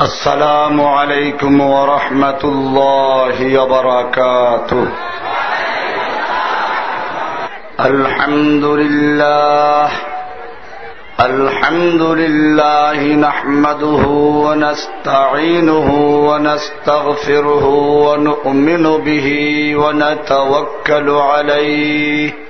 السلام عليكم ورحمة الله وبركاته. الحمد لله الحمد لله نحمده ونستعينه ونستغفره ونؤمن به ونتوكل عليه.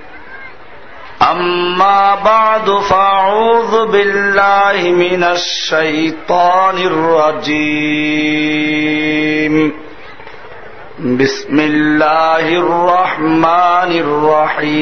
أما بعد فأعوذ بالله من الشيطان الرجيم. بسم الله الرحمن الرحيم.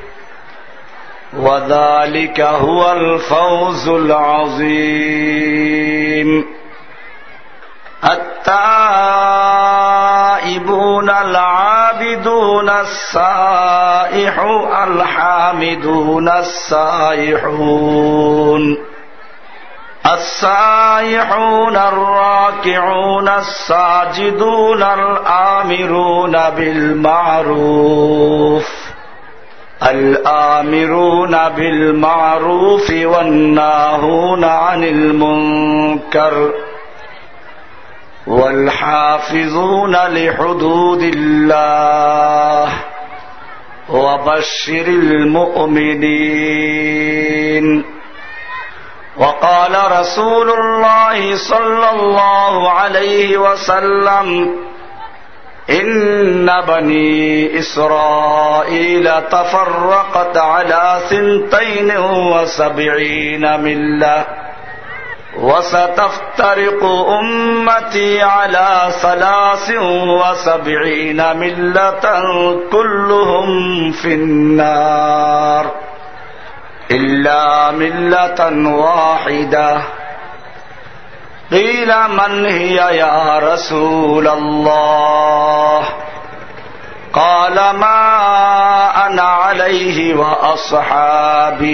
وذلك هو الفوز العظيم. التائبون العابدون السائح الحامدون السائحون. السائحون الراكعون الساجدون الآمرون بالمعروف. الآمرون بالمعروف والناهون عن المنكر والحافظون لحدود الله وبشر المؤمنين. وقال رسول الله صلى الله عليه وسلم إن بني إسرائيل تفرقت على ثنتين وسبعين ملة. وستفترق أمتي على ثلاث وسبعين ملة كلهم في النار. إلا ملة واحدة. قيل من هي يا رسول الله؟ قال ما أنا عليه وأصحابي.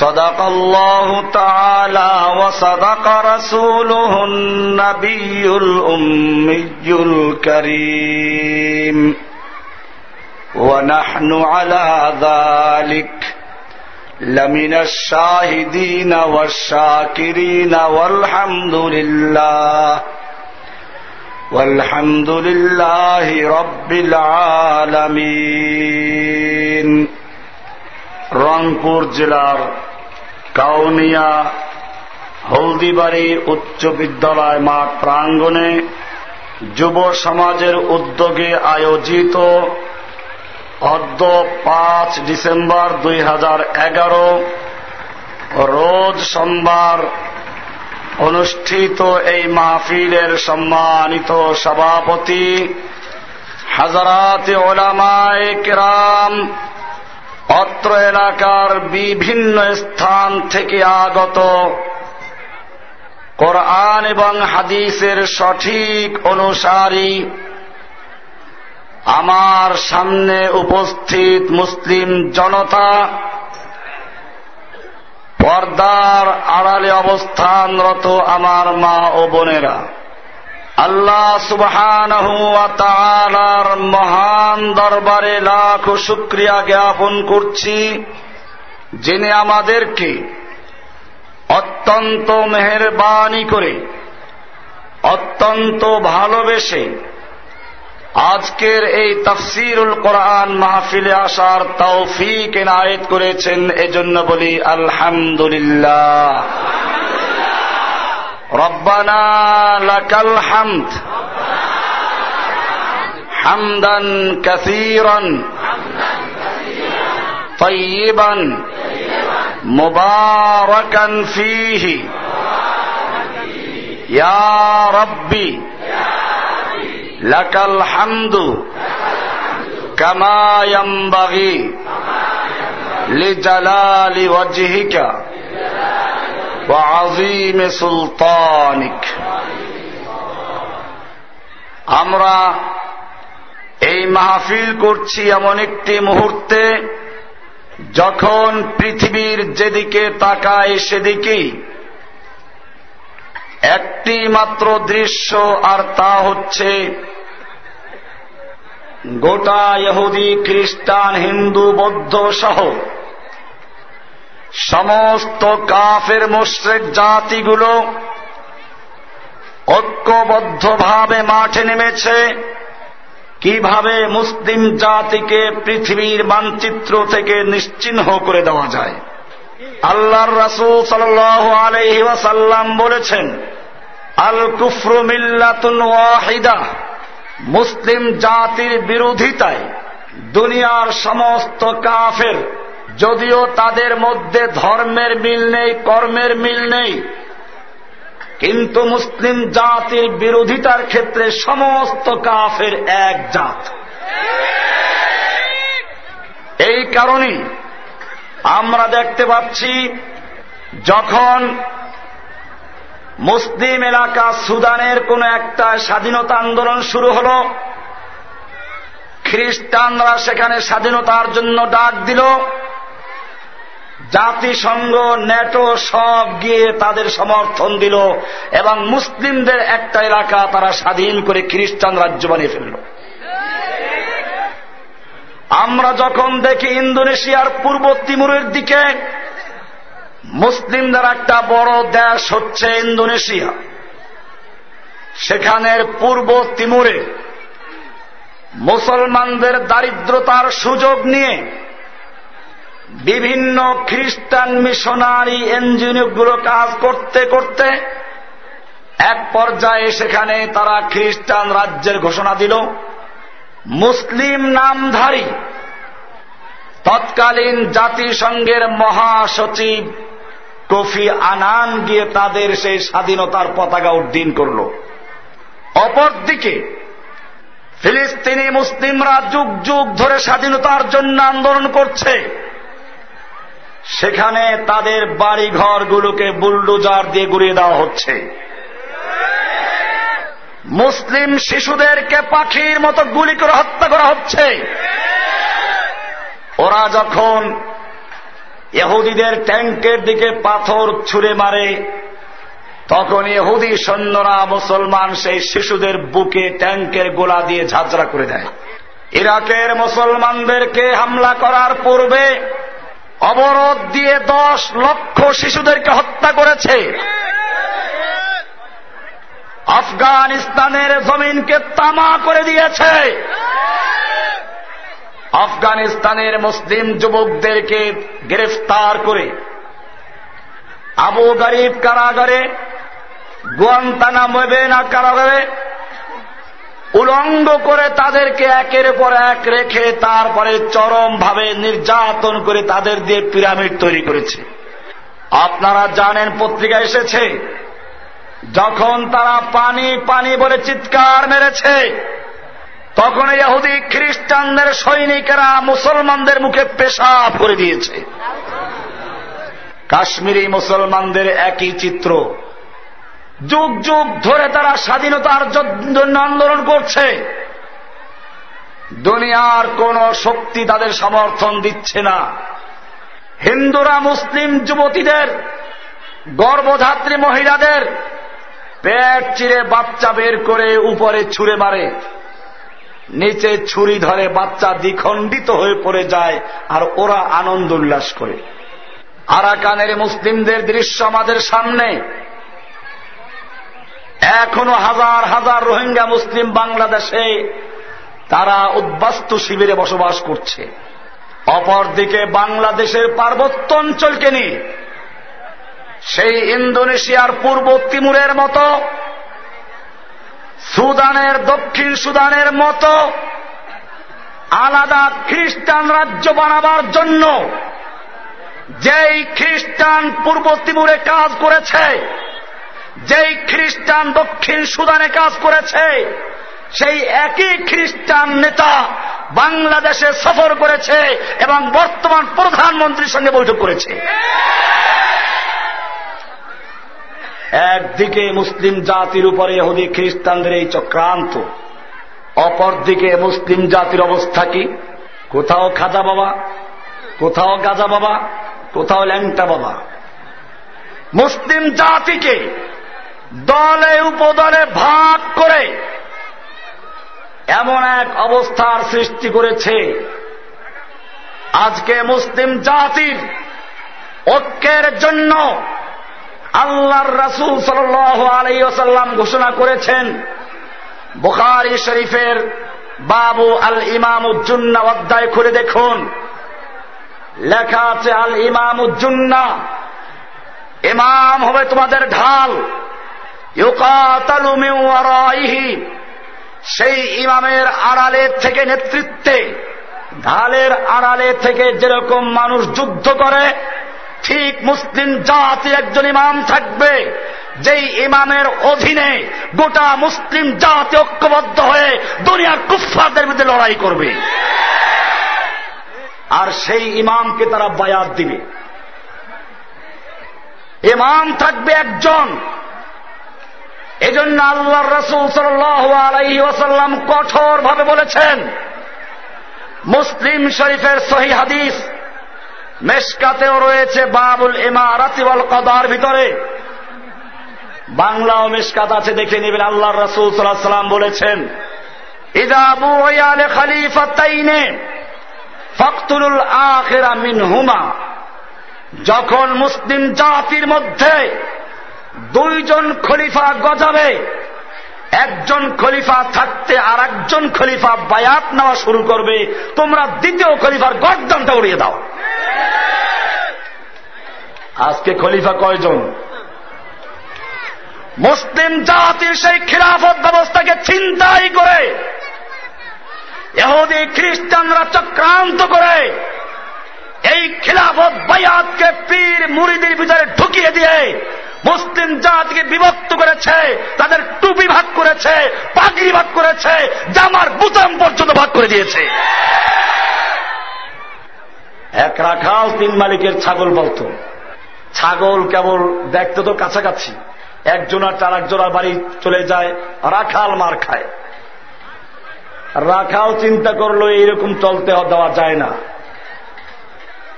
صدق الله تعالى وصدق رسوله النبي الأمي الكريم. ونحن على ذلك. لمن الشاهدين والشاكرين والحمد لله والحمد لله رب العالمين রংপুর জেলার কাউনিয়া হলদিবাড়ি উচ্চ বিদ্যালয় মাঠ প্রাঙ্গণে যুব সমাজের উদ্যোগে আয়োজিত অদ্য পাঁচ ডিসেম্বর দুই হাজার এগারো, রোজ সোমবার অনুষ্ঠিত এই মাহফিলের সম্মানিত সভাপতি হাজারাত ওলামায় কেরাম, অত্র এলাকার বিভিন্ন স্থান থেকে আগত কোরআন এবং হাদিসের সঠিক অনুসারী আমার সামনে উপস্থিত মুসলিম জনতা, পর্দার আড়ালে অবস্থানরত আমার মা ও বোনেরা, আল্লাহ সুবহান মহান দরবারে লাখ শুক্রিয়া জ্ঞাপন করছি, যিনি আমাদেরকে অত্যন্ত মেহরবানি করে, অত্যন্ত ভালোবেসে আজকের এই তফসিরুল কোরআন মাহফিলে আসার তৌফিক এনায়েত করেছেন এজন্য বলি আলহামদুলিল্লাহ রব্বানা লাকাল হামদ হামদান কাসীরান طيبا مباركا فيه يا ربي লাকাল হামদু কামায়াম্বাগি লিজালালি ওয়াজহিকা ওয়া আযীম সুলতানিক। আমরা এই মাহফিল করছি এমন একটি মুহূর্তে, যখন পৃথিবীর যেদিকে তাকায় সেদিকেই একটি মাত্র দৃশ্য আর তা হচ্ছে গোটা ইহুদি, খ্রিস্টান, হিন্দু, বৌদ্ধ সহ সমস্ত কাফের মোশ্রেক জাতিগুলো ঐক্যবদ্ধভাবে মাঠে নেমেছে। কীভাবে মুসলিম জাতিকে পৃথিবীর মানচিত্র থেকে নিশ্চিহ্ন করে দেওয়া যায়? আল্লাহর রাসুল সাল আলহি ওয়াসাল্লাম বলেছেন আল কুফরু মিল্লাতুন ওয়াহিদা। মুসলিম জাতির বিরোধিতায় দুনিয়ার সমস্ত কাফের, যদিও তাদের মধ্যে ধর্মের মিল নেই, কর্মের মিল নেই, কিন্তু মুসলিম জাতির বিরোধিতার ক্ষেত্রে সমস্ত কাফের এক জাত। এই কারণে আমরা দেখতে পাচ্ছি, যখন মুসলিম এলাকা সুদানের কোন একটা স্বাধীনতা আন্দোলন শুরু হল। খ্রিস্টানরা সেখানে স্বাধীনতার জন্য ডাক দিল। জাতিসংঘ ন্যাটো সব গিয়ে তাদের সমর্থন দিল এবং মুসলিমদের একটা এলাকা তারা স্বাধীন করে খ্রিস্টান রাজ্য বানিয়ে ফেলল। আমরা যখন দেখি ইন্দোনেশিয়ার পূর্ব তিমুরের দিকে মুসলিমদের একটা বড় দেশ হচ্ছে ইন্দোনেশিয়া। সেখানের পূর্ব তিমুরে মুসলমানদের দারিদ্রতার সুযোগ নিয়ে বিভিন্ন খ্রিস্টান মিশনারি এনজিওগুলো কাজ করতে করতে এক পর্যায়ে সেখানে তারা খ্রিস্টান রাজ্যের ঘোষণা দিল, মুসলিম নামধারী তৎকালীন জাতিসংঘের মহাসচিব কফি আনান গিয়ে তাদের সেই স্বাধীনতার পতাকা উড্ডীন করল। অপরদিকে, ফিলিস্তিনি মুসলিমরা যুগ যুগ ধরে স্বাধীনতার জন্য আন্দোলন করছে। সেখানে তাদের বাড়ি ঘরগুলোকে বুলডোজার দিয়ে গুড়িয়ে দেওয়া হচ্ছে। মুসলিম শিশুদেরকে পাখির মতো গুলি করে হত্যা করা হচ্ছে। ওরা যখন এহুদিদের ট্যাঙ্কের দিকে পাথর ছুঁড়ে মারে। তখন এহুদি সৈন্যরা মুসলমান সেই শিশুদের বুকে ট্যাঙ্কের গোলা দিয়ে ঝাঁঝরা করে দেয়। ইরাকের মুসলমানদেরকে হামলা করার পূর্বে অবরোধ দিয়ে দশ লক্ষ শিশুদেরকে হত্যা করেছে। আফগানিস্তানের জমিনকে তামা করে দিয়েছে। আফগানিস্তানের মুসলিম যুবকদেরকে গ্রেফতার করে আবু গরিব কারাগারে গুয়ান্তানা মেবেনা কারাগারে উলঙ্গ করে তাদেরকে একের পর এক রেখে তারপরে চরমভাবে নির্যাতন করে তাদের দিয়ে পিরামিড তৈরি করেছে। আপনারা জানেন পত্রিকা এসেছে, যখন তারা পানি পানি বলে চিৎকার মেরেছে তখন ইহুদি খ্রিস্টানদের সৈনিকেরা মুসলমানদের মুখে পেশাব করে দিয়েছে। কাশ্মীরি মুসলমানদের একই চিত্র। যুগ যুগ ধরে তারা স্বাধীনতার জন্য আন্দোলন করছে। দুনিয়ার কোন শক্তি তাদের সমর্থন দিচ্ছে না। হিন্দুরা, মুসলিম যুবতীদের, গর্ভধাত্রী মহিলাদের পেট চিরে বাচ্চা বের করে উপরে ছুঁড়ে মারে। নিচে ছুরি ধরে বাচ্চা দ্বিখণ্ডিত হয়ে পড়ে যায় আর ওরা আনন্দ উল্লাস করে। আরাকানের মুসলিমদের দৃশ্য আমাদের সামনে। এখনও হাজার হাজার রোহিঙ্গা মুসলিম বাংলাদেশে তারা উদ্বাস্তু শিবিরে বসবাস করছে। অপরদিকে বাংলাদেশের পার্বত্য অঞ্চলকে নিয়ে, সেই ইন্দোনেশিয়ার পূর্ব তিমুরের মতো সুদানের দক্ষিণ সুদানের মতো আলাদা খ্রিস্টান রাজ্য বানাবার জন্য যেই খ্রিস্টান পূর্ব তিমুরে কাজ করেছে, যেই খ্রিস্টান দক্ষিণ সুদানে কাজ করেছে, সেই একই খ্রিস্টান নেতা বাংলাদেশে সফর করেছে এবং বর্তমান প্রধানমন্ত্রীর সঙ্গে বৈঠক করেছে। একদিকে মুসলিম জাতির উপরে এহুদি খ্রিস্টানদের এই চক্রান্ত, অপরদিকে মুসলিম জাতির অবস্থা কি? কোথাও খাজা বাবা, কোথাও গাজা বাবা, কোথাও ল্যাংটা বাবা। মুসলিম জাতিকে দলে উপদলে ভাগ করে এমন এক অবস্থার সৃষ্টি করেছে। আজকে মুসলিম জাতির ঐক্যের জন্য আল্লাহর রাসুল সাল আলাইসাল্লাম ঘোষণা করেছেন, বুখারি শরীফের বাবু আল ইমাম উজ্জুন্না অধ্যায় খুলে দেখুন। লেখা আছে আল ইমাম উজ্জুন্না ইমাম হবে তোমাদের ঢাল। সেই ইমামের আড়ালে থেকে নেতৃত্বে, ঢালের আড়ালে থেকে যেরকম মানুষ যুদ্ধ করে ঠিক মুসলিম জাতি একজন ইমাম থাকবে, যেই ইমামের অধীনে গোটা মুসলিম জাতি ঐক্যবদ্ধ হয়ে দুনিয়ার কুফারদের বিরুদ্ধে লড়াই করবে। আর সেই ইমামকে তারা বায়াত দিবে। ইমাম থাকবে একজন। এজন্য আল্লাহ রসুল সাল্লাহ ওসাল্লাম কঠোর ভাবে বলেছেন, মুসলিম শরীফের সহি হাদিস মেসকাতেও রয়েছে বাবুল ইমারাতিওয়াল কদার ভিতরে। বাংলা ও মেসকাত আছে, দেখে নেবেন আল্লাহ রসুল সাল্লাহ সাল্লাম বলেছেন ইদাবু ওয়ালে খালিফাতাইনে ফখতুল আখেরা মিন হুমা যখন মুসলিম জাতির মধ্যে দুইজন খলিফা গজাবে একজন খলিফা থাকতে আর একজন খলিফা বায়াত নেওয়া শুরু করবে। তোমরা দ্বিতীয় খলিফার গর্দনটা উড়িয়ে দাও। আজকে খলিফা কয়জন? মুসলিম জাতির সেই খিলাফত ব্যবস্থাকে চিন্তাই করে। এহুদি খ্রিস্টানরা চক্রান্ত করে। এই খিলাফত বায়াতকে পীর মুড়িদের ভিতরে ঢুকিয়ে দিয়ে মুসলিম জাতিকে বিভক্ত করেছে, তাদের টুপি ভাগ করেছে, পাগড়ি ভাগ করেছে, জামার বুতাম পর্যন্ত ভাগ করে দিয়েছে। এক রাখাল, তিন মালিকের ছাগল বলত। ছাগল কেবল দেখতে তো কাছাকাছি। একজন আর চার একজনের বাড়ি চলে যায়, রাখাল মার খায়। রাখাল চিন্তা করল, এইরকম চলতে দেওয়া যায় না।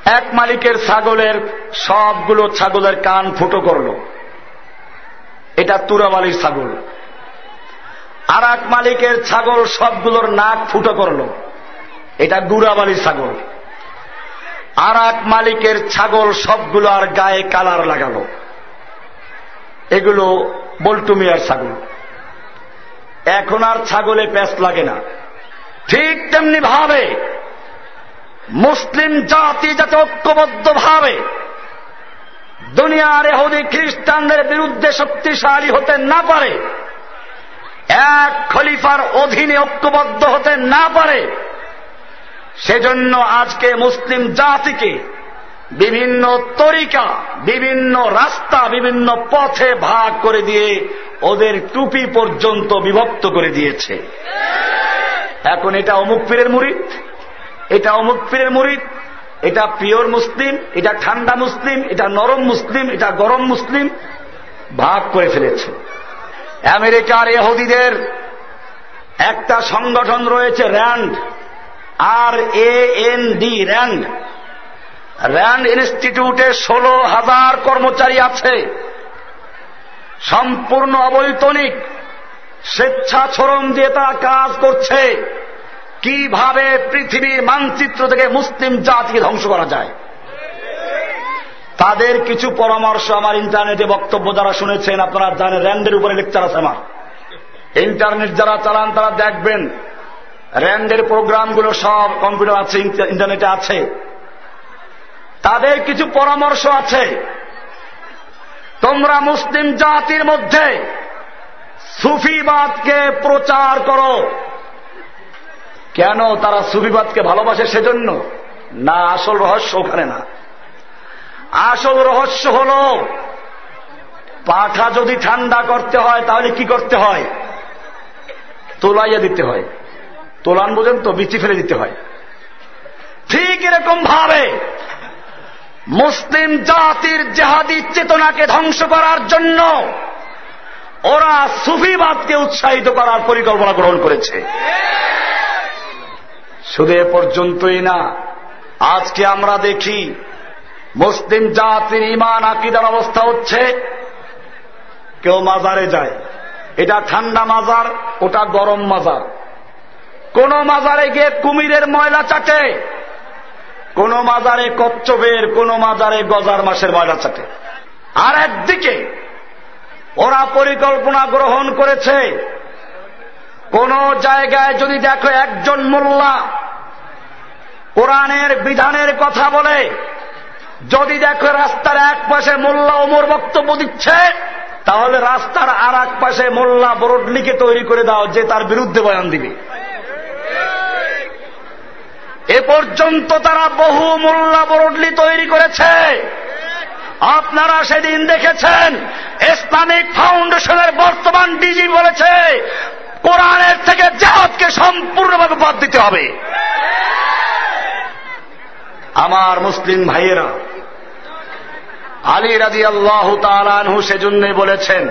এক মালিকের ছাগলের সবগুলো ছাগলের কান ফুটো করল। এটা তুরাবালির ছাগল। আর এক মালিকের ছাগল সবগুলোর নাক ফুটো করল। এটা গুড়াবালির ছাগল। আর এক মালিকের ছাগল সবগুলো আর গায়ে কালার লাগালো। এগুলো বল্টুমিয়ার ছাগল। এখন আর ছাগলে প্যাঁচ লাগে না। ঠিক তেমনি ভাবে মুসলিম জাতি যাতে ঐক্যবদ্ধ ভাবে দুনিয়ার এহুদি খ্রিস্টানদের বিরুদ্ধে শক্তিশালী হতে না পারে, এক খলিফার অধীনে ঐক্যবদ্ধ হতে না পারে, সেজন্য আজকে মুসলিম জাতিকে বিভিন্ন তরিকা, বিভিন্ন রাস্তা, বিভিন্ন পথে ভাগ করে দিয়ে ওদের টুপি পর্যন্ত বিভক্ত করে দিয়েছে। এখন এটা অমুক পীরের মুরিদ, এটা অমুক পীরের মুরিদ এটা পিওর মুসলিম, এটা ঠান্ডা মুসলিম, এটা নরম মুসলিম, এটা গরম মুসলিম, ভাগ করে ফেলেছে। আমেরিকার এহুদিদের একটা সংগঠন রয়েছে RAND, R A N D, RAND. RAND ইনস্টিটিউটে ষোলো হাজার কর্মচারী আছে। সম্পূর্ণ অবৈতনিক স্বেচ্ছাছরণ দিয়ে তারা কাজ করছে। কীভাবে পৃথিবীর মানচিত্র থেকে মুসলিম জাতিকে ধ্বংস করা যায়? তাদের কিছু পরামর্শ আমার ইন্টারনেটে বক্তব্য যারা শুনেছেন, আপনারা জানেন, র্যান্ডের উপরে লেকচার আছে আমার। ইন্টারনেট যারা চালান, তারা দেখবেন, র্যান্ডের প্রোগ্রামগুলো সব কম্পিউটার আছে ইন্টারনেটে আছে। তাদের কিছু পরামর্শ আছে। তোমরা মুসলিম জাতির মধ্যে সুফিবাদকে প্রচার করো। কেন তারা সুফিবাদকে ভালোবাসে সেজন্য? না, আসল রহস্য ওখানে না। আসল রহস্য হল, পাঠা যদি ঠান্ডা করতে হয়, তাহলে কি করতে হয়? তোলাইয়া দিতে হয়। তোলান বোঝেন তো, বিচি ফেলে দিতে হয়। ঠিক এরকম ভাবে মুসলিম জাতির জেহাদি চেতনাকে ধ্বংস করার জন্য ওরা সুফিবাদকে উৎসাহিত করার পরিকল্পনা গ্রহণ করেছে। শুধু এ পর্যন্তই না, আজকে আমরা দেখি মুসলিম জাতির ইমান আকিদার অবস্থা হচ্ছে, কেউ মাজারে যায়, এটা ঠান্ডা মাজার, ওটা গরম মাজার। কোন মাজারে গিয়ে কুমিরের ময়লা চাটে, কোন মাজারে কচ্চবের কোন মাজারে গজার মাসের ময়লা চাটে। আর একদিকে, ওরা পরিকল্পনা গ্রহণ করেছে, কোন জায়গায় যদি দেখো একজন মোল্লা কোরআনের বিধানের কথা বলে, যদি দেখো রাস্তার এক পাশে মোল্লা ওমর বক্তব্য দিচ্ছে, তাহলে রাস্তার আর এক পাশে মোল্লা বরডলিকে তৈরি করে দাও যে তার বিরুদ্ধে বয়ান দিবে। এ পর্যন্ত তারা বহু মোল্লা বরডলি তৈরি করেছে। আপনারা সেদিন দেখেছেন, ইসলামিক ফাউন্ডেশনের বর্তমান ডিজি বলেছে, কোরআনের থেকে জাহাজকে সম্পূর্ণভাবে বাদ দিতে হবে। আমার মুসলিম ভাইয়েরা, আলী রাজি আল্লাহ তালানহু সেজন্যই বলেছেন,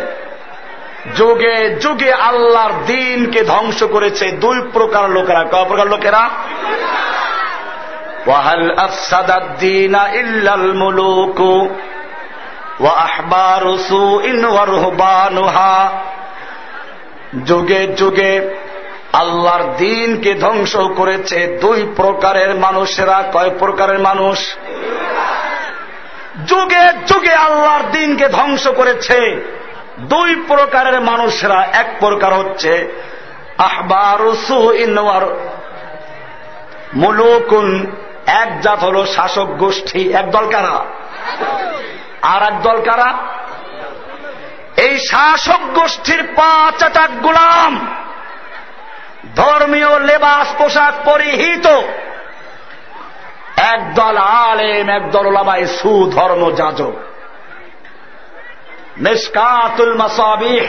যুগে যুগে আল্লাহর দিনকে ধ্বংস করেছে দুই প্রকার লোকেরা। কয় প্রকার লোকেরা? ওয়াহাল আফসাদাদ্দিন ইল্লাল মুলুকু ওয়াহবারু সুইন ওয়ারহবানুহা যুগে যুগে আল্লাহর দিনকে ধ্বংস করেছে দুই প্রকারের মানুষেরা। কয় প্রকারের মানুষ? যুগে যুগে আল্লাহর দিনকে ধ্বংস করেছে। দুই প্রকারের মানুষরা। এক প্রকার হচ্ছে আহবার মুলুকুন। এক জাত হল শাসক গোষ্ঠী। এক দল কারা? আর এক দল কারা? এই শাসক গোষ্ঠীর পাঁচ গুলাম। ধর্মীয় লেবাস পোশাক পরিহিত। একদল আলেম, একদল ওলামাই সুধর্ম যাজক। মেসকাতুল মাসাবিহ।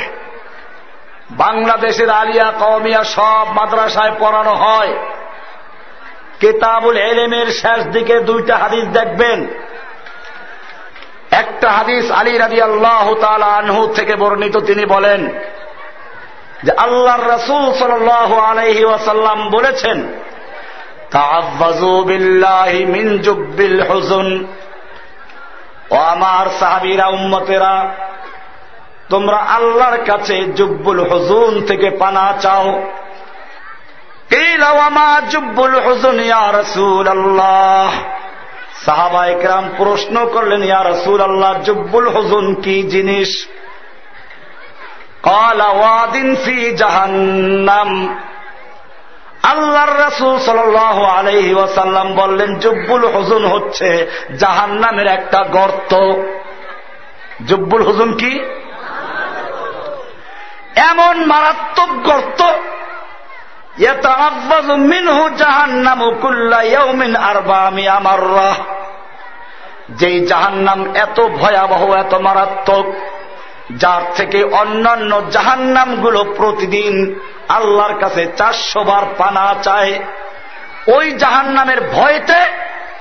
বাংলাদেশের আলিয়া কমিয়া সব মাদ্রাসায় পড়ানো হয়। কেতাবুল এলেমের শেষ দিকে দুইটা হাদিস দেখবেন। একটা হাদিস আলী রাজি আল্লাহ আনহু থেকে বর্ণিত, তিনি বলেন যে আল্লাহর রসুল সাল আলহি ওয়াসাল্লাম বলেছেন ও আমার সাহাবিরা, উম্মতেরা, তোমরা আল্লাহর কাছে জুব্বুল হুজুন থেকে পানা চাও। জুব্বুল হুজুন, ইয়া রসুল আল্লাহ সাহাবা একরাম প্রশ্ন করলেন, ইয়া রসুল আল্লাহ জুব্বুল হুজুন কি জিনিস? আল্লাহর রসুল সাল আলহি ওয়াসাল্লাম বললেন, জুব্বুল হুজুন হচ্ছে জাহান্নামের একটা গর্ত। জুব্বুল হুজুন কি? এমন মারাত্মক গর্ত মিনহু জাহান্নাম কুল্লাউমিন আরবামি আমার যেই জাহান্নাম এত ভয়াবহ, এত মারাত্মক যার থেকে অন্যান্য জাহান্নামগুলো প্রতিদিন আল্লাহর কাছে চারশো বার পানা চায়, ওই জাহান্নামের ভয়তে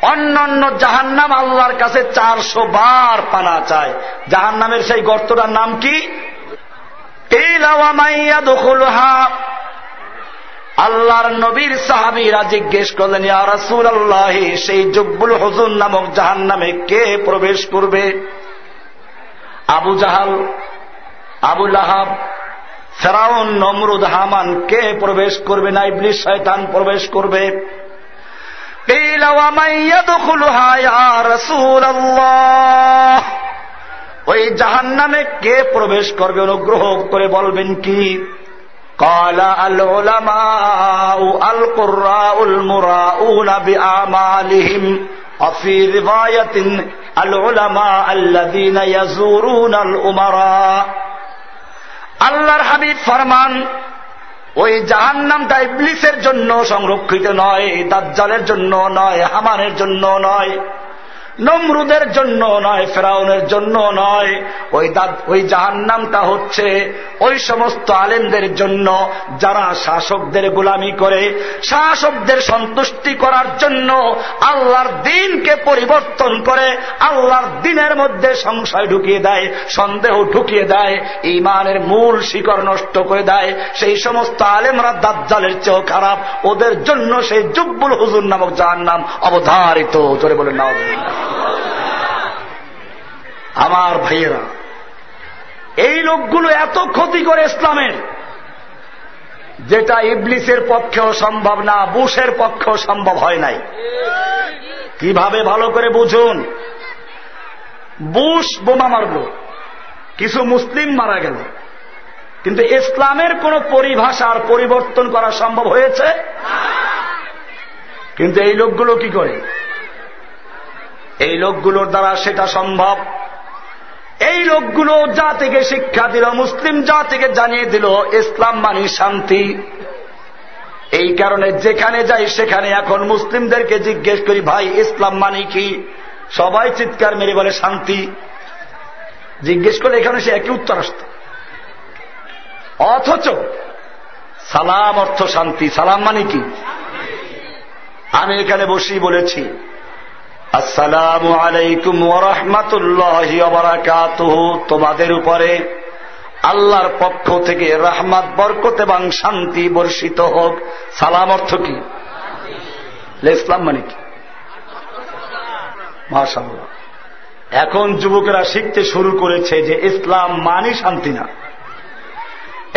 অন্যান্য জাহান্নাম আল্লাহর কাছে চারশো বার পানা চায়। জাহান্নামের সেই গর্তটার নাম কি? আল্লাহর নবীর সাহাবিরা জিজ্ঞেস করলেন রাসুল আল্লাহ সেই জব্বুল হজুন নামক জাহান নামে কে প্রবেশ করবে? আবু জাহাল, আবু লাহাব, ফেরাউন, নমরুদ, হামান, কে প্রবেশ করবে না? ইবলিশ শয়তান প্রবেশ করবে। ওই জাহান নামে কে প্রবেশ করবে? অনুগ্রহ করে বলবেন কি? কলা আল ওলামা মুরা উল আমালিহিম وفي رواية العلماء الذين يزورون الأمراء আল্লাহর হাবিব ফরমান ওই জাহান নামটা ইবলিসের জন্য সংরক্ষিত নয় দাজ্জালের জন্য নয় হামানের জন্য নয় নমরুদের জন্য নয়, ফেরাউনের জন্য নয়। ওই ওই জাহান নামটা হচ্ছে ওই সমস্ত আলেমদের জন্য যারা শাসকদের গোলামি করে, শাসকদের সন্তুষ্টি করার জন্য আল্লাহর দিনকে পরিবর্তন করে, আল্লাহর দিনের মধ্যে সংশয় ঢুকিয়ে দেয়, সন্দেহ ঢুকিয়ে দেয় ইমানের মূল শিকড় নষ্ট করে দেয়। সেই সমস্ত আলেমরা দাজ্জালের চেয়েও খারাপ। ওদের জন্য সেই জুব্বুল হুজুর নামক যার নাম অবধারিত। চলে বলে না আমার ভাইয়েরা, এই লোকগুলো এত ক্ষতি করে ইসলামের, যেটা ইবলিসের পক্ষেও সম্ভব না, বুশের পক্ষেও সম্ভব হয় নাই। কীভাবে ভালো করে বুঝুন? বুশ বোমা মারল, কিছু মুসলিম মারা গেল। কিন্তু ইসলামের কোন পরিভাষার পরিবর্তন করা সম্ভব হয়েছে? কিন্তু এই লোকগুলো কি করে? এই লোকগুলোর দ্বারা সেটা সম্ভব। এই লোকগুলো যা থেকে শিক্ষা দিল, মুসলিম যা থেকে জানিয়ে দিল, ইসলাম মানি শান্তি। এই কারণে যেখানে যাই সেখানে এখন মুসলিমদেরকে জিজ্ঞেস করি, ভাই, ইসলাম মানি কি? সবাই চিৎকার মেরে বলে, শান্তি। জিজ্ঞেস করলে এখানে সে একই উত্তর আসত। অথচ সালাম অর্থ শান্তি। সালাম মানে কি? আমি এখানে বসেই বলেছি আসসালামু আলাইকুম ওরহমাতুল্লাহ তোমাদের উপরে আল্লাহর পক্ষ থেকে রাহমাত, বরকত এবং শান্তি বর্ষিত হোক। সালাম অর্থ কি? ইসলাম মানে কি? মাশাল্লাহ এখন যুবকেরা শিখতে শুরু করেছে যে ইসলাম মানি শান্তি না।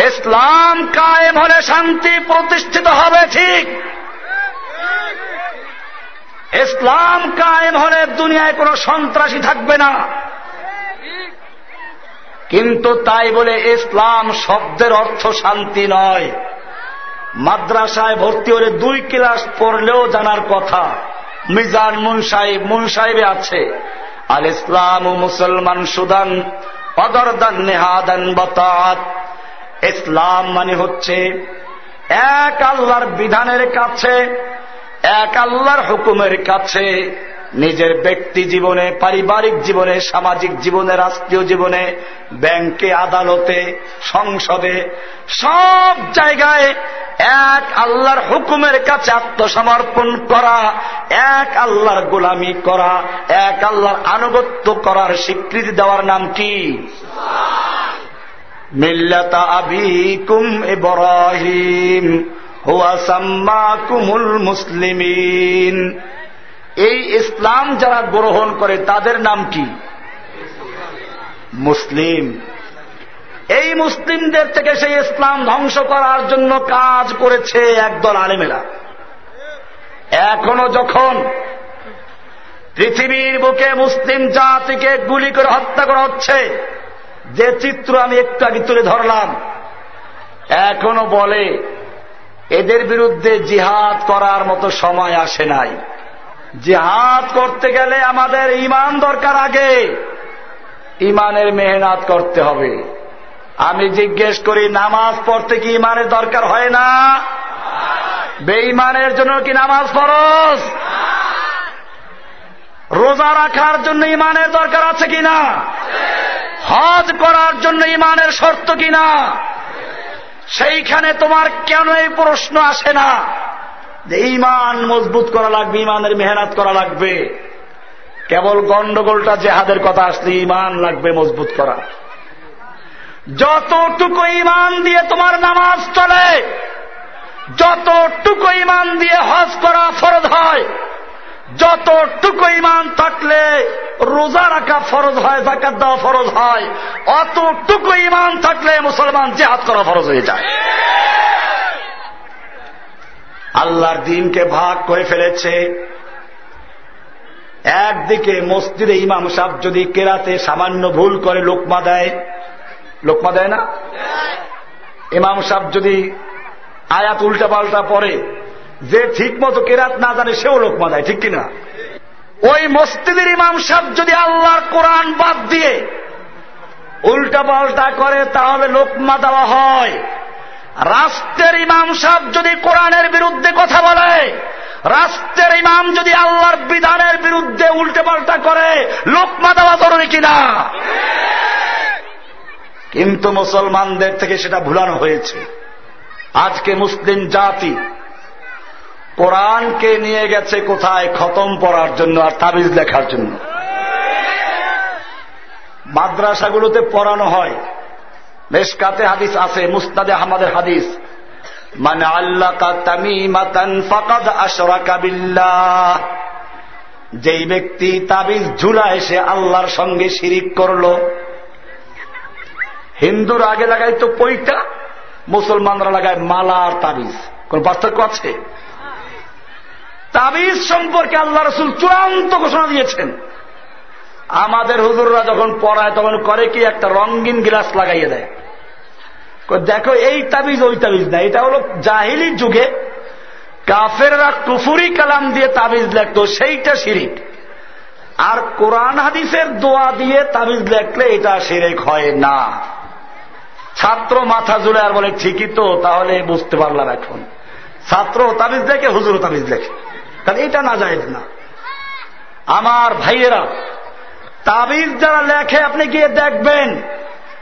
ইসলাম কায়েম হলে শান্তি প্রতিষ্ঠিত হবে, ঠিক। ইসলাম কায়েম হলে দুনিয়ায় কোনো সন্ত্রাসী থাকবে না। কিন্তু তাই বলে ইসলাম শব্দের অর্থ শান্তি নয়। মাদ্রাসায় ভর্তি হলে দুই ক্লাস পড়লেও জানার কথা। মিজান মুনসাহিব মুনসাহিবে আছে। আল ইসলাম ও মুসলমান সুদান, অদরদান নেহাদান বতাত। ইসলাম মানে হচ্ছে এক আল্লাহর বিধানের কাছে এক আল্লাহর হুকুমের কাছে নিজের ব্যক্তি জীবনে, পারিবারিক জীবনে, সামাজিক জীবনে, রাষ্ট্রীয় জীবনে, ব্যাংকে, আদালতে, সংসদে, সব জায়গায় এক আল্লাহর হুকুমের কাছে আত্মসমর্পণ করা, এক আল্লাহর গোলামি করা, এক আল্লাহর আনুগত্য করার স্বীকৃতি দেওয়ার নাম কি? মিল্লাতা আবিকুম ইব্রাহিম। কুমুল মুসলিমিন। এই ইসলাম যারা গ্রহণ করে, তাদের নাম কি? মুসলিম। এই মুসলিমদের থেকে সেই ইসলাম ধ্বংস করার জন্য কাজ করেছে একদল আলেমেরা। এখনও যখন পৃথিবীর বুকে মুসলিম জাতিকে গুলি করে হত্যা করা হচ্ছে, যে চিত্র আমি একটু আগে তুলে ধরলাম, এখনও বলে এদের বিরুদ্ধে জিহাদ করার মতো সময় আসে নাই। জিহাদ করতে গেলে আমাদের ইমান দরকার আগে। ইমানের মেহনাত করতে হবে। আমি জিজ্ঞেস করি, নামাজ পড়তে কি ইমানের দরকার হয় না? বেঈমানের জন্য কি নামাজ ফরজ? রোজা রাখার জন্য ইমানের দরকার আছে কিনা? হজ করার জন্য ইমানের শর্ত কিনা? সেইখানে তোমার কেন এই প্রশ্ন আসে না? যে ইমান মজবুত করা লাগবে ইমানের মেহনত করা লাগবে। কেবল গন্ডগোলটা জেহাদের কথা আসলে ইমান লাগবে মজবুত করা। যতটুকু ইমান দিয়ে তোমার নামাজ চলে, যতটুকু ইমান দিয়ে হজ করা ফরজ হয় যতটুকু ইমান থাকলে রোজা রাখা ফরজ হয় জাকাত দেওয়া ফরজ হয়, অতটুকু ইমান থাকলে মুসলমান জেহাদ করা ফরজ হয়ে যায়। আল্লাহর দিনকে ভাগ করে ফেলেছে। একদিকে মসজিদে ইমাম সাহ যদি কেরাতে সামান্য ভুল করে লোকমা দেয় লোকমা দেয় না? ইমাম সাহ যদি আয়াত উল্টা পাল্টা পরে যে ঠিক মতো কেরাত না জানে, সেও লোকমা দেয় ঠিক কিনা? ওই মসজিদের ইমাম সাহ যদি আল্লাহর কোরআন বাদ দিয়ে উল্টা পাল্টা করে, তাহলে লোকমা দেওয়া হয়। রাষ্ট্রের ইমাম সাহ যদি কোরআনের বিরুদ্ধে কথা বলে, রাষ্ট্রের ইমাম যদি আল্লাহর বিধানের বিরুদ্ধে উল্টে পাল্টা করে লোকমা দেওয়া জরুরি কিনা? কিন্তু মুসলমানদের থেকে সেটা ভুলানো হয়েছে। আজকে মুসলিম জাতি কোরআনকে নিয়ে গেছে কোথায়? খতম পড়ার জন্য আর তাবিজ লেখার জন্য। মাদ্রাসাগুলোতে পড়ানো হয়। মেশকাতে হাদিস আছে মুস্তাদে আহমদের হাদিস। মানে আল্লাহ বিল্লাহ। যেই ব্যক্তি তাবিজ ঝুলা এসে আল্লাহর সঙ্গে শিরিক করল। হিন্দুর আগে লাগাই তো পৈটা মুসলমানরা লাগায় মালা আর তাবিজ। কোন পার্থক্য আছে? তাবিজ সম্পর্কে আল্লাহ রসুল চূড়ান্ত ঘোষণা দিয়েছেন। আমাদের হুজুররা যখন পড়ায় তখন করে কি একটা রঙিন গ্লাস লাগাইয়ে দেয়। দেখো, এই তাবিজ, ওই তাবিজ না, এটা হলো জাহিলির যুগে কাফেররা কুফুরি কালাম দিয়ে তাবিজ লেখত, সেইটা শিরিক। আর কোরআন হাদিসের দোয়া দিয়ে তাবিজ লেখলে এটা শিরেক হয় না। ছাত্র মাথা জুড়ে আর বলে, ঠিকই তো, তাহলে বুঝতে পারলাম এখন। ছাত্র তাবিজ লেখে হুজুর তাবিজ লেখে তাহলে এটা না যায় না। আমার ভাইয়েরা, তাবিজ যারা লেখে, আপনি গিয়ে দেখবেন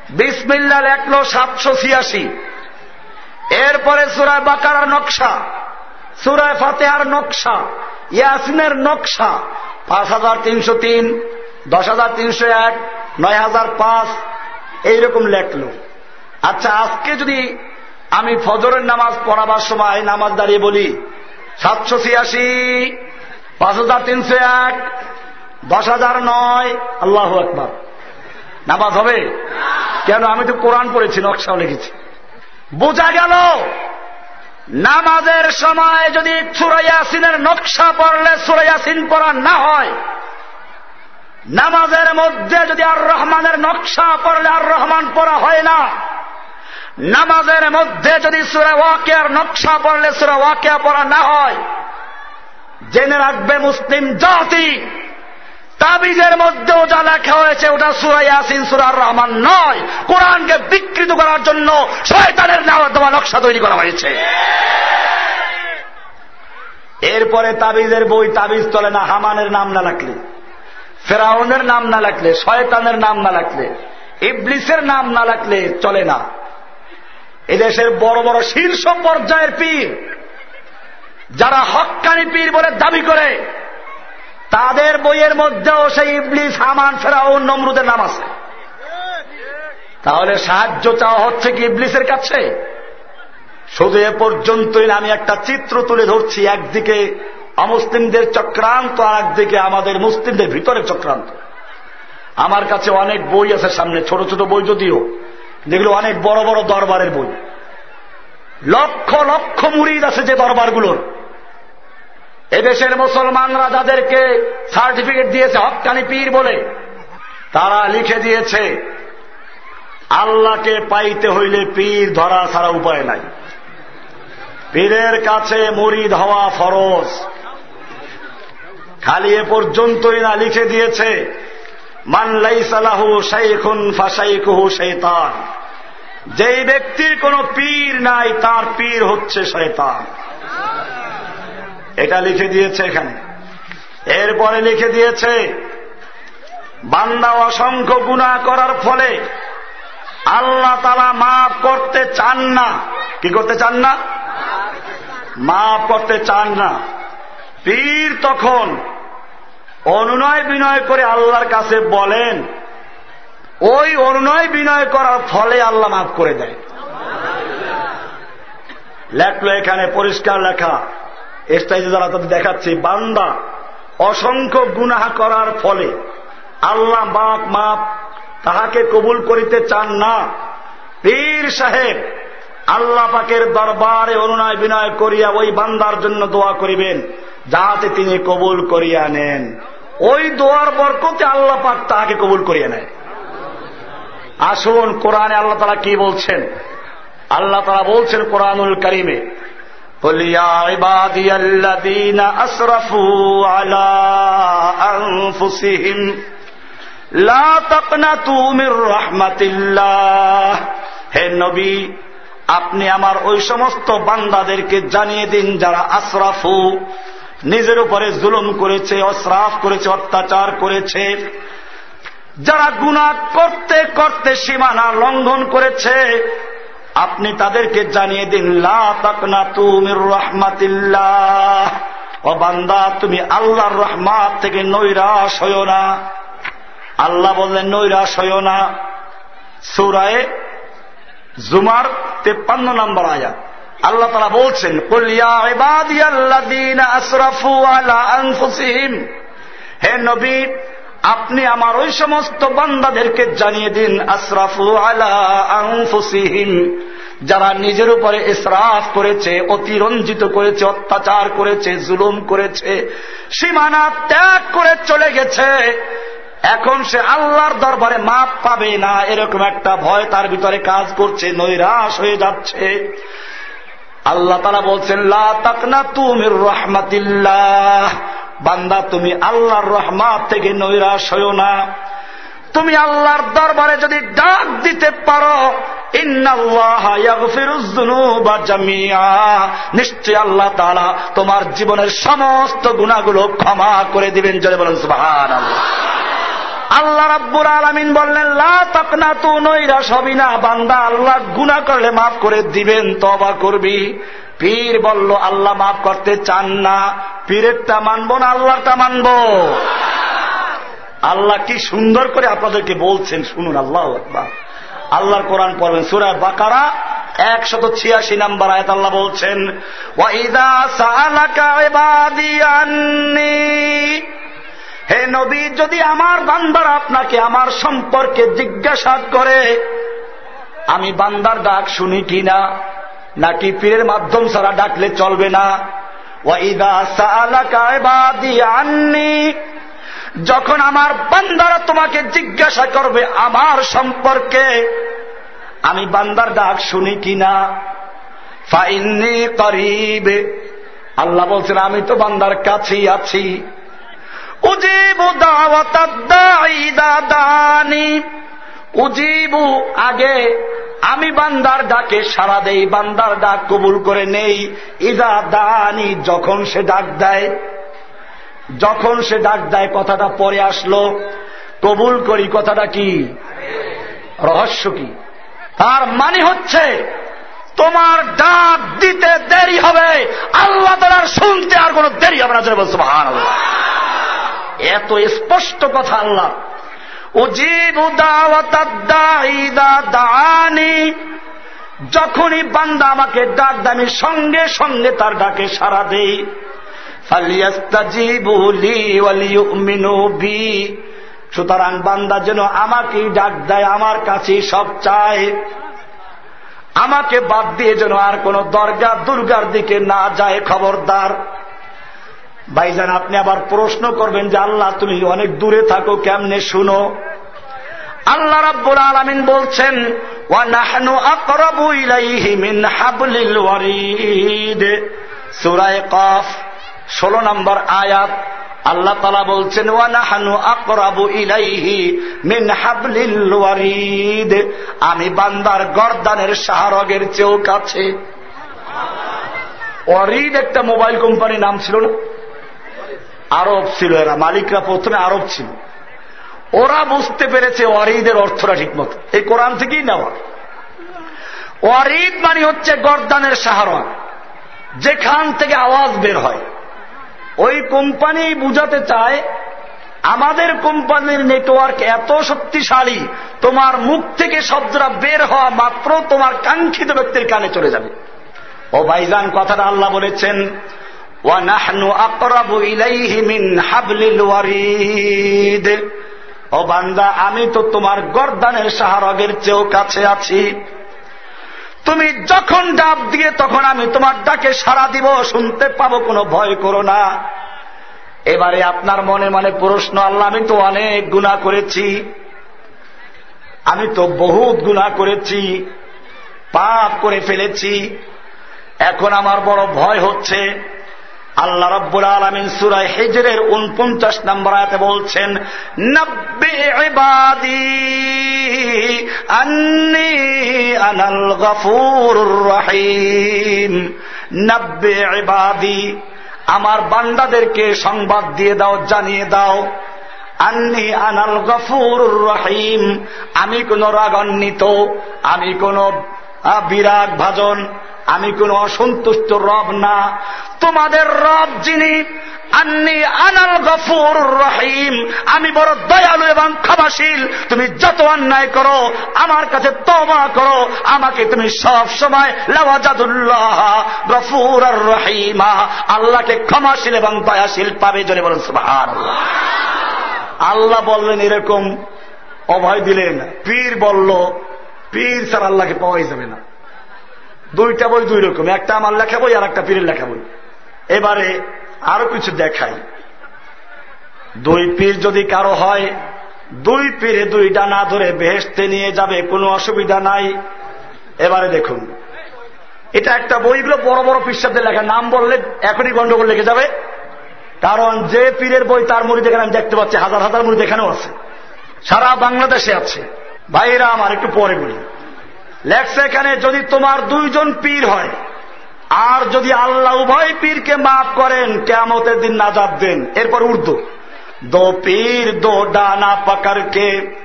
বিসমিল্লা লেখলো সাতশো ছিয়াশি। এরপরে সুরায় বাকার নকশা, সুরায় ফাতেহার নকশা, ইয়াসিনের নকশা, পাঁচ হাজার তিনশো তিন, দশ হাজার তিনশো এক, নয় হাজার পাঁচ, এইরকম লেখলো। আচ্ছা আজকে যদি আমি ফজরের নামাজ পড়াবার সময় নামাজ দাঁড়িয়ে বলি সাতশো ছিয়াশি, পাঁচ হাজার তিনশো এক, দশ হাজার নয়। আল্লাহ একবার নামাজ হবে? কেন? আমি তো কোরআন পড়েছি, নকশাও লিখেছি। বোঝা গেল, নামাজের সময় যদি সুরাইয়াসিনের নকশা পড়লে সুরাইয়াসিন পড়া না হয়, নামাজের মধ্যে যদি আর রহমানের নকশা পড়লে আর রহমান পড়া হয় না নামাজের মধ্যে যদি সুরা ওয়াকিয়ার নকশা পড়লে সুরা ওয়াকিয়া পড়া না হয়, জেনে রাখবে মুসলিম জাতি। তাবিজের মধ্যেও যা লেখা হয়েছে, ওটা সুরাই আসিন সুরার রহমান নয়। কোরআনকে বিকৃত করার জন্য শয়তানের নেওয়া দেওয়া নকশা তৈরি করা হয়েছে। এরপরে তাবিজের বই তাবিজ চলে না, হামানের নাম না লাগলে, ফেরাউনের নাম না লাগলে, শয়তানের নাম না লাগলে, ইবলিসের নাম না লাগলে চলে না। এদেশের বড় বড় শীর্ষ পর্যায়ের পীর, যারা হকানি পীর বলে দাবি করে, তাদের বইয়ের মধ্যেও সেই ইবলিস, হামান, ফেরাউন, নমরুদের নাম আছে। তাহলে সাহায্য চাওয়া হচ্ছে কি ইবলিসের কাছে? শুধু এ পর্যন্তই আমি একটা চিত্র তুলে ধরছি, একদিকে অমুসলিমদের চক্রান্ত আর একদিকে আমাদের মুসলিমদের ভিতরে চক্রান্ত। আমার কাছে অনেক বই আছে সামনে, ছোট ছোট বই যদিও। যেগুলো অনেক বড় বড় দরবারের বই। লক্ষ লক্ষ মুরিদ আছে যে দরবারগুলোর। এদেশের মুসলমানরা যাদেরকে সার্টিফিকেট দিয়েছে, হকানি পীর বলে, তারা লিখে দিয়েছে, আল্লাহকে পাইতে হইলে পীর ধরা ছাড়া উপায় নাই। পীরের কাছে মুরিদ হওয়া ফরজ। খালি এ পর্যন্তই না লিখে দিয়েছে মানলাই সালাহু শাইখুন ফাশাইকুহু শৈতান যেই ব্যক্তির কোন পীর নাই, তার পীর হচ্ছে শয়তান। এটা লিখে দিয়েছে এখানে। এরপরে লিখে দিয়েছে, বান্দা অসংখ্য গুণা করার ফলে আল্লাহ তালা মাফ করতে চান না। কি করতে চান না? মাফ করতে চান না। পীর তখন অনুনয় বিনয় করে আল্লাহর কাছে বলেন ওই অনুনয় বিনয় করার ফলে আল্লাহ মাফ করে দেয়। লেখলো এখানে, পরিষ্কার লেখা। স্টাইজে যারা তাদের দেখাচ্ছি, বান্দা অসংখ্য গুনাহ করার ফলে আল্লাহ বাপ মাপ তাহাকে কবুল করিতে চান না। পীর সাহেব, আল্লাহ পাকের দরবারে অনুনয় বিনয় করিয়া ওই বান্দার জন্য দোয়া করিবেন, যাহাতে তিনি কবুল করিয়া নেন। ওই দোয়ার বরকতে আল্লাহ পাক তাহাকে কবুল করিয়া নেয়। আসুন কোরআনে আল্লাহ তারা কি বলছেন? আল্লাহ তারা বলছেন কোরআনুল করিমে আসরাফু হে নবী, আপনি আমার ওই সমস্ত বান্দাদেরকে জানিয়ে দিন যারা আশরাফু নিজের উপরে জুলুম করেছে, অশ্রাফ করেছে, অত্যাচার করেছে যারা গুণা করতে করতে সীমানা লঙ্ঘন করেছে, আপনি তাদেরকে জানিয়ে দিন লাকনা তুমির রহমাতিল্লাহ। ও বান্দা, তুমি আল্লাহর রহমাত থেকে নৈরাশ হইও না। আল্লাহ বললেন, নৈরাশ হইও না। সুরায় জুমার তেপ্পান্ন নম্বর আয়া আল্লাহ তারা বলছেন হে নবী আপনি আমার ওই সমস্ত বান্দাদেরকে জানিয়ে দিন, আশরাফু আলা আনফুসিহিম যারা নিজের উপরে ইসরাফ করেছে, অতিরঞ্জিত করেছে, অত্যাচার করেছে, জুলুম করেছে, সীমানা ত্যাগ করে চলে গেছে। এখন সে আল্লাহর দরবারে মাপ পাবে না, এরকম একটা ভয় তার ভিতরে কাজ করছে, নৈরাশ হয়ে যাচ্ছে। আল্লাহ তারা বলছেন, লা তাকনা তুমির রহমাতিল্লাহ বান্দা, তুমি আল্লাহর রহমাত থেকে নৈরাশ হইও না। তুমি আল্লাহর দরবারে যদি ডাক দিতে পারো নিশ্চয় আল্লাহ তালা তোমার জীবনের সমস্ত গুণাগুলো ক্ষমা করে দিবেন জয় বলেন সুবাহান আল্লাহ রাব্বুর আলমিন বললেন লাকনা তু নৈরাশ হবি না বান্দা, আল্লাহ গুণা করলে মাফ করে দিবেন তবা করবি। পীর বলল, আল্লাহ মাফ করতে চান না, পীরেরটা মানবো না আল্লাহটা মানবো। আল্লাহ কি সুন্দর করে আপনাদেরকে বলছেন, শুনুন, আল্লাহ আল্লাহর কোরআন পড়বেন, সুরা বাকারা, একশত ছিয়াশি নাম্বার আয়াত আল্লাহ বলছেন হে নবী, যদি আমার বান্দার আপনাকে আমার সম্পর্কে জিজ্ঞাসা করে, আমি বান্দার ডাক শুনি কিনা নাকি পীরের মাধ্যম ছাড়া ডাকলে চলবে না? যখন আমার বান্দারা তোমাকে জিজ্ঞাসা করবে আমার সম্পর্কে, আমি বান্দার ডাক শুনি কিনা? ফাইনি করিবে। আল্লাহ বলছেন, আমি তো বান্দার কাছেই আছি। উজিবু দাওয়াতানি উজিবু আগে। আমি বান্দার ডাকে সারা দেই, বান্দার ডাক কবুল করে নেই। ইদা দানি, যখন সে ডাক দেয়, যখন সে ডাক দেয়, কথাটা পরে আসলো। কবুল করি, কথাটা কি? রহস্য কি? তার মানে হচ্ছে, তোমার ডাক দিতে দেরি হবে। আল্লাহ তালার শুনতে আর কোন দেরি হবে না এত স্পষ্ট কথা আল্লাহ। যখনই বান্দা আমাকে ডাক দেয় আমি সঙ্গে সঙ্গে তার ডাকে সারা দেই। সুতরাং বান্দা যেন আমাকেই ডাক দেয়, আমার কাছে সব চায়। আমাকে বাদ দিয়ে যেন আর কোন দরগা দুর্গার দিকে না যায় খবরদার। ভাইজান, আপনি আবার প্রশ্ন করবেন যে আল্লাহ তুমি অনেক দূরে থাকো, কেমনে শুনো? আল্লাহ রাব্বুল আলমিন বলছেন সুরায় কফ, ষোলো নম্বর আয়াত, আল্লাহ তালা বলছেন ওয়ানাহানু আকরাবু ইলাইহি মিন হাবলিল ওয়ারিদ। আমি বান্দার গর্দানের শাহরগের চেয়েও কাছে। ওয়ারিদ একটা মোবাইল কোম্পানির নাম ছিল না? আরব ছিল এরা, মালিকরা প্রথমে আরব ছিল। ওরা বুঝতে পেরেছে ওয়ারিদের অর্থটা ঠিক মতো এই কোরআন থেকেই নেওয়া। ওয়ারিদ মানে হচ্ছে গর্দানের সাহারা যেখান থেকে আওয়াজ বের হয়। ওই কোম্পানি বুঝাতে চায়, আমাদের কোম্পানির নেটওয়ার্ক এত শক্তিশালী, তোমার মুখ থেকে শব্দটা বের হওয়া মাত্র তোমার কাঙ্ক্ষিত ব্যক্তির কানে চলে যাবে। ও ভাইজান, কথাটা আল্লাহ বলেছেন ও বান্দা, আমি তো তোমার গরদানের সাহারগের চেয়েও কাছে আছি। তুমি যখন ডাব দিয়ে তখন আমি তোমার ডাকে সারা দিব, শুনতে পাবো, কোনো ভয় করো না। এবারে আপনার মনে মনে প্রশ্ন, আল্লাহ, আমি তো অনেক গুণা করেছি। আমি তো বহুত গুণা করেছি, পাপ করে ফেলেছি। এখন আমার বড় ভয় হচ্ছে। আল্লাহ রব্বুল আলমিন সুরাই হেজরের উনপঞ্চাশ নম্বর আয়াতে বলছেন আনাল গফুর রহিম। নব্বে এবাদি আমার বান্দাদেরকে সংবাদ দিয়ে দাও, জানিয়ে দাও। আন্নি আনাল গফুর রহিম, আমি কোন রাগান্বিত, আমি কোন বিরাগ ভাজন, আমি কোন অসন্তুষ্ট রব না। তোমাদের রব যিনি, আন্নি আনাল গফুর রহিম। আমি বড় দয়ালু এবং ক্ষমাশীল। তুমি যত অন্যায় করো, আমার কাছে তবা করো। আমাকে তুমি সব সময় লাওয়াজাদুল্লাহ গফুর আর রহিমা। আল্লাহকে ক্ষমাশীল এবং দয়াশীল পাবে জনে বলুন সুবহান আল্লাহ বললেন এরকম, অভয় দিলেন, পীর বলল পীর স্যার আল্লাহকে পাওয়াই যাবে না। দুইটা বই দুই রকম, একটা আমার লেখা বই আর একটা পীরের লেখা বই। এবারে আরও কিছু দেখাই। দুই পীর যদি কারও হয়, দুই পীরে দুই ডানা ধরে বেহেস্তে নিয়ে যাবে, কোনো অসুবিধা নাই। এবারে দেখুন, এটা একটা বইগুলো বড় বড় পৃষ্ঠাদের লেখা, নাম বললে এখনই গন্ডগোল লেগে যাবে। কারণ যে পীরের বই তার মুড়ি দেখে আমি দেখতে পাচ্ছি, হাজার হাজার মুড়ি এখানেও আছে। সারা বাংলাদেশে আছে। ভাইরা আমার একটু পরে বলি। লেখছে এখানে, যদি তোমার দুইজন পীর হয়, আর যদি আল্লাহ উভয় পীরকে মাফ করেন কেমতের দিন নাজাদ দেন। এরপর উর্দু। দো পীর, দো ডানা পকড়কে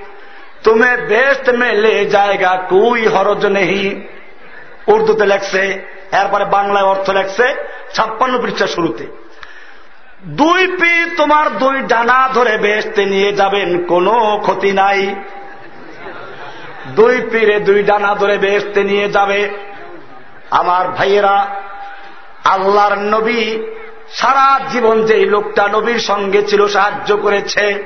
তুমি বেস্ট মে লে জায়গা কুই হরজ নেহি। উর্দুতে লেখছে, এরপরে বাংলায় অর্থ লেখছে, ছাপ্পান্ন পৃষ্ঠা শুরুতে। দুই পীর তোমার দুই ডানা ধরে বেসতে নিয়ে যাবেন, কোনো ক্ষতি নাই। দুই পীরে দুই ডানা ধরে বেসতে নিয়ে যাবে। আমার ভাইয়েরা, আল্লাহর নবী সারা জীবন যে লোকটা নবীর সঙ্গে ছিল সাহায্য করেছে,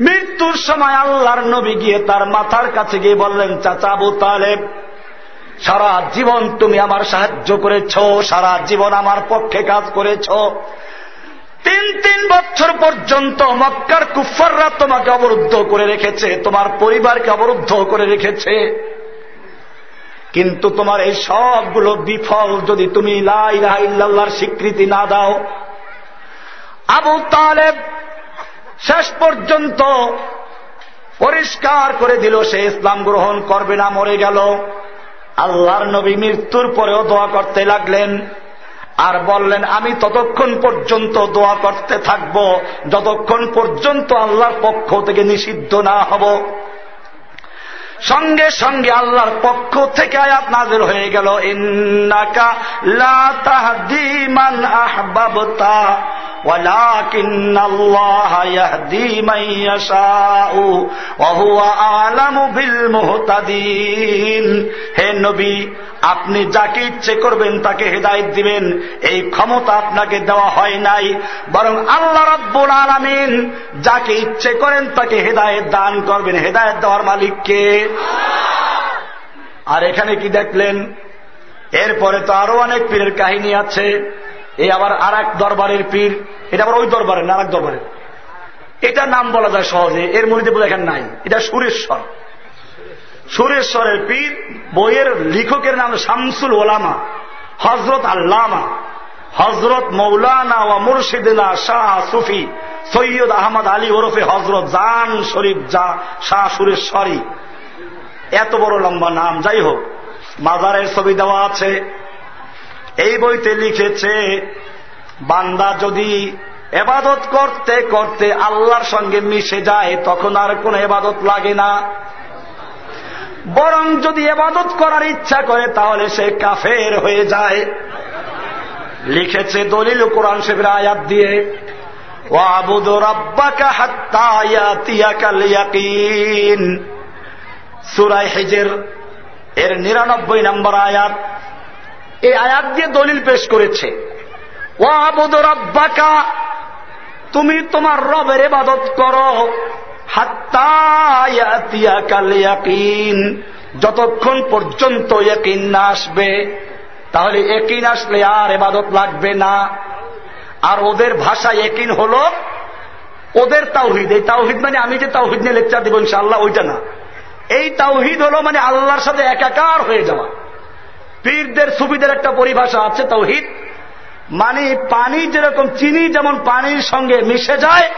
মৃত্যুর সময় আল্লাহর নবী গিয়ে তার মাথার কাছে গিয়ে বললেন, চাচা আবু তালেব, সারা জীবন তুমি আমার সাহায্য করেছ, সারা জীবন আমার পক্ষে কাজ করেছ তিন তিন বছর পর্যন্ত মক্কার কুফাররা তোমাকে অবরুদ্ধ করে রেখেছে, তোমার পরিবারকে অবরুদ্ধ করে রেখেছে। কিন্তু তোমার এই সবগুলো বিফল যদি তুমি লাইল্লাহর স্বীকৃতি না দাও, আবু তালেব শেষ পর্যন্ত পরিষ্কার করে দিল, সে ইসলাম গ্রহণ করবে না, মরে গেল। আল্লাহর নবী মৃত্যুর পরেও দোয়া করতে লাগলেন। আর বললেন, আমি ততক্ষণ পর্যন্ত দোয়া করতে থাকব, যতক্ষণ পর্যন্ত আল্লাহর পক্ষ থেকে নিষিদ্ধ না হব। সঙ্গে সঙ্গে আল্লাহর পক্ষ থেকে আয়াত নাজের হয়ে গেল, ইন্নাকা লা তাহদি মান আহবাবতা। ولكن الله يهدي من يشاء وهو أعلم بالمهتدين হে নবী আপনি যাকে ইচ্ছে করবেন তাকে হেদায়ত দিবেন এই ক্ষমতা আপনাকে দেওয়া হয় নাই বরং আল্লাহ রব্বুল আলমিন যাকে ইচ্ছে করেন তাকে হেদায়ত দান করবেন হেদায়ত দেওয়ার মালিককে আর এখানে কি দেখলেন এরপরে তো আরো অনেক পীরের কাহিনী আছে এই আবার আর এক দরবারের পীর, এটা আবার ওই দরবারের না আর এক দরবারের? এটা নাম বলা যায় সহজে, এর মধ্যে বোধ এখানে নাই। এটা সুরেশ্বর। সুরেশ্বরের পীর, বইয়ের লেখকের নাম শামসুল ওলামা হজরত আল্লামা হজরত মৌলানা ও মুর্শিদিনা শাহ সুফি, সৈয়দ আহমদ আলী ওরফে হজরত জান শরীফ জা, শাহ সুরেশ্বরী। এত বড় লম্বা নাম, যাই হোক, মাজারের ছবি দেওয়া আছে। এই বইতে লিখেছে, বান্দা যদি এবাদত করতে করতে আল্লাহর সঙ্গে মিশে যায়, তখন আর কোন এবাদত লাগে না। বরং যদি এবাদত করার ইচ্ছা করে, তাহলে সে কাফের হয়ে যায়। লিখেছে দলিল কোরআন শেবের আয়াত দিয়ে, ওয়াবুদ রাব্বাকা হাত্তা ইয়াতিয়াকাল ইয়াকিন সূরা হিজর, এর নিরানব্বই নম্বর আয়াত। এই আয়াত দিয়ে দলিল পেশ করেছে। ওয়াবুদ তুমি তোমার রবের এবাদত করো যতক্ষণ পর্যন্ত একিন না আসবে, তাহলে একিন আসলে আর এবাদত লাগবে না। আর ওদের ভাষা একিন হল, ওদের তাওহিদ। এই তাওহিদ মানে আমি যে তাওহিদ নিয়ে লেকচার দেবো ইনশাল্লাহ ওইটা না। এই তাওহিদ হলো মানে আল্লাহর সাথে একাকার হয়ে যাওয়া। পীরদের সুবিদের একটা পরিভাষা আছে, তৌহিদ। মানে পানি যেরকম চিনি, যেমন পানির সঙ্গে মিশে যায়,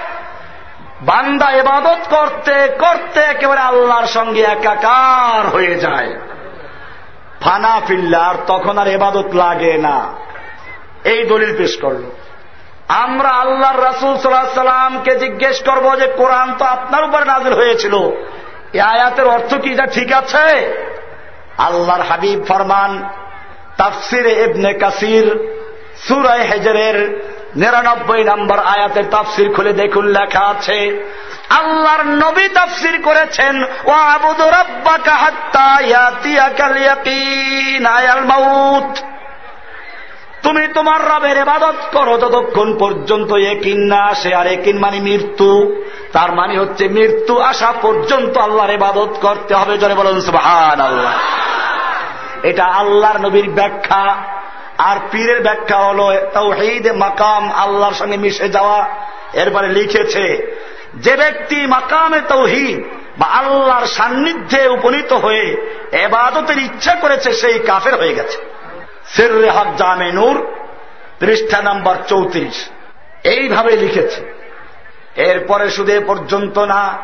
বান্দা এবাদত করতে করতে একেবারে আল্লাহর সঙ্গে একাকার হয়ে যায়। ফানা ফিল্লার, তখন আর এবাদত লাগে না। এই দলিল পেশ করল। আমরা আল্লাহর রাসুল সাল্লাহ সাল্লামকে জিজ্ঞেস করব যে কোরআন তো আপনার উপরে নাজিল হয়েছিল। এ আয়াতের অর্থ কি? যা ঠিক আছে? আল্লাহর হাবিব ফরমান, তাফসির ইবনে কাসির সুরায় হেজরের নিরানব্বই নম্বর আয়াতের তাফসির খুলে দেখুন, লেখা আছে, আল্লাহর নবী তাফসির করেছেন ও আবুদ রব্বাকা হাত্তা ইয়াতিয়া কালিয়াতিন আয়াল মাউত। তুমি তোমার রবের এবাদত করো যতক্ষণ পর্যন্ত একিন না আসে, আর একিন মানে মৃত্যু। তার মানে হচ্ছে মৃত্যু আসা পর্যন্ত আল্লাহর এবাদত করতে হবে জনে বলুন সুহান আল্লাহ এটা আল্লাহর নবীর ব্যাখ্যা, আর পীরের ব্যাখ্যা হল তৌহিদ, মাকাম, আল্লাহর সঙ্গে মিশে যাওয়া। এরপরে লিখেছে, যে ব্যক্তি মাকামে তৌহিদ বা আল্লাহর সান্নিধ্যে উপনীত হয়ে এবাদতের ইচ্ছা করেছে, সেই কাফের হয়ে গেছে। সেরুরে হক জামে নূর, পৃষ্ঠা নাম্বার চৌত্রিশ। এইভাবে লিখেছে। এরপরে শুধু এ পর্যন্ত না,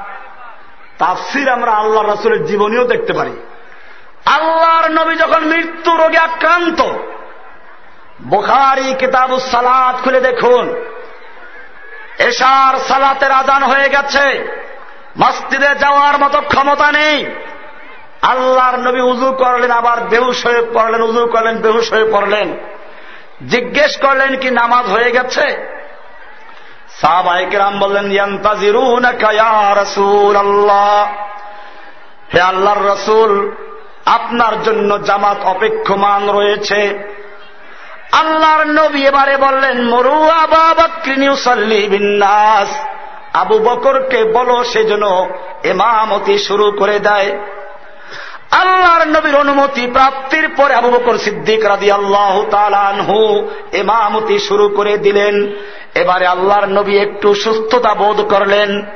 তাফসির আমরা আল্লাহ রসুলের জীবনীও দেখতে পারি। আল্লাহর নবী যখন মৃত্যু রোগে আক্রান্ত, বোখারি কিতাব সালাত খুলে দেখুন। এশার সালাতের আদান হয়ে গেছে। মসজিদে যাওয়ার মতো ক্ষমতা নেই। আল্লাহর নবী উজু করলেন, আবার বেহুশ হয়ে পড়লেন উজু করলেন, বেহুশ হয়ে পড়লেন। জিজ্ঞেস করলেন কি নামাজ হয়ে গেছে? সাহবাইকেরাম বললেন রসুল আল্লাহ হে আল্লাহর রসুল, আপনার জন্য জামাত অপেক্ষমান রয়েছে। আল্লাহর নবী এবারে বললেন, মরু বিন্যাস আবু বকরকে বলো সেজন্য এমামতি শুরু করে দেয়। আল্লাহর নবীর অনুমতি প্রাপ্তির পরে আবু বকর সিদ্দিক রাদি আল্লাহ তালানহু এমামতি শুরু করে দিলেন। এবারে আল্লাহর নবী একটু সুস্থতা বোধ করলেন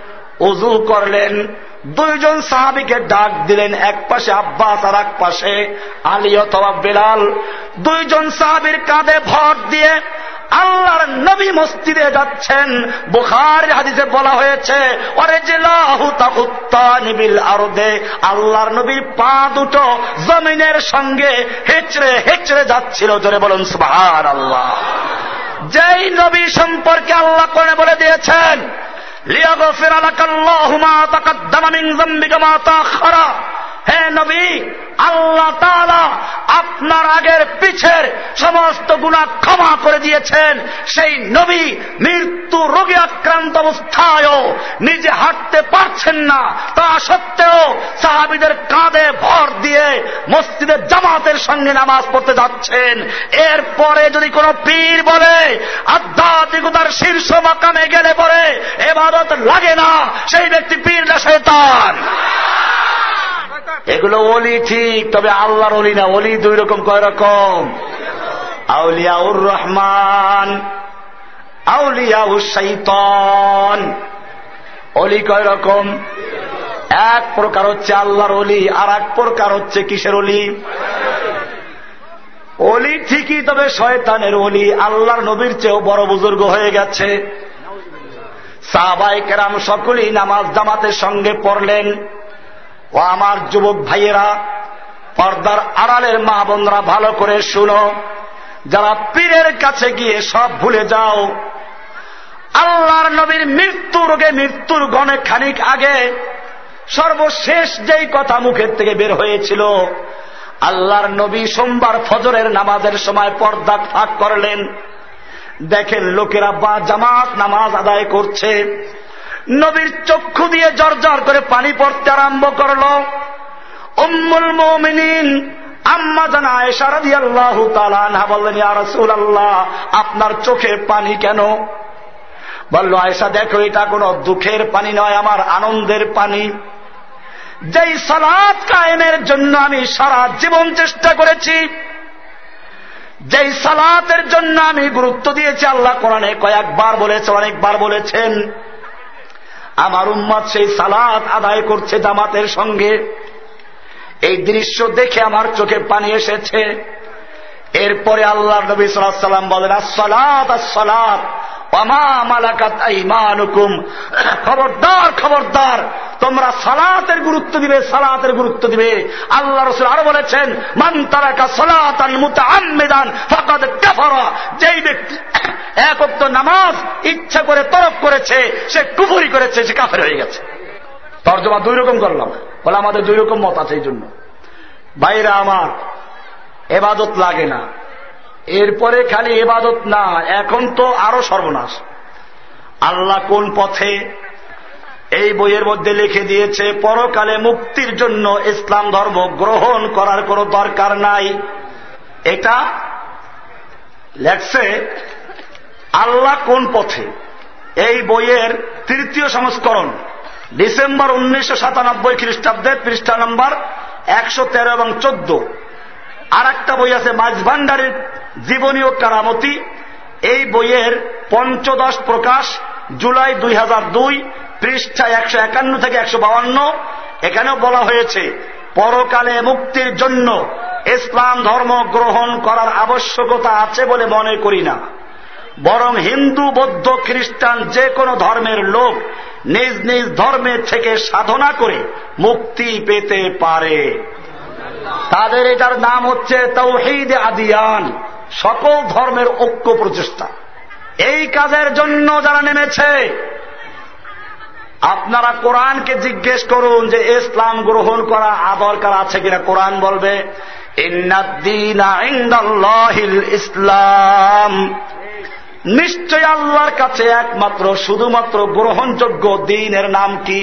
উজু করলেন, দুইজন সাহাবিকে ডাক দিলেন, এক পাশে আব্বাস আর এক পাশে আলী অথবা বেলাল। দুইজন সাহাবির কাঁধে ভর দিয়ে আল্লাহর নবী মসজিদে যাচ্ছেন। বুখার হাদিসে বলা হয়েছে অরে ওরে আরদে। আল্লাহর নবীর পা দুটো জমিনের সঙ্গে হেচড়ে হেচড়ে যাচ্ছিল। জোরে বলুন সুবাহার আল্লাহ যেই নবী সম্পর্কে আল্লাহ করে বলে দিয়েছেন মা হে নবী আল্লাহ তাআলা আপনার আগের পিছের সমস্ত গুণা ক্ষমা করে দিয়েছেন। সেই নবী মৃত্যু রোগে আক্রান্ত অবস্থায়ও নিজে হাঁটতে পারছেন না। তা সত্ত্বেও সাহাবিদের কাঁধে ভর দিয়ে মসজিদের জামাতের সঙ্গে নামাজ পড়তে যাচ্ছেন। এরপরে যদি কোনো পীর বলে, আধ্যাত্মিকতার শীর্ষ মাকামে গেলে পরে এবারত লাগে না, সেই ব্যক্তি পীর না শেতান এগুলো অলি ঠিক, তবে আল্লাহর অলি না অলি দুই রকম, কয় রকম? আউলিয়াউর রহমান, আউলিয়াউর শৈতন অলি কয় রকম? এক প্রকার হচ্ছে আল্লাহর অলি আর এক প্রকার হচ্ছে কিসের অলি অলি ঠিকই, তবে শয়তানের অলি আল্লাহর নবীর চেয়েও বড় বুজুর্গ হয়ে গেছে। সাহবাই কেরাম সকলেই নামাজ জামাতের সঙ্গে পড়লেন। ও আমার যুবক ভাইয়েরা, পর্দার আড়ালের মা বোনরা ভালো করে শুনো। যারা পীরের কাছে গিয়ে সব ভুলে যাও, আল্লাহর নবীর মৃত্যু রোগে মৃত্যুর গণে খানিক আগে সর্বশেষ যেই কথা মুখের থেকে বের হয়েছিল, আল্লাহর নবী সোমবার ফজরের নামাজের সময় পর্দা ফাঁক করলেন। দেখেন লোকেরা বা জামাত নামাজ আদায় করছে। নবীর চক্ষু দিয়ে জর্জর করে পানি পড়তে আরম্ভ করল। উম্মুল মমিনিন আম্মা জানা এসারাদি আল্লাহ তালানহা বললেন আল্লাহ আপনার চোখে পানি কেন? বলল আয়সা দেখো, এটা কোনো দুঃখের পানি নয়, আমার আনন্দের পানি। যেই সালাদ কায়েমের জন্য আমি সারা জীবন চেষ্টা করেছি, যেই সালাতের জন্য আমি গুরুত্ব দিয়েছি, আল্লাহ কোরআনে কয়েকবার বলেছে, অনেকবার বলেছেন আমার উম্মাদ সেই সালাদ আদায় করছে জামাতের সঙ্গে। এই দৃশ্য দেখে আমার চোখে পানি এসেছে। এরপরে আল্লাহ নবী সাল্লাম বলেন আসলাত আসলাত খবরদার খবরদার, তোমরা সালাতের গুরুত্ব দিবে, সালাতের গুরুত্ব দিবে। আল্লাহ রসুল আরও বলেছেন, মান তারাকা সালাতান মুতাআম্মিদান যেই ব্যক্তি এক নামাজ ইচ্ছা করে তরফ করেছে, সে কুফুরি করেছে, সে কাফের হয়ে গেছে। তর্জমা দুই রকম করলাম। বলে আমাদের দুই রকম মত আছে এই জন্য। বাইরে আমার, এবাদত লাগে না। এরপরে খালি এবাদত না, এখন তো আরও সর্বনাশ। আল্লাহ কোন পথে এই বইয়ের মধ্যে লিখে দিয়েছে, পরকালে মুক্তির জন্য ইসলাম ধর্ম গ্রহণ করার কোন দরকার নাই। এটা লেখছে, আল্লাহ কোন পথে? এই বইয়ের তৃতীয় সংস্করণ, ডিসেম্বর উনিশশো সাতানব্বই খ্রিস্টাব্দে পৃষ্ঠা নম্বর একশো তেরো এবং চোদ্দ। আর একটা বই আছে মাঝভান্ডারের জীবনী ও কারামতি। এই বইয়ের পঞ্চদশ প্রকাশ জুলাই দুই হাজার দুই, পৃষ্ঠা একশো একান্ন থেকে একশো বাউান্ন। এখানেও বলা হয়েছে, পরকালে মুক্তির জন্য ইসলাম ধর্ম গ্রহণ করার আবশ্যকতা আছে বলে মনে করি না। বরং হিন্দু, বৌদ্ধ, খ্রিস্টান যে কোনো ধর্মের লোক নিজ নিজ ধর্মের থেকে সাধনা করে মুক্তি পেতে পারে। তাদের এটার নাম হচ্ছে তৌহিদ আদিয়ান, সকল ধর্মের ঐক্য প্রচেষ্টা এই কাজের জন্য যারা নেমেছে, আপনারা কোরআনকে জিজ্ঞেস করুন যে ইসলাম গ্রহণ করা আদরকার আছে কিনা। কোরআন বলবে ইসলাম। নিশ্চয় আল্লাহর কাছে একমাত্র, শুধুমাত্র গ্রহণযোগ্য দিনের নাম কি?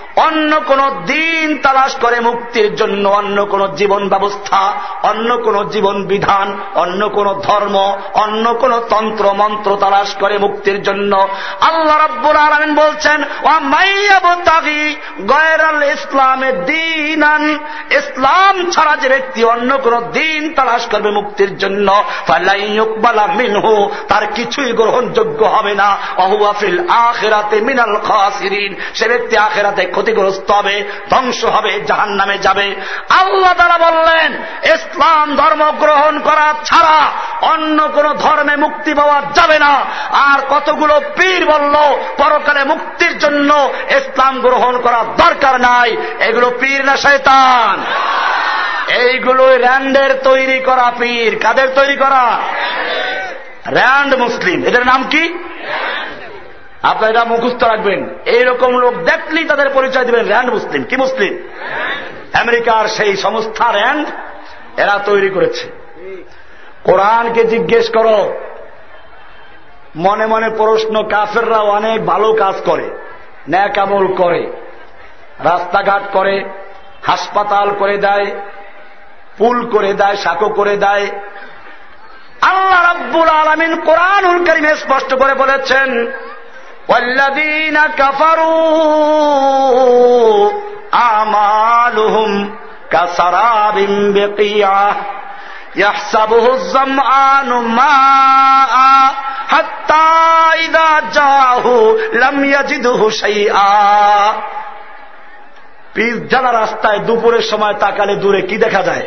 অন্য কোন দিন তালাশ করে মুক্তির জন্য অন্য কোন জীবন ব্যবস্থা, অন্য কোন জীবন বিধান, অন্য কোন ধর্ম, অন্য কোন তন্ত্র, মন্ত্র তালাশ করে মুক্তির জন্য। আল্লাহ রব্বুল আলমিন বলছেন ইসলামের দিন ইসলাম ছাড়া যে ব্যক্তি অন্য কোন দিন তালাশ করবে মুক্তির জন্য মিনহু, তার কিছুই গ্রহণযোগ্য হবে না। অহুয়াফিল আখেরাতে মিনাল খাসিরিন। সে ব্যক্তি আখেরাতে ক্ষতিগ্রস্ত হবে, ধ্বংস হবে জাহান নামে যাবে। আল্লাহ তারা বললেন, ইসলাম ধর্ম গ্রহণ করা ছাড়া অন্য কোন ধর্মে মুক্তি পাওয়া যাবে না। আর কতগুলো পীর বলল, পরকালে মুক্তির জন্য ইসলাম গ্রহণ করা দরকার নাই। এগুলো পীর না শৈতান এইগুলো র্যান্ডের তৈরি করা পীর। কাদের তৈরি করা? র্যান্ড মুসলিম। এদের নাম কি? আপনারা এটা মুখস্থ রাখবেন। এইরকম লোক দেখলেই তাদের পরিচয় দেবেন, র্যান্ড মুসলিম। কি মুসলিম? আমেরিকার সেই সংস্থা র্যান্ড, এরা তৈরি করেছে। কোরআনকে জিজ্ঞেস করো, মনে মনে প্রশ্ন, কাফেররা অনেক ভালো কাজ করে, ন্যাকামল করে, রাস্তাঘাট করে, হাসপাতাল করে দেয়, পুল করে দেয়, সাঁকো করে দেয়। আল্লাহ রাব্বুল আলমিন কোরআনুল করিমে স্পষ্ট করে বলেছেন والذين كفروا أعمالهم كسراب بقيعة يحسبه الظمآن ماء حتى إذا جاءه لم يجده شيئا পিস ঢালা রাস্তায় দুপুরের সময় তাকালে দূরে কি দেখা যায়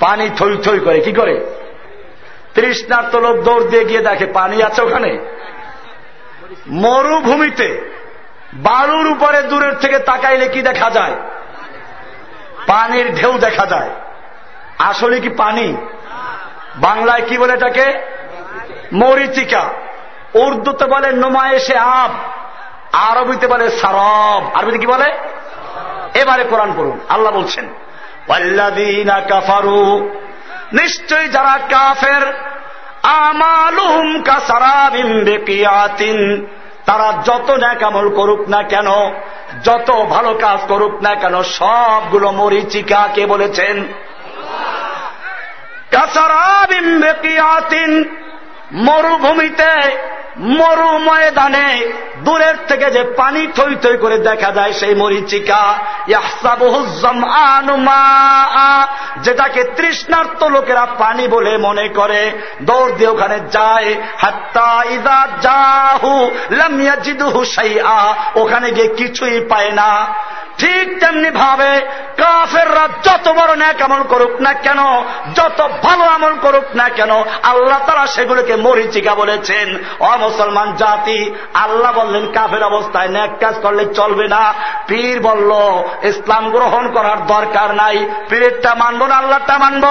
পানি থই থই করে কি করে তৃষ্ণার্ত লোক দৌড় দিয়ে গিয়ে দেখে পানি আছে ওখানে মরুভূমিতে, বালুর উপরে দূরের থেকে তাকাইলে কি দেখা যায়? পানির ঢেউ দেখা যায়। আসলে কি পানি? বাংলায় কি বলে এটাকে? মরিচিকা। উর্দুতে বলে নোমায়েশে আব, আরবিতে বলে সারব। আরবিতে কি বলে? এবারে কোরআন পড়ুন। আল্লাহ বলছেন কাফারু নিশ্চয়ই যারা কাফের, আমালুহুম কাসারাবিম বেকিয়াতিন তারা যত ন্যাকামল করুক না কেন, যত ভালো কাজ করুক না কেন, সবগুলো মরিচিকা কে বলেছেন? কাসারাবিম বেকিয়াতিন, মরুভূমিতে মরু ময়দানে দূরের থেকে যে পানি থই থই করে দেখা যায় সেই মরিচিকা যেটাকে তৃষ্ণার্ত লোকেরা পানি বলে মনে করে। দৌড় দিয়ে ওখানে যায়, হাত্তা ইদা লামিয়া ওখানে গিয়ে কিছুই পায় না। ঠিক তেমনি ভাবে কাফেররা যত বড় ন্যাক আমল করুক না কেন, যত ভালো আমল করুক না কেন, আল্লাহ তারা সেগুলোকে মরিচিকা বলেছেন। অমুসলমান জাতি, আল্লাহ বললেন, কাফের অবস্থায় ন্যাক কাজ করলে চলবে না। পীর বলল, ইসলাম গ্রহণ করার দরকার নাই। পীরেরটা মানব না আল্লাহটা মানব।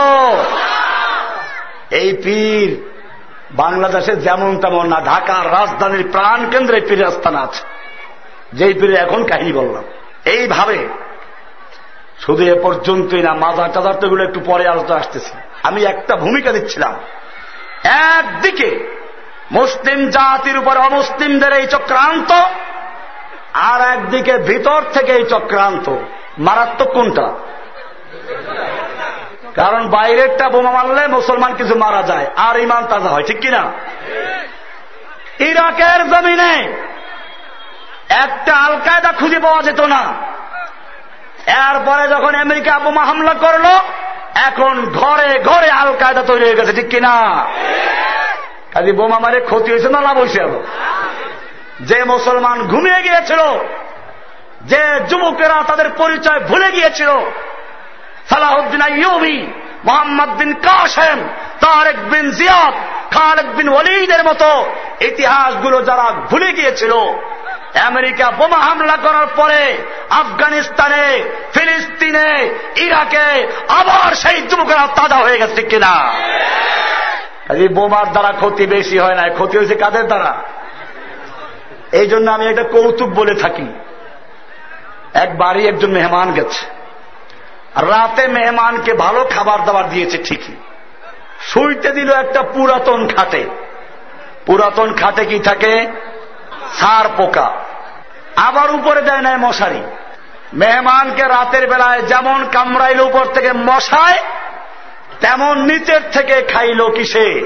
এই পীর বাংলাদেশে যেমন তেমন না, ঢাকার রাজধানীর প্রাণ কেন্দ্রে পীরের স্থান আছে। যেই পীরের এখন কাহিনী বললাম। এইভাবে শুধু এ পর্যন্তই না, মাজার টাজার তো একটু পরে আলোচনা আসতেছে। আমি একটা ভূমিকা দিচ্ছিলাম। একদিকে মুসলিম জাতির উপর অমুসলিমদের এই চক্রান্ত, আর একদিকে ভিতর থেকে এই চক্রান্ত। মারাত্মক কোনটা? কারণ বাইরেরটা বোমা মারলে মুসলমান কিছু মারা যায়, আর ইমান তাজা হয়, ঠিক কিনা? ইরাকের জমিনে একটা আল কায়দা খুঁজে পাওয়া যেত না। এরপরে যখন আমেরিকা বোমা হামলা করল, এখন ঘরে ঘরে আল কায়দা তৈরি হয়ে গেছে, ঠিক কিনা? কাজে বোমা মারে ক্ষতি হয়েছে না লাভ হয়েছে যে মুসলমান ঘুমিয়ে গিয়েছিল, যে যুবকেরা তাদের পরিচয় ভুলে গিয়েছিল, Salahuddin Ayyubi Muhammad bin Qasim, Tariq bin Ziyad, Khalid bin ওলিদের মতো ইতিহাসগুলো যারা ভুলে গিয়েছিল, আমেরিকা বোমা হামলা করার পরে আফগানিস্তানে, ফিলিস্তিনে, ইরাকে আবার সেই যুবকেরা তাজা হয়ে গেছে কিনা? কাজে বোমার দ্বারা ক্ষতি বেশি হয় না। ক্ষতি হয়েছে কাদের দ্বারা? এই জন্য আমি একটা কৌতুক বলে থাকি। এক বাড়ি একজন মেহমান গেছে। রাতে মেহমানকে ভালো খাবার দাবার দিয়েছে ঠিকই। শুইতে দিল একটা পুরাতন খাটে। পুরাতন খাটে কি থাকে? সার পোকা। আবার উপরে দেয় নাই মশারি। মেহমানকে রাতের বেলায় যেমন কামড়াইল উপর থেকে মশায় তেমন নিচের থেকে খাইল কিসে?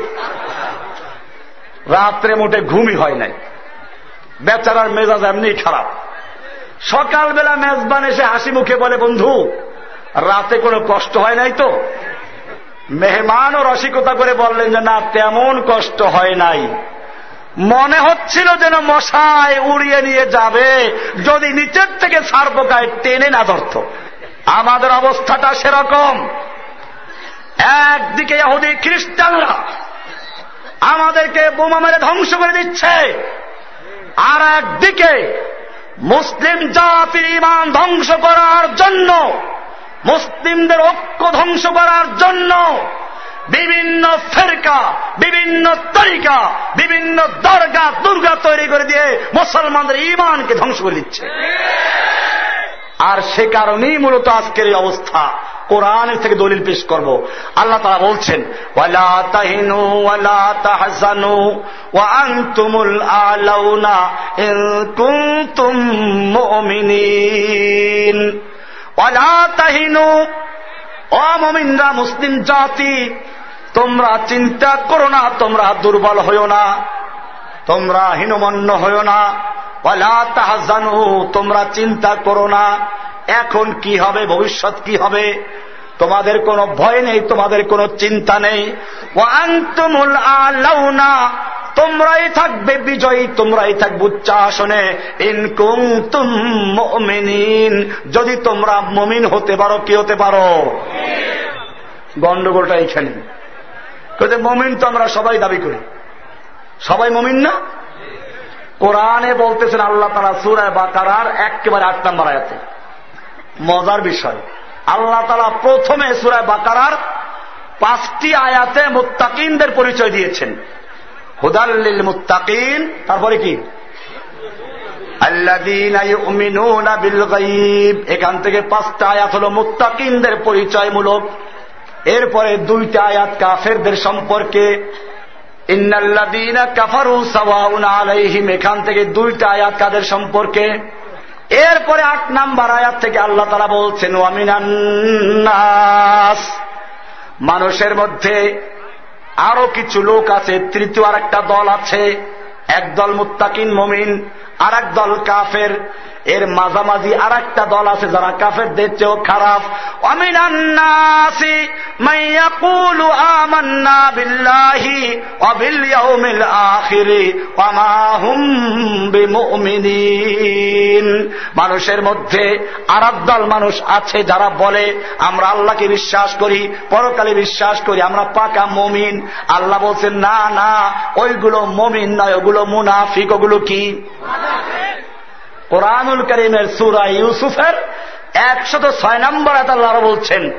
রাত্রে মোটে ঘুমই হয় নাই। বেচারার মেজাজ এমনি খারাপ। সকালবেলা মেজবান এসে হাসি মুখে বলে, বন্ধু, রাতে কোনো কষ্ট হয় নাই তো? মেহমান ও রসিকতা করে বললেন যে, না, তেমন কষ্ট হয় নাই। মনে হচ্ছিল যেন মশায় উড়িয়ে নিয়ে যাবে, যদি নিচের থেকে সার পোকায় টেনে না ধরত। আমাদের অবস্থাটা সেরকম। একদিকে ইহুদি খ্রিস্টানরা আমাদেরকে বোমা মেরে ধ্বংস করে দিচ্ছে, আর একদিকে মুসলিম জাতির ইমান ধ্বংস করার জন্য, মুসলিমদের ঐক্য ধ্বংস করার জন্য বিভিন্ন ফেরকা, বিভিন্ন তরিকা, বিভিন্ন দরগা, দুর্গা তৈরি করে দিয়ে মুসলমানদের ইমানকে ধ্বংস করে দিচ্ছে। আর সে কারণেই মূলত আজকের এই অবস্থা। কোরআনের থেকে দলিল পেশ করব। আল্লাহ তারা বলছেন, ওয়ালা তাহিনু তাহিনু মুসলিম জাতি, তোমরা চিন্তা করো না, তোমরা দুর্বল হইও না। তোমরা হীনমন্য হইও না। ওয়ালা তাহজানু তোমরা চিন্তা করো না। এখন কি হবে, ভবিষ্যৎ কি হবে? তোমাদের কোনো ভয় নেই, তোমাদের কোনো চিন্তা নেই। তোমরাই থাকবে বিজয়ী, তোমরাই থাকবে উচ্চ আসনে ইনকুম তুমিন যদি তোমরা মমিন হতে পারো, কি হতে পারো? গন্ডগোলটা এইখানে। মমিন তো আমরা সবাই দাবি করি। সবাই মমিন না? কোরআনে বলতেছেন আল্লাহ তারা সুরায় বাকারার একেবারে আট নম্বর আয়াতে। মজার বিষয়। আল্লাহ তালা প্রথমে সুরায় বাকারার পাঁচটি আয়াতে মোত্তাকিনদের পরিচয় দিয়েছেন। হুদাল্লিল মুত্তাকিন, তারপরে কি? এখান থেকে পাঁচটা আয়াত হল মুত্তাকিনদের পরিচয়মূলক। এরপরে দুইটা আয়াত কাফেরদের সম্পর্কে। আলাইহিম, এখান থেকে দুইটা আয়াত কাদের সম্পর্কে? এরপরে আট নাম্বার আয়াত থেকে আল্লাহ তারা বলছেন ওয়ামিনান্নাস মানুষের মধ্যে আরও কিছু লোক আছে, তৃতীয় আর একটা দল আছে, একদল মুত্তাকিন মমিন আর দল কাফের। এর মাঝামাঝি আর একটা দল আছে যারা কাফের চেয়েও খারাপ। হুম মানুষের মধ্যে আর দল মানুষ আছে যারা বলে, আমরা আল্লাহকে বিশ্বাস করি, পরকালে বিশ্বাস করি, আমরা পাকা মমিন। আল্লাহ বলছেন, না না, ওইগুলো মমিন নয়, ওগুলো মুনাফিক, ওগুলো কি? কোরআনুল করিমের সুরা ইউসুফের একশত ছয় নম্বর আল্লাহ বলছেন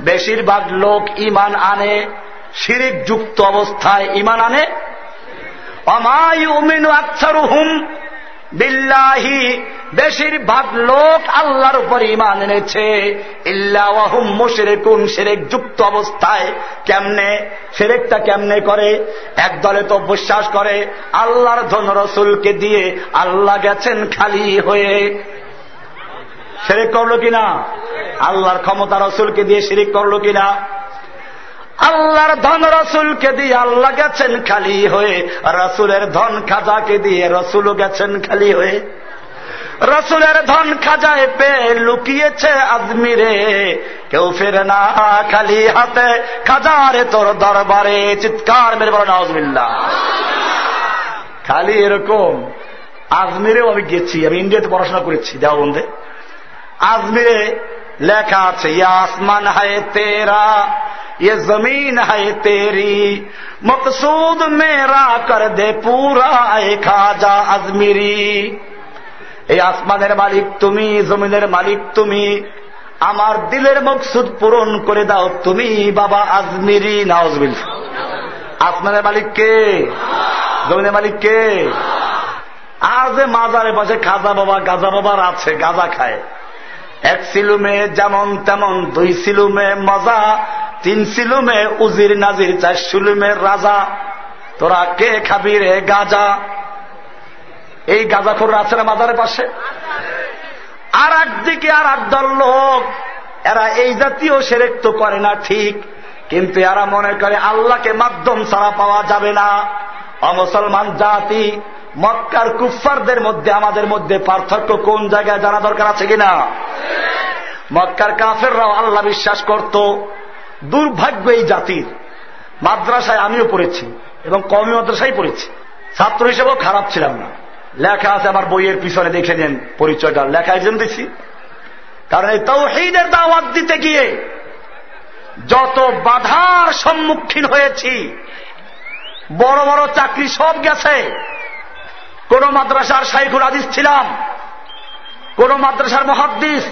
বেশিরভাগ লোক ইমান আনে, শিরিক যুক্ত অবস্থায় ইমান আনে। অমায়ুমিনু আকসারুহুম বিল্লাহি, বেশিরভাগ লোক আল্লাহর উপর ইমান এনেছে। ইল্লাহুম মুশরেকুন সেরেক যুক্ত অবস্থায়। কেমনে? সেরেকটা কেমনে করে? এক দলে তো বিশ্বাস করে, আল্লাহর ধন রসুলকে দিয়ে আল্লাহ গেছেন খালি হয়ে। সেরেক করল কিনা? আল্লাহর ক্ষমতা রসুলকে দিয়ে শিরিক করল কিনা? আল্লাহর ধন রসুলকে দিয়ে আল্লাহ গেছেন খালি হয়ে রসুলের ধন খাজাকে দিয়ে রসুলও গেছেন খালি হয়ে। রসুলের ধন খাজায় পে লুকিয়েছে আজমিরে, কেউ ফেরে না খালি হাতে। খাজারে তোর দরবারে চিৎকার মেরে বলো নজমিল্লা খালি এরকম, আজমিরেও আমি গেছি, আমি ইন্ডিয়াতে পড়াশোনা করেছি দেওয়া বন্ধে আজমিরে লেখা আছে আসমান হায় তেরা ये जमीन है तेरी मकसूद मेरा कर दे पूरा ए खाजा আজমিরি এই আসমানের মালিক তুমি জমিনের মালিক তুমি আমার দিলের মকসুদ পূরণ করে দাও তুমি বাবা আজমিরি নাওজবিল আসমানের মালিক কে জমিনের মালিক কে আর যে মাজারে পাশে খাজা বাবা গাজা বাবার আছে গাজা খায় এক সিলুমে যেমন তেমন, দুই সিলুমে মজা, তিন সিলুমে উজির নাজির, চার সিলুমের রাজা। তোরা কে খাবি রে গাজা? এই গাজাখোর আছে না মাজারের পাশে? আর একদিকে আর একদল লোক, এরা এই জাতীয় সেরেক তো করে না ঠিক, কিন্তু এরা মনে করে আল্লাহকে মাধ্যম ছাড়া পাওয়া যাবে না। অমুসলমান জাতি মক্কার কুফারদের মধ্যে, আমাদের মধ্যে পার্থক্য কোন জায়গায় জানা দরকার আছে কিনা? মক্কার কাফেররাও আল্লাহ বিশ্বাস করত, দুর্ভাগ্য এই জাতির। মাদ্রাসায় আমিও পড়েছি এবং কমি মাদ্রাসায় পড়েছি। ছাত্র হিসেবেও খারাপ ছিলাম না। লেখা আছে আমার বইয়ের পিছনে, দেখে নেন পরিচয়টা। লেখা একজন দিছি। কারণ এই তৌহিদের দাওয়াত দিতে গিয়ে যত বাধার সম্মুখীন হয়েছি, বড় বড় চাকরি সব গেছে। কোন মাদ্রাসার সাইকুল আদিস ছিলাম, কোন মাদ্রাসার মহাদ্দিস।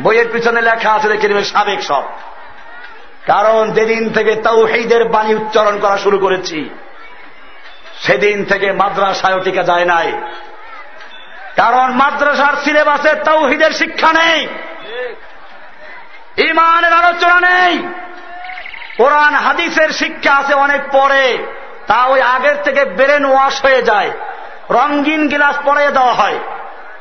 বইয়ের পিছনে লেখা আছে দেখে নেবে সাবেক সব। কারণ যেদিন থেকে তাও তৌহিদের বাণী উচ্চারণ করা শুরু করেছি, সেদিন থেকে মাদ্রাসায় টিকা যায় নাই। কারণ মাদ্রাসার সিলেবাসে তৌহিদের শিক্ষা নেই ইমানের আলোচনা নেই, কোরআন হাদিসের শিক্ষা আছে অনেক পরে, তা ওই আগের থেকে ব্রেন ওয়াশ হয়ে যায়। রঙ্গিন গিলাস পরে দেওয়া হয়।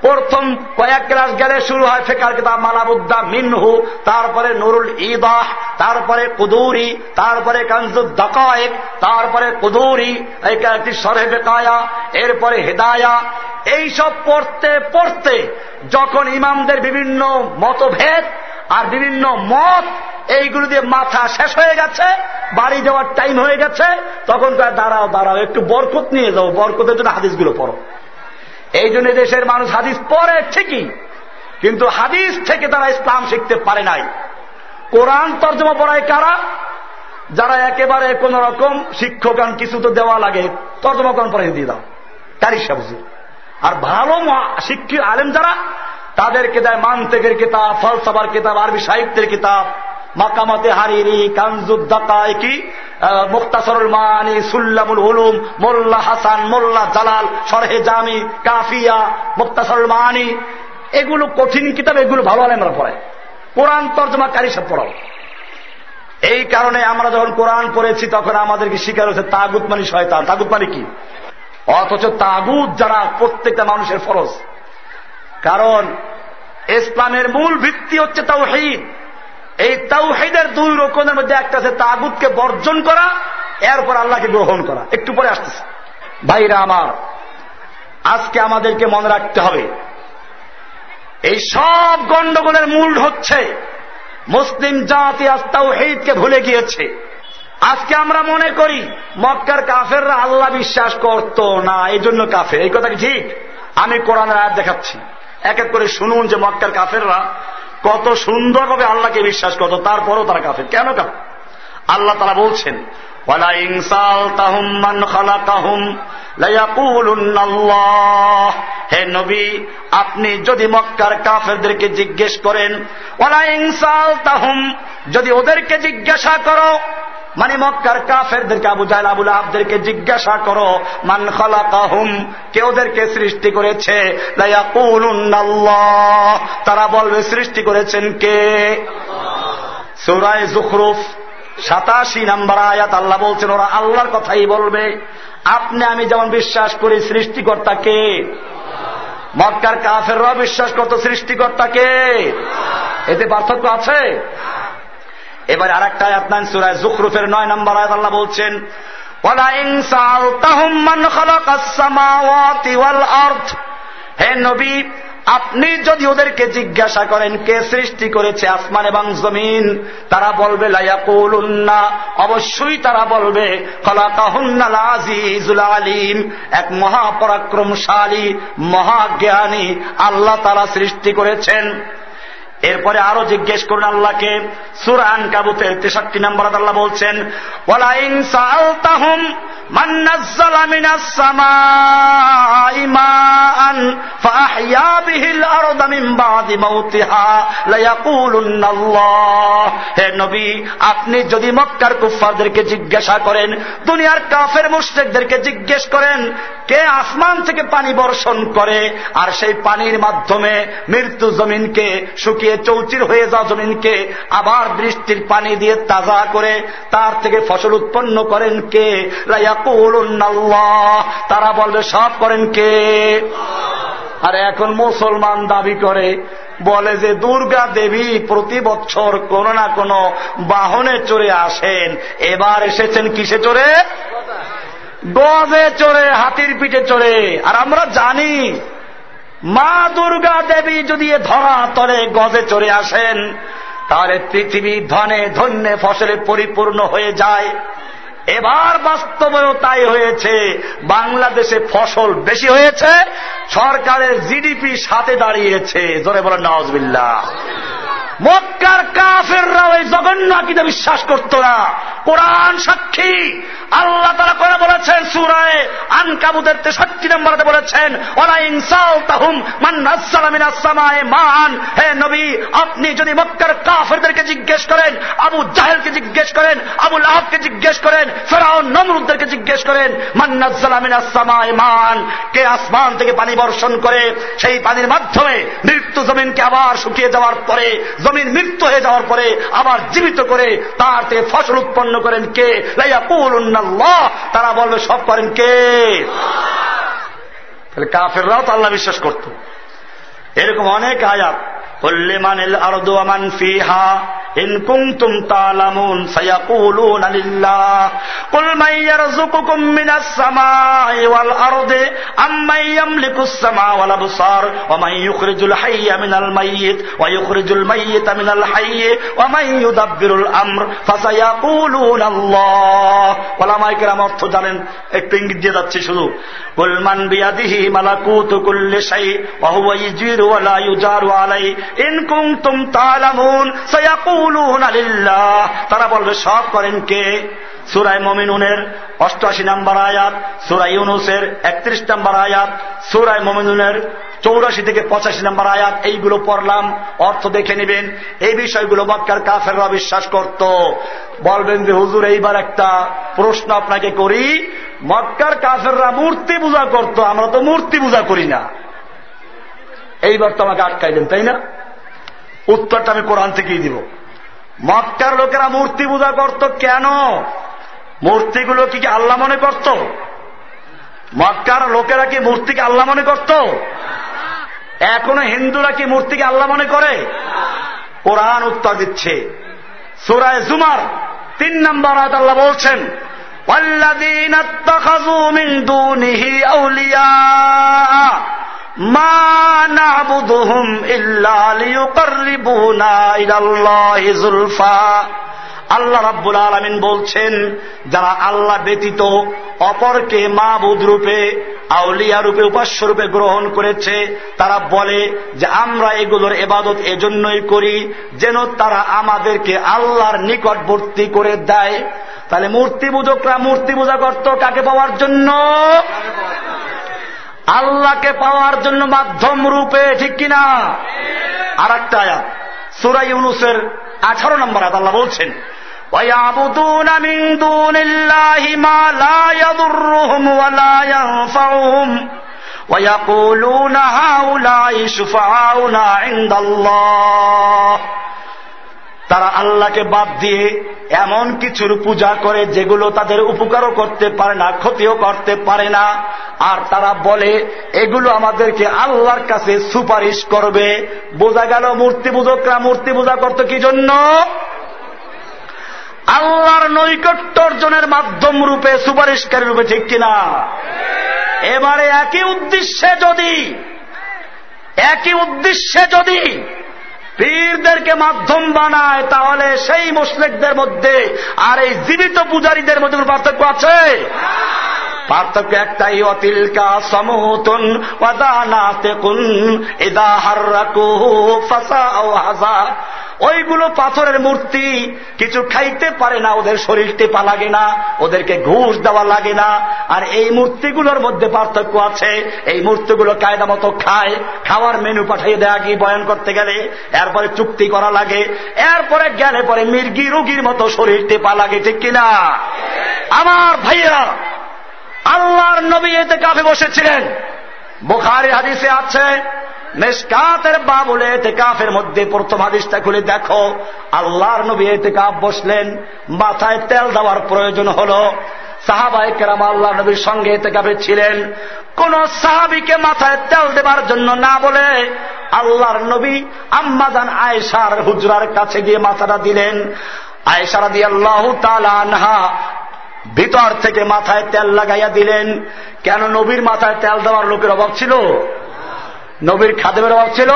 প্রথম কয়েক ক্লাস গেলে শুরু হয় ফেকার কিতাব মালাবুদ্দা মিনহু, তারপরে নুরুল ইদাহ তারপরে কুদুরি, তারপরে দকায়েক, তারপরে কুদুরি একটি সরে বেকায়া, এরপরে হেদায়া। এইসব পড়তে পড়তে যখন ইমামদের বিভিন্ন মতভেদ আর বিভিন্ন মত, এইগুলো দিয়ে মাথা শেষ হয়ে গেছে, বাড়ি যাওয়ার টাইম হয়ে গেছে, তখন দাঁড়াও দাঁড়াও, একটু বরকত নিয়ে যাও, বরকতের জন্য হাদিসগুলো পড়ো। এই জন্য দেশের মানুষ হাদিস পড়ে ঠিকই, কিন্তু হাদিস থেকে তারা ইসলাম শিখতে পারে নাই। কোরআন তর্জমা পড়ায় কারা? যারা একেবারে কোন রকম শিক্ষকান কিছু তো দেওয়া লাগে, তর্জমা কোরআন পড়াই দিয়ে দাও। তারই সবজি আর ভালো শিক্ষিত আলেম যারা তাদেরকে দেয় মানতেকের কিতাব, ফলসফার কিতাব, আরবি সাহিত্যের কিতাব, মাকামতে হারিরি কানজুদ্দাকা কি মুক্তাসরুল মানি, সুল্লামুল উলুম, মোল্লা হাসান, মোল্লা জালাল সরহে জামি, কাফিয়া, মুক্তাসরুল মানি। এগুলো কঠিন কিতাব, এগুলো ভালো আলেমরা পড়ে। কোরআন তর্জমাকারী সব পড়াও। এই কারণে আমরা যখন কোরআন পড়েছি, তখন আমাদেরকে শিকার হচ্ছে তাগুত মানে শয়তান। তাগুত মানে কি? অথচ তাগুত যারা প্রত্যেকটা মানুষের ফরজ। কারণ ইসলামের মূল ভিত্তি হচ্ছে তাওহিদ। এই তাওহিদের দুই রকমের মধ্যে একটা আছে তাগুতকে বর্জন করা, এরপর আল্লাহকে গ্রহণ করা। একটু পরে আসতেছে। ভাইরা আমার, আজকে আমাদেরকে মনে রাখতে হবে, এই সব গন্ডগোলের মূল হচ্ছে মুসলিম জাতি আজ তাওহিদকে ভুলে গিয়েছে। আজকে আমরা মনে করি, মক্কার কাফেররা আল্লাহ বিশ্বাস করত না এই জন্য কাফের। এই কথা কি ঠিক? আমি কোরআনের আয়াত দেখাচ্ছি। এক এক করে শুনুন যে মক্কার কাফেররা কত সুন্দরভাবে আল্লাহকে বিশ্বাস করত, তারপরও তারা কাফের। কেন কাফের? আল্লাহ তারা বলছেন হে নবী, আপনি যদি মক্কার কাফেরদেরকে জিজ্ঞেস করেন ওলা ইনসাল তাহুম যদি ওদেরকে জিজ্ঞাসা করো মানে মক্কার কাফেরদেরকে আবু জাহেল, আবুল আবদেরকে জিজ্ঞাসা করো, মান খালাকাহুম? কে ওদেরকে সৃষ্টি করেছে? তারা বলবে, সৃষ্টি করেছেন কে? সুরায় জুখরুফ, সাতাশি নাম্বার আয়াত আল্লাহ বলছেন, ওরা আল্লাহর কথাই বলবে। আপনি, আমি যেমন বিশ্বাস করি সৃষ্টিকর্তাকে মক্কার কাফেররাও বিশ্বাস করত সৃষ্টিকর্তাকে এতে পার্থক্য আছে? এবার আর একটা আয়াত নান সুরায় জুখরুফের নয় নম্বর আয়াত আল্লাহ বলছেন হে নবী, আপনি যদি ওদেরকে জিজ্ঞাসা করেন, কে সৃষ্টি করেছে আসমান এবং জমিন, তারা বলবে লাইয়াকুলুন্না অবশ্যই তারা বলবে আলিম। এক মহাপরাক্রমশালী, মহাজ্ঞানী আল্লাহ তারা সৃষ্টি করেছেন। এরপরে আরও জিজ্ঞেস করুন আল্লাহকে। সুরান কাবুতের তেষট্টি নম্বর আল্লাহ বলছেন আপনি যদি মক্কার কুফফারদেরকে জিজ্ঞাসা করেন, দুনিয়ার কাফের মুশরিকদেরকে জিজ্ঞেস করেন, কে আসমান থেকে পানি বর্ষণ করে, আর সেই পানির মাধ্যমে মৃত্যু জমিনকে শুকিয়ে চৌচির হয়ে যাওয়া জমিনকে আবার বৃষ্টির পানি দিয়ে তাজা করে তার থেকে ফসল উৎপন্ন করেন কে? তারা বলবে, সব করেন কে? আর এখন মুসলমান দাবি করে, বলে যে, দুর্গা দেবী প্রতি বছর কোন না কোন বাহনে চড়ে আসেন। এবার এসেছেন কিসে চড়ে? গজে চড়ে, হাতির পিঠে চড়ে। আর আমরা জানি মা দুর্গা দেবী যদি ধরা তলে গজে চড়ে আসেন, তাহলে পৃথিবী ধনে ধন্যে ফসলে পরিপূর্ণ হয়ে যায়। এবার বাস্তবেও তাই হয়েছে, বাংলাদেশে ফসল বেশি হয়েছে সরকারের জিডিপি সাথে দাঁড়িয়েছে। জোরে বলেন নওয়াজবিল্লা মক্কার কাফেররা ওই জঘন্য আকিদা বিশ্বাস করত না। কোরআন সাক্ষী। আল্লাহ তারা করে বলেছেন সুরায় আনকাবুদের তেষট্টি নম্বরে বলেছেন ওরা ইনসাল তাহুম মান্নাসালামিনাসামায় মান হে নবী, আপনি যদি মক্কার কাফেরদেরকে জিজ্ঞেস করেন, আবু জাহেলকে জিজ্ঞেস করেন আবুল আহবকে জিজ্ঞেস করেন, ফেরাউন, নমরুদ্দেরকে জিজ্ঞেস করেন মান্নাসালামিনাসামায় মান কে আসমান থেকে পানি বর্ষণ করে সেই পানির মাধ্যমে মৃত্যু জমিনকে আবার শুকিয়ে যাওয়ার পরে, জমিন মৃত্যু হয়ে যাওয়ার পরে আবার জীবিত করে তার থেকে ফসল উৎপন্ন করেন কে? তারা বলবে, সব করেন কে? তাহলে কাফেররাও তো আল্লাহ বিশ্বাস করত। এরকম অনেক আয়াত কল্লিমানিল আরদু আমান ফিহা ইন কুনতুম তালামুন সায়াকুলুনা লিল্লাহ। কুল মান ইয়ারযুকুকুম মিনাস সামাই ওয়াল আরদি আম্মান ইয়ামলিকুস সামা ওয়াল আবসার ওয়া মান ইউখরিজুল হাইয়্যা মিনাল মাইয়িত ওয়া ইউখরিজুল মাইয়িতা মিনাল হাইয়্যি ওয়া মান ইউদাব্বিরুল আমর ফাসায়াকুলুনা আল্লাহ। ওলামায়ে কেরাম অর্থ জানেন, একটু ইঙ্গিত দিয়ে যাচ্ছে শুধু। কুল বিয়াদিহি মালাকুতু কুল্লি শাই ওয়া হুয়া ইউজিরু ওয়া লা তারা বলবে, সব করেন কে? সুরাই মমিনুনের অষ্টআশি নাম্বার আয়াত সুরাই ইউনুসের একত্রিশ নাম্বার আয়াত সুরাই মমিনুনের চৌরাশি থেকে পঁচাশি নাম্বার আয়াত। এইগুলো পড়লাম, অর্থ দেখে নেবেন। এই বিষয়গুলো মক্কার কাফেররা বিশ্বাস করত। বলবেন যে, হুজুর, এইবার একটা প্রশ্ন আপনাকে করি। মক্কার কাফেররা মূর্তি পূজা করত, আমরা তো মূর্তি পূজা করি না। এইবার তো আমাকে আটকাইলেন তাই না? উত্তরটা আমি কোরআন থেকেই দিব মক্কার লোকেরা মূর্তি পূজা করত কেন মূর্তিগুলো কি কি আল্লাহ মনে করত মক্কার লোকেরা কি মূর্তিকে আল্লাহ মনে করত এখনো হিন্দুরা কি মূর্তিকে আল্লাহ মনে করে কোরআন উত্তর দিচ্ছে সুরায় জুমার তিন নম্বর আয়াত আল্লাহ বলছেন والذين اتخذوا من دونه أولياء আল্লাহ রাব্বুল আলমিন বলছেন, যারা আল্লাহ ব্যতীত অপরকে মাবুদ রূপে, আউলিয়া রূপে, উপাস্য রূপে গ্রহণ করেছে, তারা বলে যে আমরা এগুলোর এবাদত এজন্যই করি যেন তারা আমাদেরকে আল্লাহর নিকটবর্তী করে দেয়। তাহলে মূর্তি পূজকরা মূর্তি পূজা করত কাকে পাওয়ার জন্য? আল্লাহকে পাওয়ার জন্য মাধ্যম রূপে ঠিক কিনা আর একটা আয়াত সুরাই ইউনুসের আঠারো নম্বর আয়াত আল্লাহ বলছেন ويعبدون من دون الله ما لا يضرهم ولا ينفعهم ويقولون هؤلاء شفعاؤنا عند الله তারা আল্লাহকে বাদ দিয়ে এমন কিছুর পূজা করে যেগুলো তাদের উপকারও করতে পারে না, ক্ষতিও করতে পারে না। আর তারা বলে, এগুলো আমাদেরকে আল্লাহর কাছে সুপারিশ করবে। বোঝা গেল মূর্তি পূজকরা মূর্তি পূজা করত কি জন্য? আল্লাহর নৈকট্য অর্জনের মাধ্যম রূপে, সুপারিশকারী রূপে, ঠিক কিনা? এবারে একই উদ্দেশ্যে যদি, একই উদ্দেশ্যে যদি পীরদেরকে মাধ্যম বানায় তাহলে সেই মুসলিকদের মধ্যে আর এই জীবিত পূজারীদের মধ্যে পার্থক্য আছে? পার্থক্য একটাই, অতিলকা সমুতন হাররাকুহু ফাসাউ হাজা। ওইগুলো পাথরের মূর্তি, কিছু খাইতে পারে না, ওদের শরীর টেপা লাগে না, ওদেরকে ঘুষ দেওয়া লাগে না। আর এই মূর্তিগুলোর মধ্যে পার্থক্য আছে, এই মূর্তিগুলো কায়দা মতো খায়, খাওয়ার মেনু পাঠিয়ে দেয়া কি বয়ন করতে গেলে, এরপরে চুক্তি করা লাগে, এরপরে গেলে পরে মির্গি রুগীর মতো শরীর টেপা লাগে, ঠিক কিনা? আমার ভাইয়া আল্লাহর নবী এতে কাফে বসেছিলেন। বুখারি হাদিসে আছে, মেসকাতের বাবুলে এতে কাফের মধ্যে প্রথম হাদিসটা খুলে দেখো। আল্লাহর নবী এতে কাপ বসলেন, মাথায় তেল দেওয়ার প্রয়োজন হল। সাহাবাই কেরাম আল্লাহ নবীর সঙ্গে এতে কাপে ছিলেন। কোন সাহাবিকে মাথায় তেল দেবার জন্য না বলে আল্লাহর নবী আম্মাদান আয়েশার হুজরার কাছে গিয়ে মাথাটা দিলেন। আয়েশারা দিয়ে আল্লাহ তালা আনহা ভিতর থেকে মাথায় তেল লাগাইয়া দিলেন। কেন নবীর মাথায় তেল দেওয়ার লোকের অভাব ছিল? নবীর খাদেমের অভাব ছিল?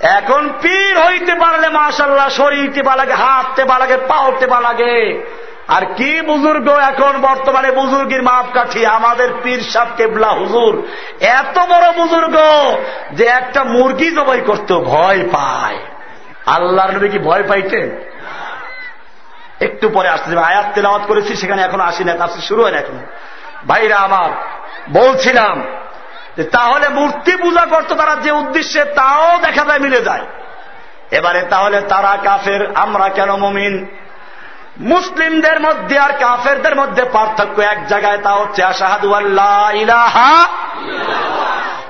এখন পীর হইতে পারলে মাশাল্লাহ শরীরতে বা লাগে হাঁটতে বা লাগে পা উঠতে বা লাগে। আর কি বুজুর্গ এখন বর্তমানে বুজুর্গের মাপ কাঠি আমাদের পীর সাহ কেবলা হুজুর। এত বড় বুজুর্গ যে একটা মুরগি জবাই করতে ভয় পায়। আল্লাহর নবী কি ভয় পাইতেন? একটু পরে আসতে আয়াত তেলাওয়াত করেছি, সেখানে এখন আসি না তার শুরু হয় না এখন। ভাইরা আমার, বলছিলাম যে তাহলে মূর্তি পূজা করতো তারা যে উদ্দেশ্যে, তাও দেখা যায় মিলে যায়। এবারে তাহলে তারা কাফের, আমরা কেন মমিন? মুসলিমদের মধ্যে আর কাফেরদের মধ্যে পার্থক্য এক জায়গায়, তা হচ্ছে আশাহাদু আল্লাহ ইলাহা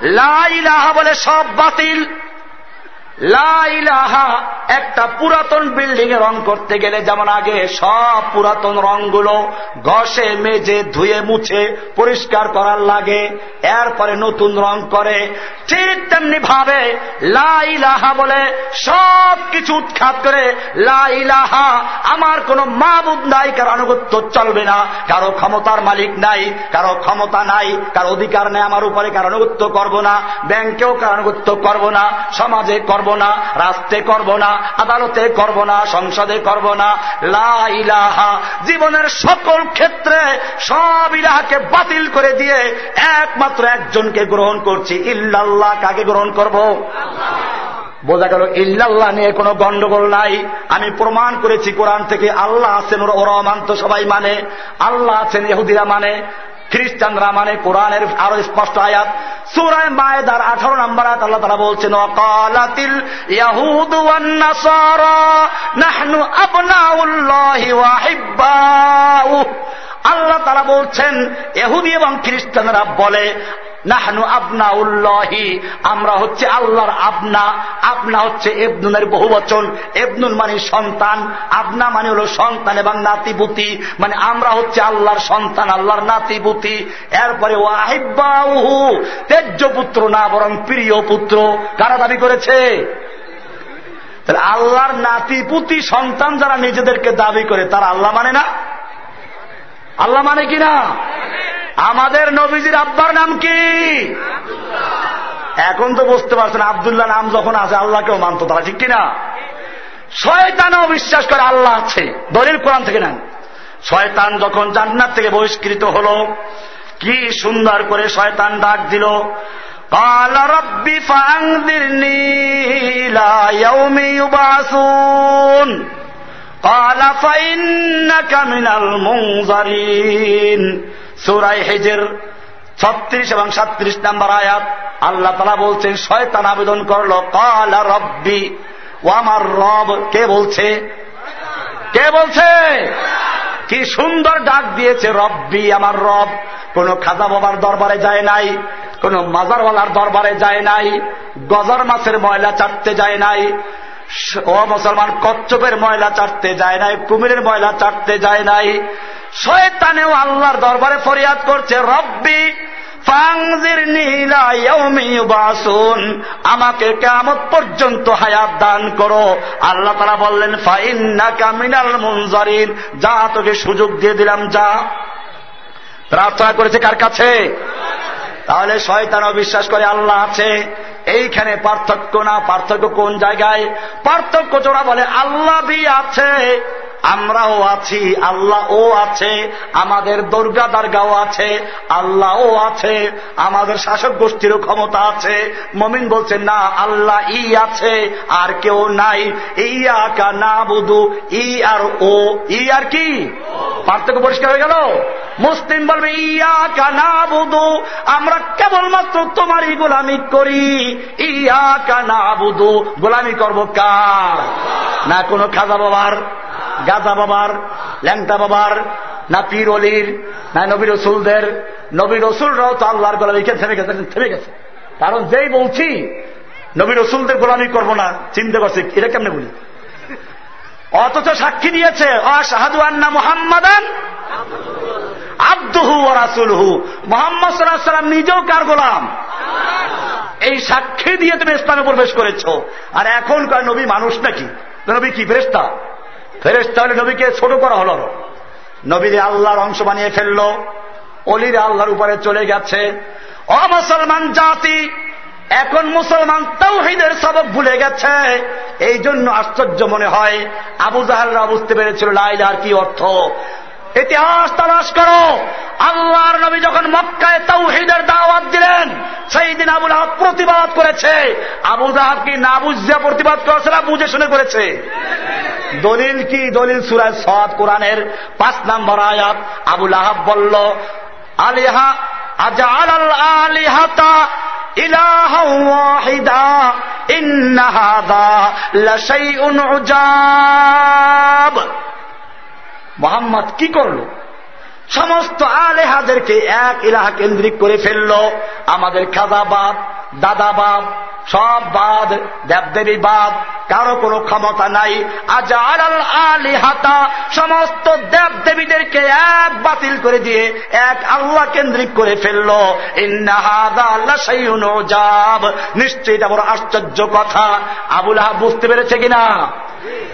লা ইলাহা বলে সব বাতিল। লাইলাহা একটা পুরাতন বিল্ডিং এ রং করতে গেলে যেমন আগে সব পুরাতন রংগুলো ঘষে, মেজে, ধুয়ে, মুছে, পরিষ্কার করার লাগে, এরপরে নতুন রং করে, ঠিক তেমনি ভাবে লাইলাহা বলে সব কিছু উৎখাত করে লাইলাহা আমার কোন মাবুদ নাই, কারও আনুগত্য চলবে না, কারও ক্ষমতার মালিক নাই, কারও ক্ষমতা নাই, কারও অধিকার নেই, আমার উপরে কারও আনুগত্য করব না, ব্যাংকেও কারও আনুগত্য করব না, সমাজে করব না রাস্তে করব না, আদালতে করব না, সংসদে করব না। লা জীবনের সকল ক্ষেত্রে সব ইলাহাকে বাতিল করে দিয়ে একমাত্র একজনকে গ্রহণ করছি। ইল্লাল্লাহ, কাকে গ্রহণ করব? বোঝা গেল, ইল্লাল্লাহ নিয়ে কোনো গন্ডগোল নাই। আমি প্রমাণ করেছি কোরআন থেকে, আল্লাহ আছেন ওরা অমান্ত সবাই মানে আল্লাহ আছেন এহুদিরা মানে খ্রিস্টানরা মানে কোরআনের আরও স্পষ্ট আয়াত। সুরায় মায়েদার আঠারো নম্বর আয়াত আল্লাহ তারা বলছেন অকালাতিল ইয়াহুদ নাহনু আবনাউল্লাহি আল্লাহ তারা বলছেন এহুদি এবং খ্রিস্টানরা বলে নাহনু আপনা উল্লাহি আমরা হচ্ছে আল্লাহর আপনা আপনা হচ্ছে এবনুনের বহু বচন এবনুল মানে সন্তান আপনা মানে হল সন্তান এবং নাতিপুতি। মানে আমরা হচ্ছে আল্লাহর সন্তান, আল্লাহর নাতিপুতি। এরপরে ও ওয়াহিবাহু তেজ্য পুত্র না বরং প্রিয় পুত্র। কারা দাবি করেছে? আল্লাহর নাতিপুতি সন্তান যারা নিজেদেরকে দাবি করে, তারা আল্লাহ মানে না? আল্লাহ মানে কি না? আমাদের নবীজির আব্বার নাম কি? এখন তো বুঝতে পারছেন আবদুল্লাহ নাম যখন আছে আল্লাহকেও মানত তারা ঠিক কিনা? শয়তানও বিশ্বাস করে আল্লাহ আছে দলিল কোরআন থেকে নেন। শয়তান যখন জান্নাত থেকে বহিষ্কৃত হল কি সুন্দর করে শয়তান ডাক দিল কালা ফাইন্নাকা মিনাল সৌরাই হেজের, ছত্রিশ এবং সাত্রিশ নাম্বার আয়াত, আল্লাহ তালা বলছেন, শয়তান আবেদন করল, কালা রব্বি ও আমার রব, কে বলছে? কে বলছে? কি সুন্দর ডাক দিয়েছে, রব্বি, আমার রব, কোন খাজা বাবার দরবারে যায় নাই, কোন মাজারওয়ালার দরবারে যায় নাই, গজার মাছের ময়লা চাটতে যায় নাই ও মুসলমান, কচ্ছপের ময়লা চাটতে যায় নাই, কুমিরের ময়লা চাটতে যায় নাই। শয়তানেও আল্লাহর দরবারে ফরিয়াদ করছে, রব্বি আমাকে কেমত পর্যন্ত হায়াত দান করো। আল্লাহ তারা বললেন ফাইন ফাইন্না কামিনাল মুনজারিন। যা তোকে সুযোগ দিয়ে দিলাম, যা। প্রার্থনা করেছে কার কাছে? তাহলে শয়তানও বিশ্বাস করে আল্লাহ আছে। এইখানে পার্থক্য না পার্থক্য কোন জায়গায়? পার্থক্য চোরা বলে আল্লাহ আছে। আমরাও আছি আল্লাহ ও আছে, আমাদের দুর্গা দার্গাও আছে আল্লাহ ও আছে, আমাদের শাসক গোষ্ঠীরও ক্ষমতা আছে। মমিন বলছে, না আল্লাহ ই আছে, আর কেউ নাই। ইয়া কা না বুধু ই আর ও, ই আর কি? পার্থক্য পরিষ্কার হয়ে গেল? মুসলিম বলবে ইয়া কা না বুধু আমরা কেবলমাত্র তোমার তোমারই গোলামি করি। ইয়া কা না বুধু গোলামি করব কার? না, কোনো খাজা বাবার গাজা বাবার, ল্যাংটা বাবার, না পীর অলির, না নবী রসুলদের। নবী রসুলরাও তো আল্লাহর গোলামি থেমে গেছে থেমে গেছে। কারণ যেই বলছি, নবী রসুলদের গোলামি করব না, চিন্তা করছে এটা কেমনে বলি অথচ সাক্ষী দিয়েছে অশাহাদু আন্না মোহাম্মদান আব্দুহু রাসুলহু। মোহাম্মদ সাল্লাম নিজেও কার গোলাম? এই সাক্ষী দিয়ে তুমি ইসলামে প্রবেশ করেছ। আর এখন কয়, নবী মানুষ নাকি? নবী কি ফেরেস্তা ফেরেস্তা হলে নবীকে ছোট করা হল নবীরে আল্লাহর অংশ বানিয়ে ফেলল, অলির আল্লাহর উপরে চলে গেছে। অমুসলমান জাতি, এখন মুসলমান তৌহিদের সবক ভুলে গেছে। এই জন্য আশ্চর্য মনে হয়, আবু জাহালরা বুঝতে পেরেছিল লাইলার কি অর্থ। ইতিহাস তালাশ করো আল্লাহর নবী যখন মক্কায় তৌহিদের দাওয়াত দিলেন সেই দিন আবুল আহাব প্রতিবাদ করেছে আবু জাহাব কি না বুঝে প্রতিবাদ করেছে না বুঝে শুনে করেছে দলিল কি দলিল সুরায় সদ কোরআনের পাঁচ নম্বর আয়াত আবুল আহাব বলল আলিহা আজাল আলিহাতা إلها واحدا إن هذا لشيء عجاب মোহাম্মদ কি করল? সমস্ত আলেহাদেরকে এক ইলাহা কেন্দ্রিক করে ফেলল। আমাদের খাজা বাপ দাদা বাপ সব বাদ, দেবদেবী বাদ, কারও কোনো ক্ষমতা নাই। আজ আলী হাতা সমস্ত দেব দেবীদেরকে এক বাতিল করে দিয়ে এক আল্লাহ কেন্দ্রিক করে ফেলল। যাব নিশ্চয়ই এটা বড় আশ্চর্য কথা। আবুল আহ বুঝতে পেরেছে কিনা?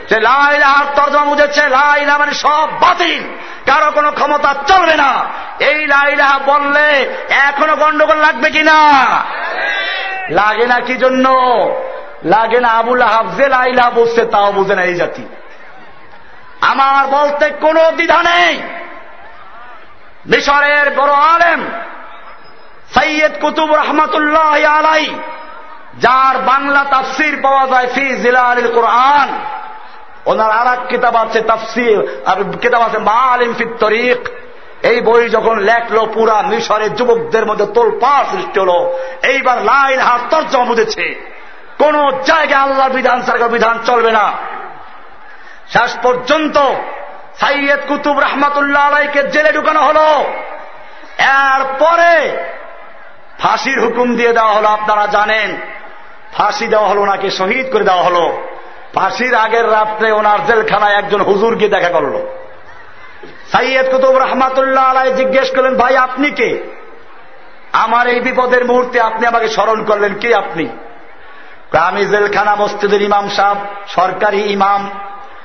যে লাইলাহার তর্জমা বুঝেছে, লাইলা মানে সব বাতিল। কারও কোনো ক্ষমতা চলবে না। এই লাইলাহা বললে এখনও গন্ডগোল লাগবে কিনা লাগে না কি জন্য? লাগে না আবুল আহাব যে লাইলা বুঝছে তাও বুঝে না এই জাতি। আমার বলতে কোনো দ্বিধা নেই। মিশরের বড় আলেম সৈয়দ কুতুব রহমতুল্লাহ আলাই যার বাংলা তাফসির পাওয়া যায় ফি জিলা জিলাল কোরআন, ওনার আর এক কিতাব আছে তাফসির, আর কিতাব আছে মা আলিম এই বই যখন লেখলো, পুরা মিশরের যুবকদের মধ্যে তোলপাড় সৃষ্টি হল। এইবার লাইন হাত তর্জমা বুঝেছে। কোন জায়গায় আল্লাহর বিধান সরকার বিধান চলবে না। শেষ পর্যন্ত সাইয়দ কুতুব রহমাতুল্লাহ আলাইকে জেলে ঢুকানো হল। এরপরে ফাঁসির হুকুম দিয়ে দেওয়া হলো, আপনারা জানেন। ফাঁসি দেওয়া হলো, ওনাকে শহীদ করে দেওয়া হলো। ফাঁসির আগের রাত্রে ওনার জেলখানায় একজন হুজুরকে দেখা করল। সাইয়দ কুতুব রহমাতুল্লাহ আলাই জিজ্ঞেস করলেন, ভাই, আপনি কে? আমার এই বিপদের মুহূর্তে আপনি আমাকে স্মরণ করলেন, কে আপনি? আমি জেলখানা মসজিদের ইমাম সাহ সরকারি ইমাম।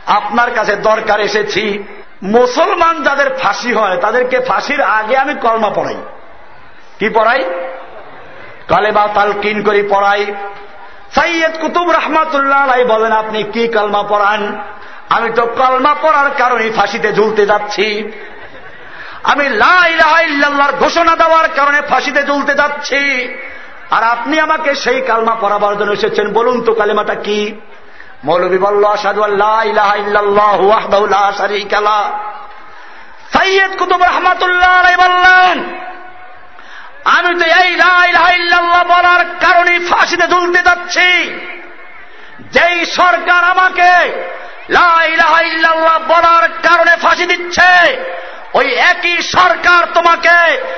আপনার কাছে দরকার এসেছি। মুসলমান যাদের ফাঁসি হয়, তাদেরকে ফাঁসির আগে আমি কলমা পড়াই। কি পড়াই? কালেবা তালকিন করি, পড়াই। সাইয়দ কুতুব রহমাতুল্লাহ বলেন, আপনি কি কালমা পড়ান? আমি তো কালমা পড়ার কারণে ফাঁসিতে ঝুলতে যাচ্ছি। আমি লাইলাহার ঘোষণা দেওয়ার কারণে ফাঁসিতে ঝুলতে যাচ্ছি। আর আপনি আমাকে সেই কালমা পড়াবার জন্য এসেছেন। বলুন তো কালেমাটা কি? মৌলবী বল্ল আল্লাহ সৈয়দ কুতুব রহমাতুল্লাহ বললেন আমি তো এই লাইল্লাহ বলার কারণে ফাঁসিতে ঝুলতে যাচ্ছি। যেই সরকার আমাকে বলার কারণে ফাঁসি দিচ্ছে, ওই একই সরকার তোমাকে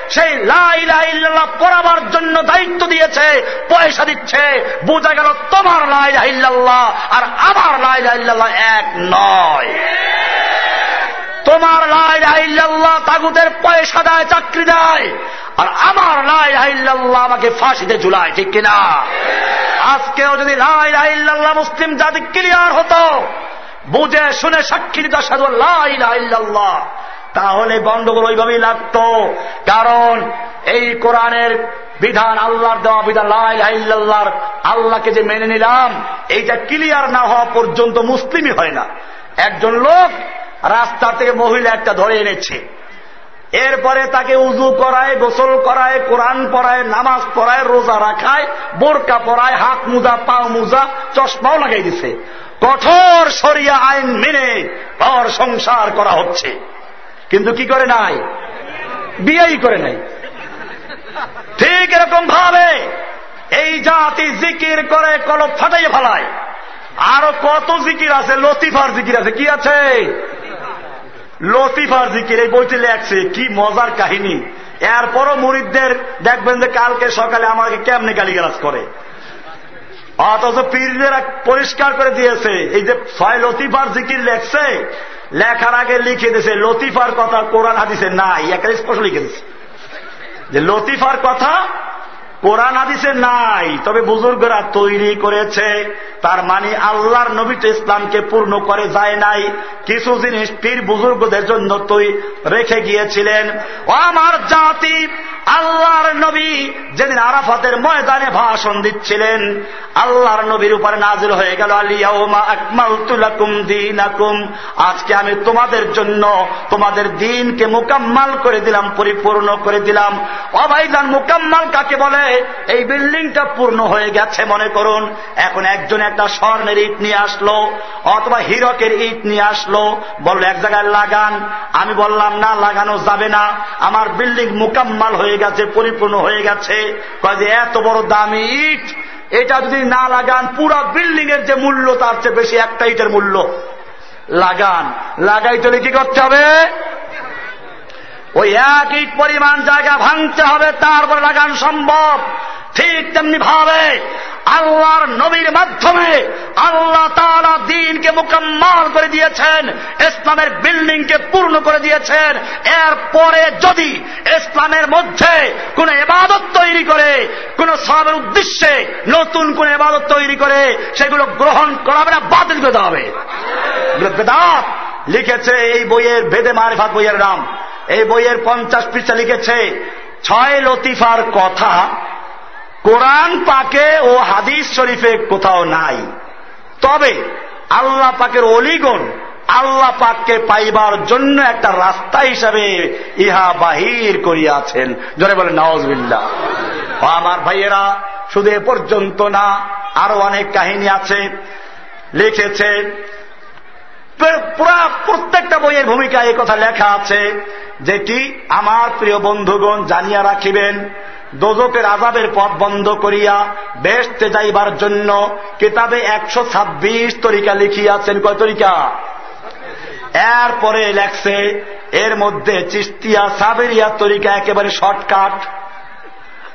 সেই লাইল্লাহ পড়াবার জন্য দায়িত্ব দিয়েছে, পয়সা দিচ্ছে। বোঝা গেল তোমার লাইল্লাহ আর আমার লাইল্লাহ এক নয়। তোমার লাই লাইল্লাহ তাগুদের পয়সা দেয় চাকরি দেয়। আর আমার লাইল্লাহ আমাকে ফাঁসিতে ঝুলায়, ঠিক কিনা? আজকেও যদি লাই লাইল্লাহ মুসলিম জাতি ক্লিয়ার হতো, বুঝে শুনে সাক্ষী দিত সাধু লাইল্লাহ তাহলে গন্ডগোল ওইভাবেই লাগত। কারণ এই কোরআনের বিধান, আল্লাহর দেওয়া বিধান লাই লাইল্লাহর আল্লাহকে যে মেনে নিলাম, এইটা ক্লিয়ার না হওয়া পর্যন্ত মুসলিমই হয় না। একজন লোক রাস্তা থেকে মহিলা একটা ধরে এনেছে। এরপরে তাকে উজু করায়, গোসল করায়, কোরআন পড়ায়, নামাজ পড়ায়, রোজা রাখায়, বোরকা পড়ায় হাত মুজা, পাও মুজা, চশমাও লাগাই দিছে। কঠোর সরিয়া আইন মেনে ঘর সংসার করা হচ্ছে। কিন্তু কি করে নাই? বিয়েই করে নাই। ঠিক এরকম ভাবে এই জাতি জিকির করে, কলপ ফাটাই ফেলায়। আরও কত জিকির আছে? লতিফার জিকির আছে। কি আছে? লতিফার জিকির, এই বইটি লেখছে, কি মজার কাহিনী। এরপরও মুরিদদের দেখবেন যে কালকে সকালে আমাকে কেমনে গালিগালাজ করে। অথচ পীরদের পরিষ্কার করে দিয়েছে, এই যে ছয় লতিফার জিকির লেখছে, লেখার আগে লিখে দিয়েছে, লতিফার কথা কোরআন হাদিসে নাই একটা স্পষ্ট লিখে দিচ্ছে যে লতিফার কথা কোরআন হাদিসে নাই, তবে বুজুর্গরা তৈরি করেছে। তার মানে আল্লাহর নবী তো ইসলামকে পূর্ণ করে যায় নাই। কিছু জিনিস পীর বুজুর্গদের জন্য তুই রেখে গিয়েছিলেন। আমার জাতি, আল্লাহর নবী যেদিন আরাফাতের ময়দানে ভাষণ দিচ্ছিলেন, আল্লাহর নবীর উপরে নাজিল হয়ে গেল আলিয়াউমা আকমাল তুলাকুম দিন আজকে আমি তোমাদের জন্য তোমাদের দিনকে মোকাম্মাল করে দিলাম, পরিপূর্ণ করে দিলাম। অভাইদান মোকাম্মাল কাকে বলে? এই বিল্ডিংটা পূর্ণ হয়ে গেছে, মনে করুন। এখন একজন একটা স্বর্ণের ইট নিয়ে আসলো, অথবা হিরকের ইট নিয়ে আসলো। বলল, এক জায়গায় লাগান। আমি বললাম, না, লাগানো যাবে না। আমার বিল্ডিং মোকাম্মাল হয়ে গেছে, পরিপূর্ণ হয়ে গেছে। যে, এত বড় দামি ইট। এটা যদি না লাগান, পুরো বিল্ডিং এর যে মূল্য, তার চেয়ে বেশি একটা ইটের মূল্য। লাগান। লাগাই চলে কি করতে হবে? ওই এক ইট পরিমাণ জায়গা ভাঙতে হবে তারপর লাগান সম্ভব। ঠিক তেমনি ভাবে আল্লাহর নবীর মাধ্যমে আল্লাহ তারা দিনকে মোকাম্মাল করে দিয়েছেন ইসলামের বিল্ডিংকে পূর্ণ করে দিয়েছেন। এরপরে যদি ইসলামের মধ্যে কোন এবাদত তৈরি করে কোন সবের উদ্দেশ্যে নতুন কোন এবাদত তৈরি করে সেগুলো গ্রহণ করাবে না বাতিল করে দেওয়া হবে। লিখেছে এই বইয়ের ভেদে মারিফাত বইয়ের নাম। এই বইয়ের পঞ্চাশ পৃষ্ঠা লিখেছে, ছয় লতিফার কথা কোরআন পাকে ও হাদিস শরীফে কোথাও নাই। তবে আল্লাহ পাকের অলিগণ আল্লাহ পাককে পাইবার জন্য একটা রাস্তা হিসাবে ইহা বাহির করিয়াছেন। জনে বলে নওয়াজবিল্লা আমার ভাইয়েরা, শুধু এ পর্যন্ত না, আরও অনেক কাহিনী আছে। লিখেছে পুরা প্রত্যেকটা বইয়ের ভূমিকা এই কথা লেখা আছে, যেটি আমার প্রিয় বন্ধুগণ জানিয়া রাখিবেন দোজকের আজাবের পথ বন্ধ করিয়া বেসতে যাইবার জন্য কিতাবে একশো ছাব্বিশ তরিকা লিখিয়াছেন। কয় তরিকা? এরপরে লেখছে, এর মধ্যে চিস্তিয়া সাবেরিয়া তরিকা একেবারে শর্টকাট।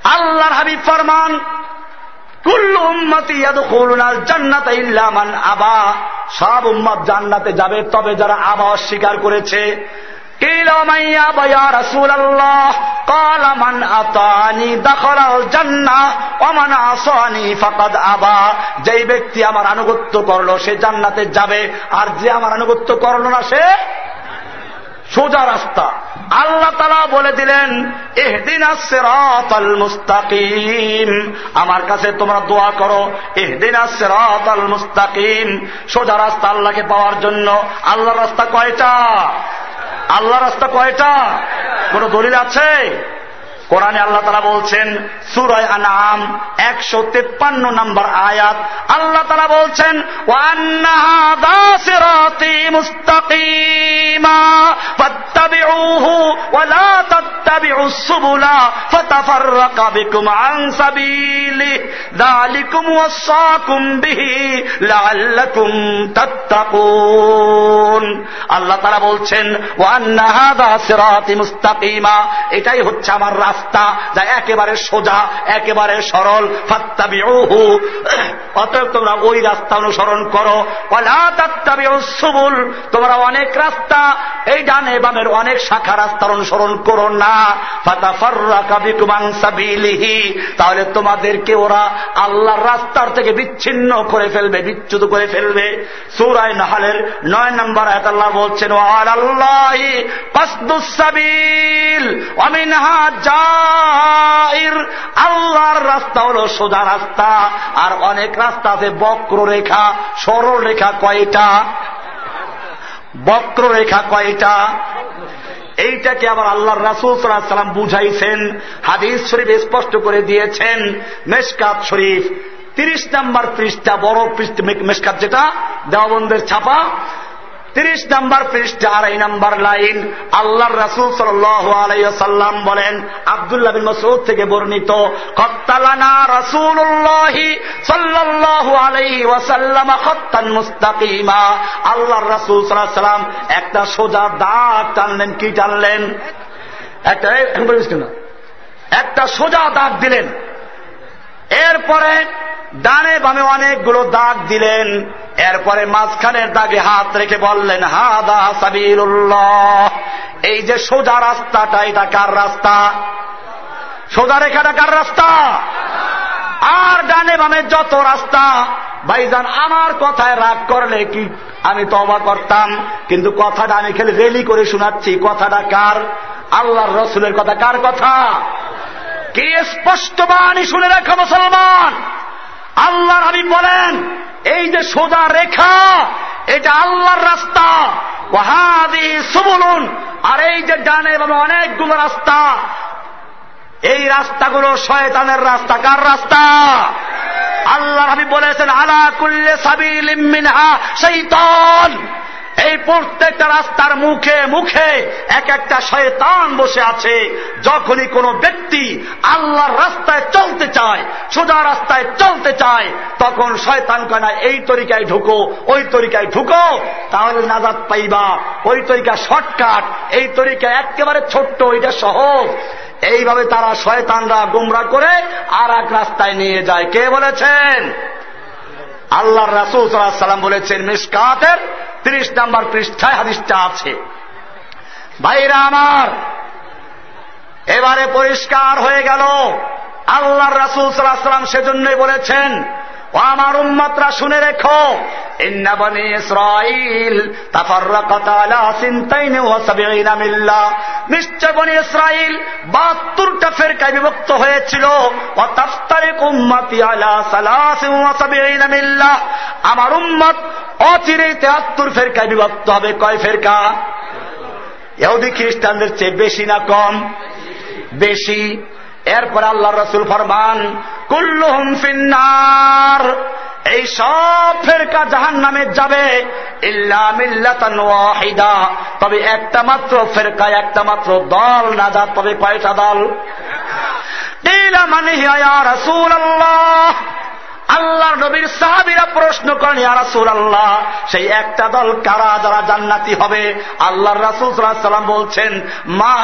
আল্লাহর হাবিব ফরমান কুল্লু আবা। সব উম্মত জান্নাতে যাবে, তবে যারা আবা অস্বীকার করেছে। যেই ব্যক্তি আমার আনুগত্য করল, সে জান্নাতে যাবে, আর যে আমার আনুগত্য করল না, সে সোজা রাস্তা। আল্লাহ তারা বলে দিলেন এহদিন মুস্তাকিম। আমার কাছে তোমরা দোয়া করো এহদিন আল মুস্তাকিম। সোজা রাস্তা আল্লাহকে পাওয়ার জন্য। আল্লাহ রাস্তা কয়টা? আল্লাহ রাস্তা কয়টা? কোন দলিল আছে? কোরআনে আল্লাহ তারা বলছেন, সুরয় আনাম একশো তেপ্পান্ন নম্বর আয়াত, আল্লাহ তারা বলছেন আল্লাহ তারা বলছেন ওয়ান্নাহাদা সিরাতি মুস্তাকিমা, এটাই হচ্ছে আমার রাস্তা। রাস্তা যা একেবারে সোজা, একেবারে সরল। ফাত্তাবিউহু। অতএব তোমরা ওই রাস্তা অনুসরণ করো। সুবুল। তোমরা অনেক রাস্তা, এই ডানে বামের অনেক শাখা রাস্তার অনুসরণ করো না। তাহলে তোমাদেরকে ওরা আল্লাহর রাস্তার থেকে বিচ্ছিন্ন করে ফেলবে, বিচ্যুত করে ফেলবে। সুরায় নাহালের নয় নম্বর আয়াত আল্লাহ বলছেন আল্লাহ কসদুসাবিল অমিনহা যা আল্লাহর রাস্তা হল সোজা রাস্তা, আর অনেক রাস্তা আছে বক্র রেখা সরল রেখা কয়টা? বক্র রেখা কয়টা? এইটাকে আবার আল্লাহর রাসুল সাল্লাম বুঝাইছেন, হাদিস শরীফ স্পষ্ট করে দিয়েছেন মেসকাত শরীফ। তিরিশ নাম্বার পৃষ্ঠা, বড় পৃষ্ঠ মেসকাত যেটা, দেওয়াবন্দের ছাপা। তিরিশ নাম্বার পৃষ্ঠা আড়াই নাম্বার লাইন, আল্লাহর রাসুল সাল্লাম বলেন, আবদুল্লাহ বিন মসুদ থেকে বর্ণিত, কত্তালানা রাসুল্লাহি সাল্লাহু আলাইহি ওয়াসাল্লাম খত্তান মুস্তাকিমা। আল্লাহর রাসুল সাল্লাম একটা সোজা দাগ টানলেন, কি টানলেন? একটা একটা সোজা দাগ দিলেন। এরপরে ডানে বামে অনেকগুলো দাগ দিলেন। এরপরে মাঝখানের দাগে হাত রেখে বললেন, হাদা সাবিল্লাহ এই যে সোজা রাস্তাটা, এটা কার রাস্তা? সোজা রেখাটা কার রাস্তা? আর ডানে বামে যত রাস্তা, ভাইজান, আমার কথায় রাগ করলে কি আমি তবা করতাম? কিন্তু কথাটা আমি খেলে রেলি করে শোনাচ্ছি। কথাটা কার? আল্লাহর রসুলের কথা। কার কথা? কি স্পষ্ট বাণী শুনে রাখা মুসলমান? আল্লাহর আমি বলেন, এই যে সোজা রেখা, এটা আল্লাহর রাস্তা। ওহাদি সুবলুন, আর এই যে ডানে এবং অনেকগুলো রাস্তা। এই রাস্তাগুলো শয়তানের রাস্তা। কার রাস্তা? আল্লাহ আমি বলেছেন, আলা কুল্লে সাবিল মিনহা শৈতান এই প্রত্যেকটা রাস্তার মুখে মুখে এক একটা শয়তান বসে আছে। যখনই কোনো ব্যক্তি আল্লাহর রাস্তায় চলতে চায়, সোজা রাস্তায় চলতে চায়, তখন শয়তান কয় এই তরিকায় ঢুকো, ওই তরিকায় ঢুকো, তাহলে নাজাদ পাইবা। ওই তরিকা শর্টকাট, এই তরিকা একেবারে ছোট্ট ওইটা সহজ। এইভাবে তারা শয়তানরা গুমরা করে আর এক রাস্তায় নিয়ে যায়। কে বলেছেন? আল্লাহর রাসুল সাল্লাম বলেছেন, মিসকাতের তিরিশ নাম্বার পৃষ্ঠায় হাদিসটা আছে। ভাইরা আমার এবারে পরিষ্কার হয়ে গেল। আল্লাহর রাসুল সাল্লাম সেজন্যই বলেছেন, ও আমার উম্মাত্রা, শুনে রেখো ইসরাইল বিভক্ত হয়েছিল। আমার উম্মত অচিরে তেহাত্তর ফেরকায় বিভক্ত হবে। কয় ফেরকা? এহুদি খ্রিস্টানদের চেয়ে বেশি না কম? বেশি। এরপর আল্লাহ রসুল ফরমান, কুল্লুহম ফিন্নার এই সব ফেরকা জাহান নামে যাবে ওয়াহিদা তবে একটা মাত্র ফেরকা একটা মাত্র দল না যা তবে কয়টা দল? মানে রসুল আল্লাহ আল্লাহ নবীর সাহাবিরা প্রশ্ন করেন রাসুল আল্লাহ সেই একটা দল কারা যারা জান্নাতি হবে? আল্লাহ রাসুল সাল্লাম বলছেন, মা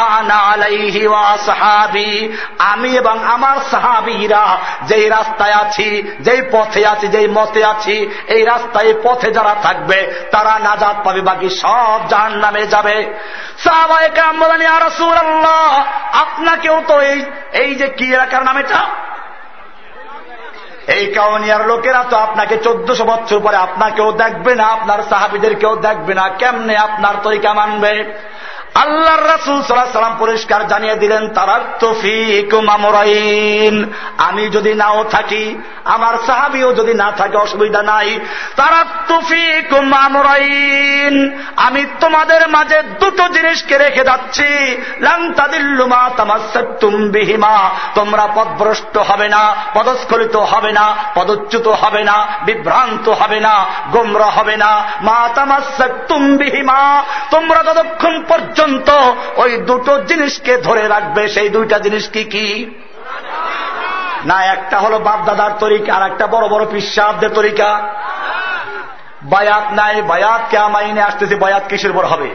সাহাবি, আমি এবং আমার সাহাবিরা যেই রাস্তায় আছি, যেই পথে আছি, যেই মতে আছি, এই রাস্তায় পথে যারা থাকবে, তারা নাজাদ পাবে, বাকি সব জাহান নামে যাবে আপনাকেও তো এই এই যে কি এলাকার নাম এটা? এই কাউনিয়ার লোকেরা তো আপনাকে চোদ্দশো বছর পরে আপনাকেও দেখবে না, আপনার সাহাবিদের কেউ দেখবে না। কেমনে আপনার তরিকা মানবে? আল্লাহ রাসুল সাল্লাহ সাল্লাম পরিষ্কার জানিয়ে দিলেন তারা তফিকুমামরাইন আমি যদি নাও থাকি, আমার সাহাবিও যদি না থাকে, অসুবিধা নাই। তারা তফিকুমামরাইন আমি তোমাদের মাঝে দুটো জিনিসকে রেখে যাচ্ছি। লাংতাদিল্লুমা বিহিমা। তোমরা পদভ্রষ্ট হবে না, পদস্খলিত হবে না, পদচ্যুত হবে না, বিভ্রান্ত হবে না, গোমরা হবে না। মা তামাসাত্তুম বিহিমা। তোমরা ততক্ষণ পর্যন্ত পর্যন্ত ওই দুটো জিনিসকে ধরে রাখবে। সেই দুইটা জিনিস কি কি? না, একটা হলো বাপদাদার তরিকা, আর একটা বড় বড় পিসাবদের তরিকা। বায়াত নাই, বায়াত কে আমাইনে আসতেছে, বায়াত কিসের পর হবে?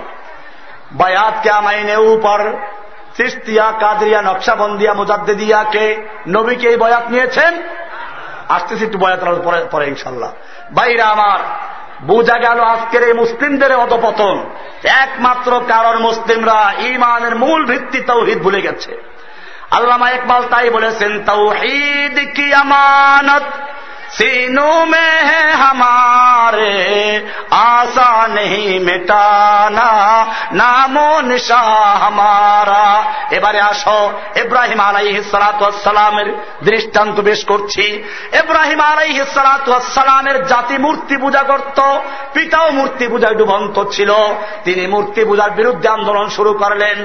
বায়াত কে আমাইনে উপর? সিস্তিয়া কাদরিয়া, নকশাবন্দিয়া, মুজাদ্দিদিয়া কে নবীকে এই বয়াত নিয়েছেন? আসতেছি একটু বয়াত পরে ইনশাল্লাহ বাইরা আমার বোঝা গেল আজকের এই মুসলিমদের অধপতন। একমাত্র কারণ মুসলিমরা ইমানের মূল ভিত্তি তৌহিদ ভুলে গেছে। আল্লামা একবাল তাই বলেছেন তৌহিদ কি আমানত? सीनों में है हमारे आशा नहीं मिटाना नामो निशा हमारा এবারে আসো ইব্রাহিম আলাই সালামের দৃষ্টান্ত বেশ করছি ইব্রাহিম আলাই সালামের জাতি মূর্তি পূজা করত পিতাও মূর্তি পূজায় ডুবন্ত ছিল তিনি মূর্তি পূজার বিরুদ্ধে আন্দোলন শুরু করলেন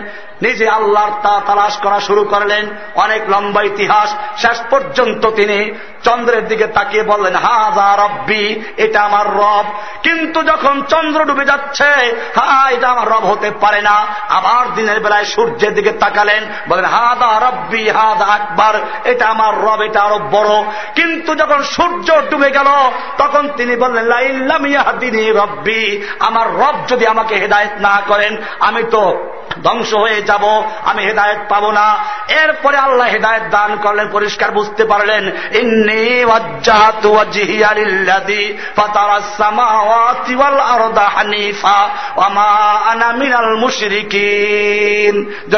নিজে আল্লাহর তা তালাশ করা শুরু করলেন। অনেক লম্বা ইতিহাস। শেষ পর্যন্ত তিনি চন্দ্রের দিকে তাকিয়ে বললেন হাজা রব্বি, এটা আমার রব। কিন্তু যখন চন্দ্র ডুবে যাচ্ছে হা এটা আমার রব হতে পারে না। আবার দিনের বেলায় সূর্যের দিকে তাকালেন বলেন হাদা রব্বি হাদা আকবার, এটা আমার রব, এটা আরও বড়। কিন্তু যখন সূর্য ডুবে গেল, তখন তিনি বললেন লাইল্লামিয়াদিনী রব্বি, আমার রব যদি আমাকে হেদায়ত না করেন, আমি তো ধ্বংস হয়ে যাব, আমি হেদায়ত পাবো না। এরপরে আল্লাহ হেদায়ত দান করলেন, পরিষ্কার বুঝতে পারলেন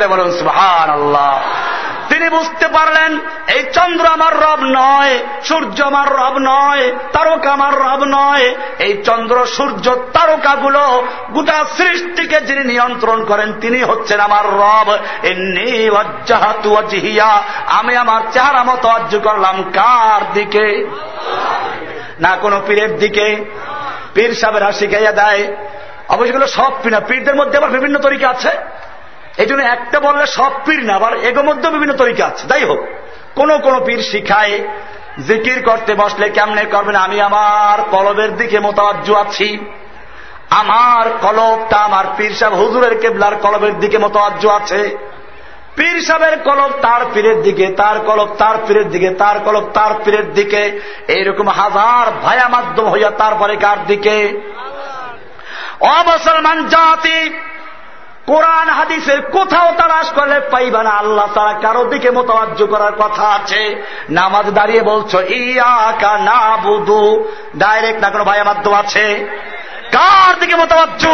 বলুন সুহান আল্লাহ তিনি বুঝতে পারলেন, এই চন্দ্র আমার রব নয়, সূর্য আমার রব নয়, তারকা আমার রব নয়। এই চন্দ্র, সূর্য, তারকাগুলো গোটা সৃষ্টিকে যিনি নিয়ন্ত্রণ করেন, তিনি হচ্ছেন আমার রব। জিহিয়া আমি আমার চেহারা মতো অর্জ করলাম। কার দিকে? না, কোনো পীরের দিকে। পীর সাহেবেরা শিখাইয়া দেয়। অবশ্যই সব পীর পীরদের মধ্যে আবার বিভিন্ন তরিকা আছে। এই জন্য একটা বললে সব পীর না, আবার এগো মধ্যে বিভিন্ন তরিকা আছে। যাই হোক, কোন কোন পীর শিখায়, জিকির করতে বসলে কেমনে করবেন? আমি আমার কলবের দিকে মোতাবজ্জ আছি। আমার কলবটা আমার পীর সাহেব হুজুরের কেবলার কলবের দিকে মোতাবজ্জ আছে। পীর সাহেবের কলব তার পীরের দিকে, তার কলব তার পীরের দিকে, তার কলব তার পীরের দিকে। এইরকম হাজার ভায়া মাধ্যম হইয়া তারপরে কার দিকে? অমুসলমান জাতি কোরআন হাদিসের কোথাও তালাশ করলে পাইবা না। আল্লাহ তারা কারও দিকে মোতাবাজ্য করার কথা আছে। নামাজ দাঁড়িয়ে বলছো, ইয়াকা না বুধু ডাইরেক্ট না, কোনো ভাইয়া মাধ্যম আছে? কার দিকে মোতাবাজ্য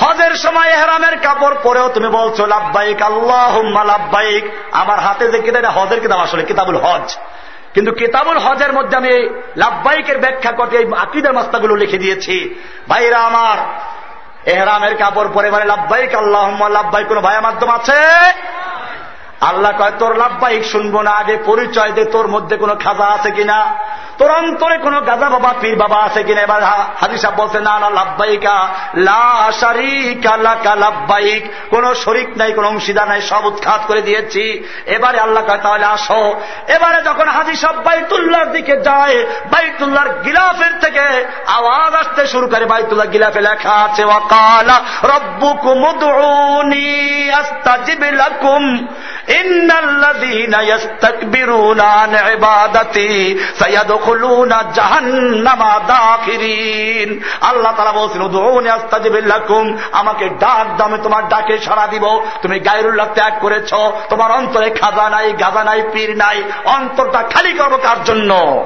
হজের সময় এহরামের কাপড় পরেও তুমি বলছো লাভবাইক আল্লাহ লাভবাইক আমার হাতে যে কিতাব হজের কিতাব আসলে, কিতাবুল হজ। কিন্তু কিতাবুল হজের মধ্যে আমি লাভবাইকের ব্যাখ্যা করতে এই আকিদের মাস্তাগুলো লিখে দিয়েছি। ভাইরা আমার এহরামের কাপড় পরে বলে লাভবাইক আল্লাহ লাভবাই কোন ভাইয়া মাধ্যম আছে? আল্লাহ কয়, তোর লাভবাহিক শুনব না, আগে পরিচয় দে, তোর মধ্যে কোনো খাজা আছে কিনা? তোর অন্তরে কোনো গাজা বাবা, পীর বাবা আছে কিনা? এবার হাজি সাহেব বলছে, না না লাভবাইকা লাভবাইক কোন শরিক নাই, কোন অংশীদার নাই, সব উৎখাত করে দিয়েছি। এবারে আল্লাহ কয়, তাহলে আসো। এবারে যখন হাজি সাহেব বাইতুল্লাহর দিকে যায়, বাইতুল্লাহর গিলাফের থেকে আওয়াজ আসতে শুরু করে, বাইতুল্লাহ গিলাফে লেখা আছে ওয়াকালা রব্বুকুম উদউনি আস্তাজিব লাকুম। আল্লাহ আমাকে ডাক দামে তোমার ডাকে সাড়া দিব। তুমি গায়রুল্লাহ ত্যাগ করেছ, তোমার অন্তরে খাজা নাই, গাজা নাই, পীর নাই, অন্তরটা খালি করব কার জন্য?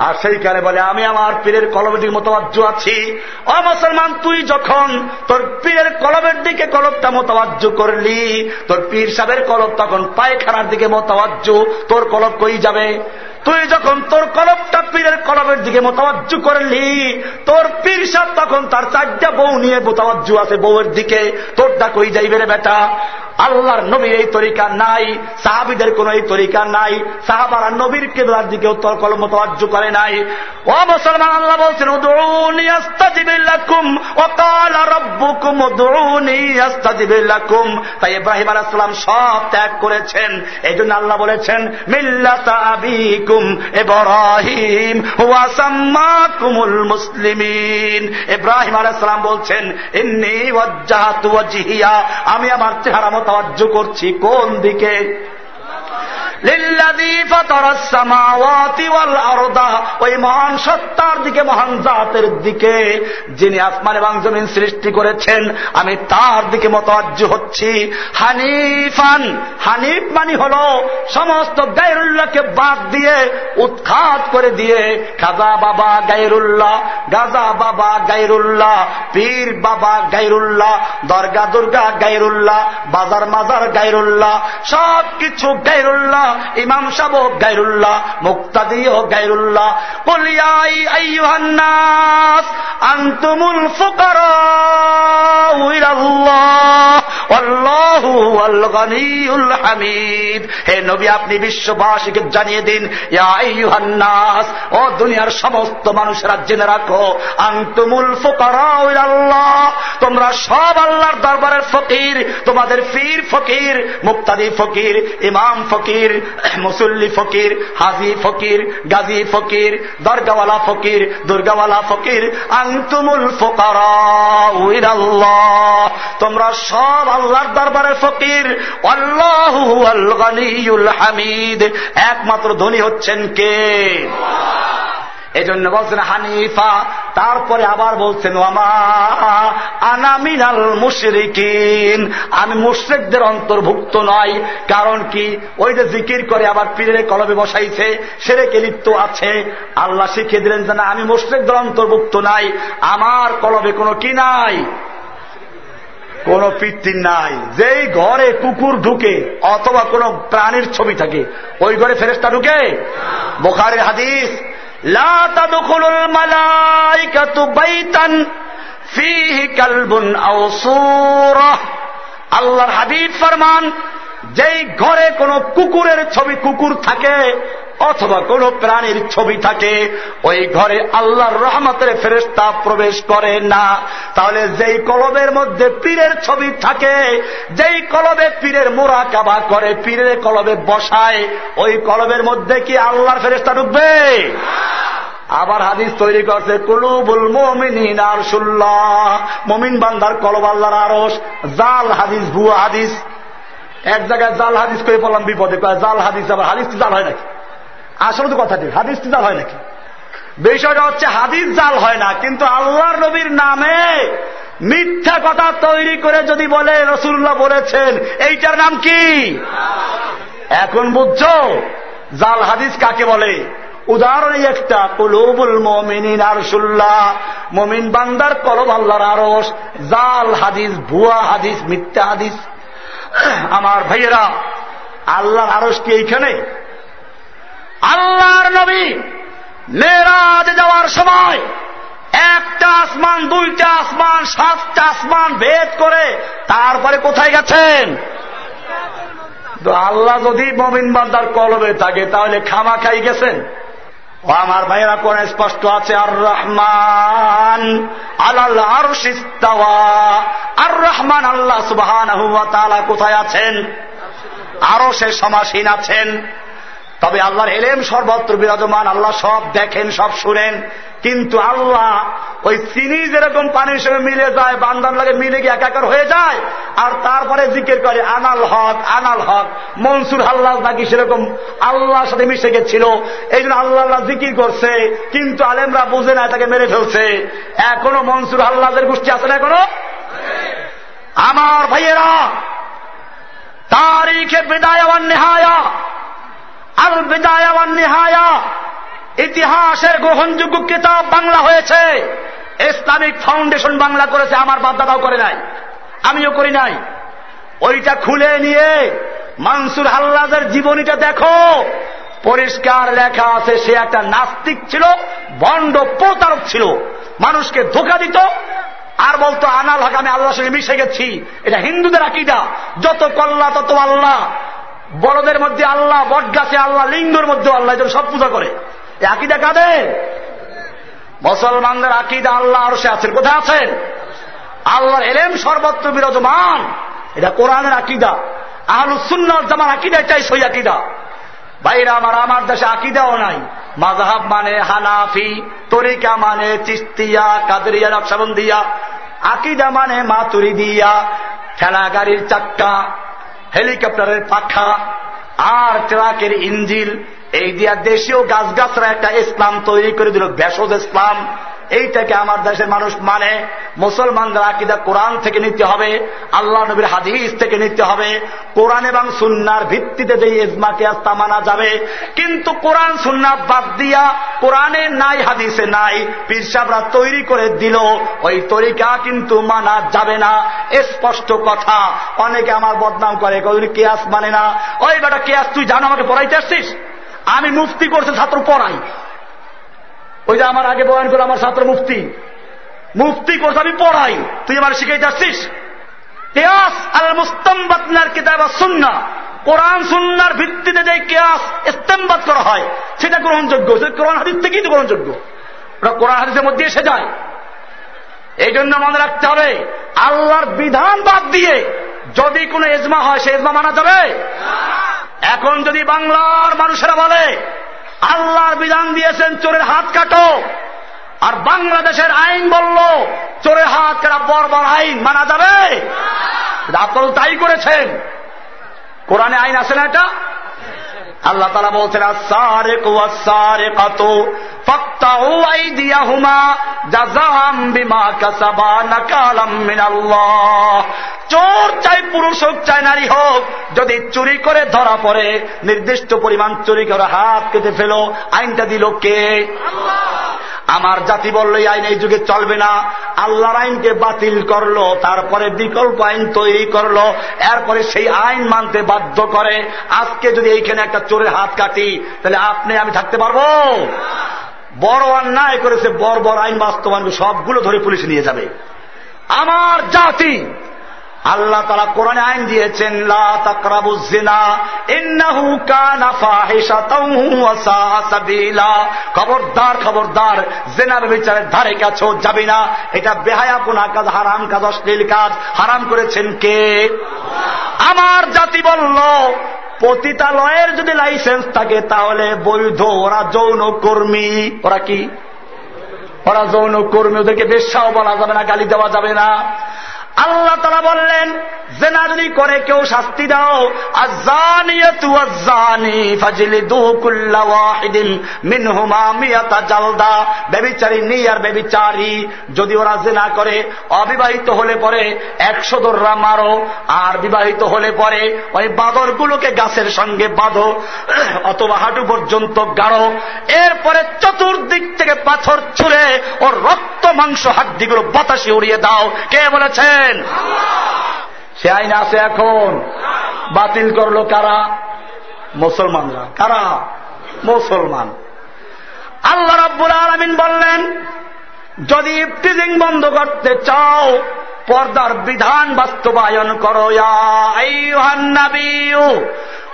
আর সেইখানে বলে, আমি আমার পীরের কলমের দিকে মোতাবাজ্য আছি। অ মুসলমান, তুই যখন তোর পীরের কলবের দিকে কলবটা মতবাজ্য করলি, তোর পীর সাহেবের কলব তখন পায়খানার দিকে মতবাজ্য, তোর কলব কই যাবে? তুই যখন তোর কলবটা পীরের কলবের দিকে মোতাবাজ্য করলি, তোর পীর সাহেব তখন তার চারটা বউ নিয়ে মোতাবাজ্য আছে বউয়ের দিকে। তোরটা কই যাইবে রে বেটা? আল্লাহর নবীর এই তরিকা নাই, সাহাবিদের কোন এই তরিকা নাই, সাহাবারা নবীর কেবলার দিকে উত্তর কলম মোতাবাজ্য করে নাই। ও মুসলমান, আল্লাহ বলছেন, উদউনি আস্তাজিবিল্লাকুম ও কালা রাব্বুকুম, উদউনি আস্তাজিবিল্লাকুম তাই ইব্রাহিম আলাইহিস সব ত্যাগ করেছেন। এই জন্য আল্লাহ বলেছেন মিল্লা মিল্লাতা আবিকুম ইব্রাহিম ওয়া সাম্মাকুমুল মুসলিমিন। ইব্রাহিম আলাইহিস সালাম বলছেন, ইন্নী ওয়াজ্জাহাতু ওয়াজহিয়া, আমি আমার চেহারা মোতাবাজ্য করছি কোন দিকে? ওই মহান সত্তার দিকে, মহান জাতের দিকে, যিনি আসমান এবং জমিন সৃষ্টি করেছেন, আমি তার দিকে মতজ্জ হচ্ছি। হানিফান, হানিফ মানি হল সমস্ত গায়রুল্লাহকে বাদ দিয়ে, উৎখাত করে দিয়ে খাজা বাবা গায়রুল্লাহ, গাজা বাবা গায়রুল্লাহ, পীর বাবা গায়রুল্লাহ, দরগা দুর্গা গায়রুল্লাহ, বাজার মাজার গায়রুল্লাহ সব কিছু গায়রুল্লাহ। ইমাম সাহ হোক গাইরুল্লাহ মুক্তাদি ও গাইরুল্লাহ কলিয়াই আইয়ুহান্নাস, আনতুমুল ফুকারা হামিদ। হে নবী, আপনি বিশ্ববাসীকে জানিয়ে দিন ইহান্নাস ও দুনিয়ার সমস্ত মানুষেরা জেনে রাখো, আন্তুমুল আল্লাহ তোমরা সব আল্লাহর দরবারের ফকির, তোমাদের ফির ফকির, মুক্তাদি ফকির, ইমাম ফকির মুসল্লি ফকির, হাজি ফকির, গাজী ফকির, দরগাওয়ালা ফকির, দুর্গাওয়ালা ফকির আংতুমুল ফোকারা তোমরা সব আল্লাহর দরবারে ফকির। আল্লাহ হামিদ। একমাত্র ধনী হচ্ছেন কে? এই জন্য বলছেন, হানিফা, তারপরে আবার বলছেন আনামিনাল মুশরিকিন। আমি মুশ্রেকদের অন্তর্ভুক্ত নয়, কারণ কি? ওই যে জিকির করে আবার পীরের কলবে বসাইছে, সেরেকে লিপ্ত আছে। আল্লাহ শিখিয়ে দিলেন যে, না, আমি মুশ্রেকদের অন্তর্ভুক্ত নাই, আমার কলবে কোনো কি নাই? কোন পিতৃ নাই। যেই ঘরে কুকুর ঢুকে, অথবা কোন প্রাণীর ছবি থাকে, ওই ঘরে ফেরেস্তা ঢুকে? বোখারের হাদিস আল্লাহর হাবিব ফরমান যেই ঘরে কোনো কুকুরের ছবি কুকুর থাকে, অথবা কোন প্রাণীর ছবি থাকে, ওই ঘরে আল্লাহর রহমতের ফেরেস্তা প্রবেশ করে না। তাহলে যেই কলবের মধ্যে পীরের ছবি থাকে, যেই কলবে পীরের মোরা কাবা করে, পীরের কলবে বসায়, ওই কলবের মধ্যে কি আল্লাহর ফেরেস্তা ঢুকবে? আবার হাদিস তৈরি করছে, কুলুবুল মমিন আর সুল্লাহ মমিন বান্দার কলব আল্লাহর আরস জাল হাদিস, ভুয়া হাদিস। এক জায়গায় জাল হাদিস করে বললাম বিপদে জাল হাদিস আবার হাদিস জাল হয় নাকি? আসলে তো কথা ঠিক হাদিস জাল হয় নাকি? বিষয়টা হচ্ছে হাদিস জাল হয় না, কিন্তু আল্লাহর নবীর নামে মিথ্যা কথা তৈরি করে যদি বলে রসুল্লাহ বলেছেন, এইটার নাম কি? এখন বুঝছ, জাল হাদিস কাকে বলে? উদাহরণ একটা, কলুবুল মমিন আরশুল্লাহ মমিন বান্দার কলব আল্লাহর আরস জাল হাদিস, ভুয়া হাদিস, মিথ্যা হাদিস। আমার ভাইয়েরা, আল্লাহর আরস কি এইখানে? আল্লাহর নবী মেয়েরাজ যাওয়ার সময় একটা আসমান, দুইটা আসমান, সাতটা আসমান ভেদ করে তারপরে কোথায় গেছেন? আল্লাহ যদি মমিন বান্দার কলবে থাকে, তাহলে খামা খাই গেছেন। ও আমার ভাইয়েরা কোন স্পষ্ট আছে আর রহমান আলাল আর আর রহমান আল্লাহ সুবাহান কোথায় আছেন? আরও সে সমাসীন আছেন। তবে আল্লাহর এলেম সর্বত্র বিরাজমান, আল্লাহ সব দেখেন, সব শুনেন। কিন্তু আল্লাহ ওই চিনি যেরকম পানির সঙ্গে মিলে যায়, বান্দার লাগে মিলে গিয়ে একাকার হয়ে যায়, আর তারপরে জিজ্ঞের করে, আনাল হক আনাল হক, মনসুর আল্লাহ নাকি সেরকম আল্লাহর সাথে মিশে গেছিল এই জন্য আল্লাহ আল্লাহ জিকির করছে, কিন্তু আলেমরা বুঝে না তাকে মেরে ফেলছে। এখনও মনসুর আল্লাহদের গোষ্ঠী আছে না এখনও? আমার ভাইয়েরা, তারিখে বিদায় আমার নেহায়া আল বিদায় আমার নেহায়া ইতিহাসের গ্রহণযোগ্য কিতাব বাংলা হয়েছে। ইসলামিক ফাউন্ডেশন বাংলা করেছে, আমার বাপদাদাও করে নাই, আমিও করি নাই। ওইটা খুলে নিয়ে মানসুর হাল্লাদের জীবনীটা দেখো। পরিষ্কার লেখা আছে, সে একটা নাস্তিক ছিল, বন্ড প্রতারক ছিল, মানুষকে ধোকা দিত, আর বলতো, আনাল হক, আমি আল্লাহর সঙ্গে মিশে গেছি। এটা হিন্দুদের আকিদা, যত কল্লা, তত আল্লাহ। বড়দের মধ্যে আল্লাহ বট গাছে আল্লাহ, লিঙ্গর মধ্যে আল্লাহ সব পূজা করে। আকিদা কাদের? মুসলমানদের আকিদা আল্লাহ আরও সে আছেন। কোথায় আছেন? আল্লাহর এলেম সর্বত্র বিরাজমান। এটা কোরআনের আকিদা। আহলুসুন্নার জামার আকিদা চাই সই আকিদা। বাইরে আমার আমার দেশে আকিদাও নাই। মাজাহাব মানে হানাফি, তরিকা মানে চিস্তিয়া কাদরিয়া, নকশাবন্দিয়া। আকিদা মানে মাতুরি দিয়া ঠেলা গাড়ির চাক্কা, হেলিকপ্টারের পাখা, আর ট্রাকের ইঞ্জিল এই দিয়া দেশীয় গাছগাছরা একটা ইসলাম তৈরি করে দিল, ভেষজ ইসলাম। এইটাকে আমার দেশের মানুষ মানে মুসলমানদের আকিদা কোরআন থেকে নিতে হবে, আল্লাহ নবীর হাদিস থেকে নিতে হবে। কোরআন এবং সুন্নার ভিত্তিতে যে ইজমাকে আস্তা মানা যাবে, কিন্তু কোরআন, সুন্না বাদ দিয়া কোরআনে নাই, হাদিসে নাই পিরসাবরা তৈরি করে দিল, ওই তরিকা কিন্তু মানা যাবে না। স্পষ্ট কথা, অনেকে আমার বদনাম করে কেয়াস মানে না? ওই বেটা কেয়াস, তুই জানো আমাকে পড়াইতে আসছিস? আমি মুফতি করছে ছাত্র পড়াই। ওই যে আমার আগে বয়ান করল আমার ছাত্র মুফতি। মুফতি করছে, আমি পড়াই। তুই আমার শিখাইতে যাচ্ছিস কেয়াস আর মুস্তম্বাতনার কিতাব সুন্না কোরআন সুন্নার ভিত্তিতে যে কেয়াস ইস্তেমবাদ করা হয়, সেটা গ্রহণযোগ্য। কোরআন হাদিস থেকেই তো গ্রহণযোগ্য। ওটা কোরআন হাদিসের মধ্যে এসে যায়। এই জন্য মনে রাখতে হবে, আল্লাহর বিধান বাদ দিয়ে যদি কোনো এজমা হয় সে এজমা মানা যাবে? এখন যদি বাংলার মানুষেরা বলে, আল্লাহর বিধান দিয়েছেন, চোরের হাত কাটো, আর বাংলাদেশের আইন বলল, চোরের হাত কাটা বর্বর আইন, মানা যাবে? আপনারা তাই করেছেন। কোরআনে আইন আছে না এটা? আল্লাহ তালা বলছেন আসারে কুয়াসারে কত চোর চাই পুরুষ হোক চাই নারী হোক যদি চুরি করে ধরা পড়ে নির্দিষ্ট পরিমাণ চুরি করে হাত কেটে ফেলো আইনটা দিল কে? আমার জাতি বলল এই আইন এই যুগে চলবে না। আল্লাহর আইনকে বাতিল করল তারপরে বিকল্প আইন তৈরি করল এরপরে সেই আইন মানতে বাধ্য করে। আজকে যদি এইখানে একটা চোরের হাত কাটি, তাহলে আপনি আমি থাকতে পারব? বড় অন্যায় করেছে বড় বড় আইন বাস্তবায়ন, সবগুলো ধরে পুলিশ নিয়ে যাবে। আমার জাতি, আল্লাহ তারা কোরআনে আইন দিয়েছেন খবরদার খবরদার জেনার বিচারের ধারে কাছে যাবি না। এটা বেহায়াপুনা কাজ, হারাম কাজ, অশ্লীল কাজ। হারাম করেছেন কে? আমার জাতি বলল পতিতালয়ের যদি লাইসেন্স থাকে, তাহলে বৈধ, ওরা যৌন কর্মী। ওরা কি? ওরা যৌন কর্মী, ওদেরকে বেশাও বলা যাবে না, গালি দেওয়া যাবে না। আল্লাহ তারা বললেন, জেনা যদি করে কেউ শাস্তি দাও যদি ওরা জেনা করে, অবিবাহিত হলে পরে একশো দোররা মারো, আর বিবাহিত হলে পরে ওই বাদরগুলোকে গাছের সঙ্গে বাঁধো, অথবা হাঁটু পর্যন্ত গাড়ো। এরপরে চতুর্দিক থেকে পাথর ছুঁড়ে ওর রক্ত, মাংস, হাড্ডিগুলো বাতাসে উড়িয়ে দাও। কে বলেছেন সে আইন আছে এখন। বাতিল করল কারা? মুসলমানরা। কারা? মুসলমান। আল্লাহ রাব্বুল আলমিন বললেন, যদি ইফতিজিং বন্ধ করতে চাও, পর্দার বিধান বাস্তবায়ন করো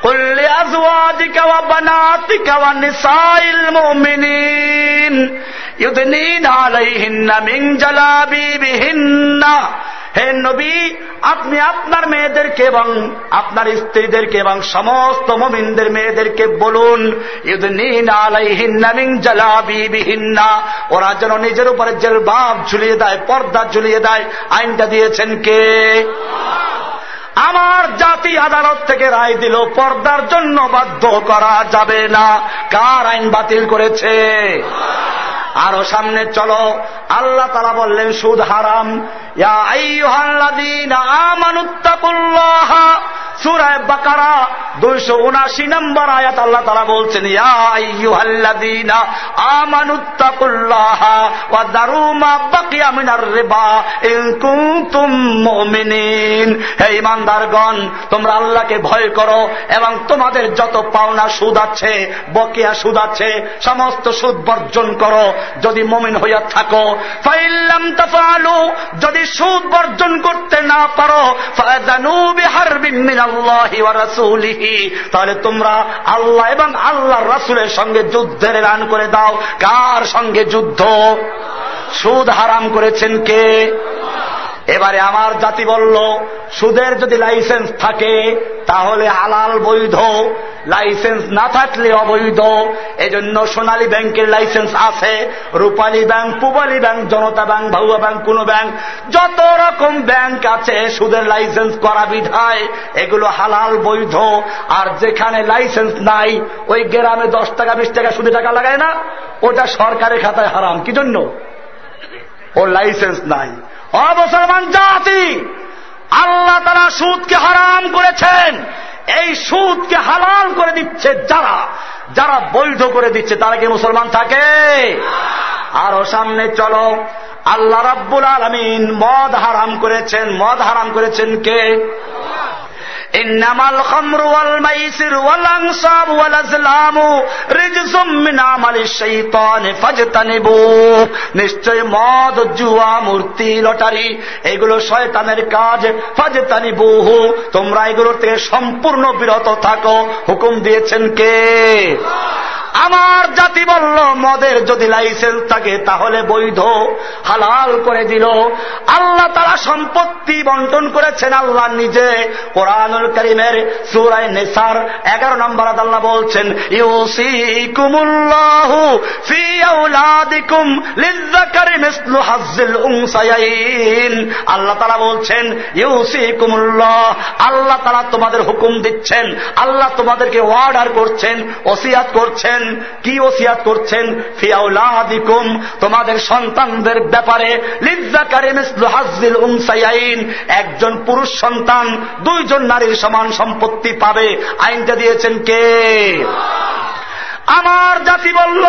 قل لأزواجك وبناتك ونساء المؤمنين يدنين عليهن من جلابيبهن হে নবী আপনি আপনার মেয়েদেরকে এবং আপনার স্ত্রীদেরকে এবং সমস্ত মমিনদের মেয়েদেরকে বলুন ওরা যেন নিজের উপরে জেল ভাব ঝুলিয়ে দেয় পর্দা ঝুলিয়ে দেয় আইনটা দিয়েছেন কে আমার জাতি আদালত থেকে রায় দিল, পর্দার জন্য বাধ্য করা যাবে না। কার আইন বাতিল করেছে? আরও সামনে চলো। আল্লাহ তালা বললেন, সুদ হারাম। সুরায় বাকারা, দুইশো উনাশি নম্বর আয়াত আল্লাহ তারা বলছেন ইমানদারগণ তোমরা আল্লাহকে ভয় করো এবং তোমাদের যত পাওনা সুদ আছে, বকেয়া সুদ আছে, সমস্ত সুদ বর্জন করো। যদি মমিন হইয়া থাকো, ফাইল্লাম যদি সুদ বর্জন করতে না পারো তাহলে তোমরা আল্লাহ এবং আল্লাহ রাসুলের সঙ্গে যুদ্ধের রান করে দাও। কার সঙ্গে যুদ্ধ? সুদ হারাম করেছেন কে? এবারে আমার জাতি বলল, সুদের যদি লাইসেন্স থাকে, তাহলে হালাল বৈধ। লাইসেন্স না থাকলে অবৈধ। এজন্য সোনালী ব্যাংকের লাইসেন্স আছে। Rupali bank, Pubali bank, Janata bank ভাউয়া bank, কোন ব্যাংক, যত রকম ব্যাংক আছে, সুদের লাইসেন্স করা বিধায় এগুলো হালাল বৈধ। আর যেখানে লাইসেন্স নাই, ওই গ্রামে দশ টাকা, বিশ টাকা সুদে টাকা লাগায় না। ওটা সরকারের খাতায় হারাম। কি জন্য ওর লাইসেন্স নাই। অবসরমান জাতি, আল্লাহ তারা সুদকে হারাম করেছেন। এই সুদকে হালাল করে দিচ্ছে যারা যারা বৈধ করে দিচ্ছে, তারা কি মুসলমান থাকে? আরও সামনে চলো, আল্লাহ রাব্বুল আলমিন মদ হারাম করেছেন। মদ হারাম করেছেন কে? নিশ্চয় মদ, জুয়া, মূর্তি, লটারি, এগুলো শয়তানের কাজ তোমরা থেকে সম্পূর্ণ বিরত থাকো। হুকুম দিয়েছেন কে? আমার জাতি বলল, মদের যদি লাইসেন্স থাকে তাহলে বৈধ, হালাল করে দিল। আল্লাহ তারা সম্পত্তি বন্টন করেছেন আল্লাহ নিজে। কোরআনুল করিমের সুরাই নেসার এগারো নম্বর আল্লাহ বলছেন হাজ্জিল উনসায়াইন। আল্লাহ তারা বলছেন ইউসি কুমুল্লাহ আল্লাহ তারা তোমাদের হুকুম দিচ্ছেন, আল্লাহ তোমাদেরকে অর্ডার করছেন, ওসিয়াত করছেন। কি ওসিয়াত করছেন? ফিয়াউলাদিকুম তোমাদের সন্তানদের ব্যাপারে একজন পুরুষ সন্তান, দুইজন নারীর সমান সম্পত্তি পাবে। আইনটা দিয়েছেন কে? আমার জাতি বলল,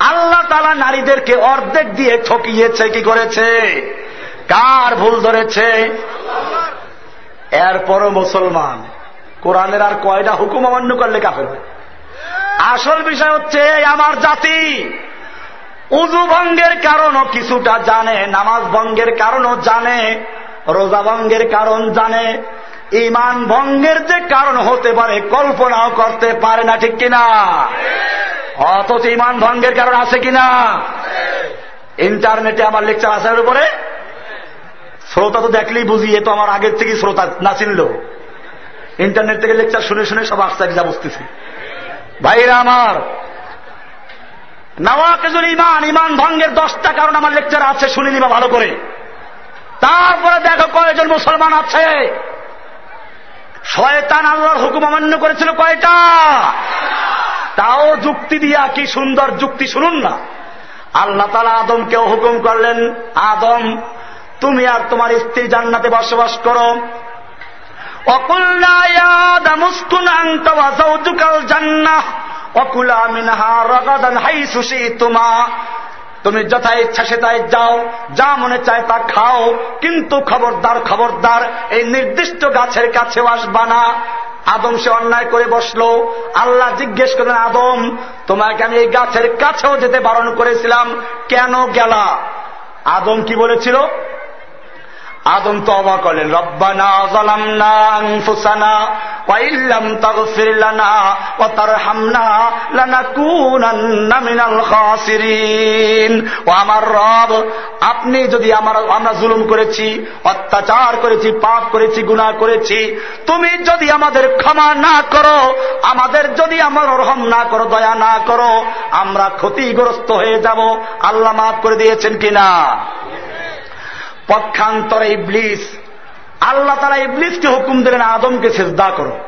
আল্লাহ তালা নারীদেরকে অর্ধেক দিয়ে ঠকিয়েছে, কি করেছে? কার ভুল ধরেছে? এরপরও মুসলমান। কোরআনের আর কয়টা হুকুম অমান্য করলে কাফের আসল বিষয় হচ্ছে আমার জাতি উজু ভঙ্গের কারণও কিছুটা জানে, নামাজ ভঙ্গের কারণও জানে। রোজা ভঙ্গের কারণ জানে ইমান ভঙ্গের যে কারণ হতে পারে, কল্পনাও করতে পারে না, ঠিক কিনা? অথচ ইমান ভঙ্গের কারণ আছে কিনা? ইন্টারনেটে আমার লেকচার আসার উপরে। শ্রোতা তো দেখলেই বুঝি, এ তো আমার আগের থেকে শ্রোতা, না চিনল। ইন্টারনেট থেকে লেকচার শুনে শুনে সব আস্তে যা বুঝতেছি। ভাইরা আমার, নওয়াকেজুল ইমান ইমান ভঙ্গের দশটা কারণ আমার লেকচার আছে শুনে নিবা ভালো করে। তারপরে দেখো কয়জন মুসলমান আছে। শয়তান আল্লাহর হুকুম অমান্য করেছিল কয়টা? তাও যুক্তি দিয়া কি সুন্দর যুক্তি শুনুন না। আল্লাহ তালা আদমকেও হুকুম করলেন, আদম, তুমি আর তোমার স্ত্রী জান্নাতে বসবাস করো। জান্নাহ, অকুলা মিনহা রগাদান হাই সুশি তোমা তুমি যথা ইচ্ছা সেটাই যাও, যা মনে চায় তা খাও। কিন্তু খবরদার খবরদার, এই নির্দিষ্ট গাছের কাছেও আসবা না। আদম সে অন্যায় করে বসল। আল্লাহ জিজ্ঞেস করলেন, আদম, তোমাকে আমি এই গাছের কাছেও যেতে বারণ করেছিলাম। কেন গেলা? আদম কি বলেছিল? আদম তো অবাক করলেন, রব্বানা ও আমার রব, আপনি যদি আমার, আমরা জুলুম করেছি, অত্যাচার করেছি, পাপ করেছি, গুনাহ করেছি, তুমি যদি আমাদের ক্ষমা না করো, আমাদের যদি আমার রহম না করো, দয়া না করো, আমরা ক্ষতিগ্রস্ত হয়ে যাব। আল্লাহ মাফ করে দিয়েছেন কিনা? পক্ষান্তরে ইবলিস। আল্লাহ তারা ইবলিসকে হুকুম দিলেন, আদমকে সেজদা করো।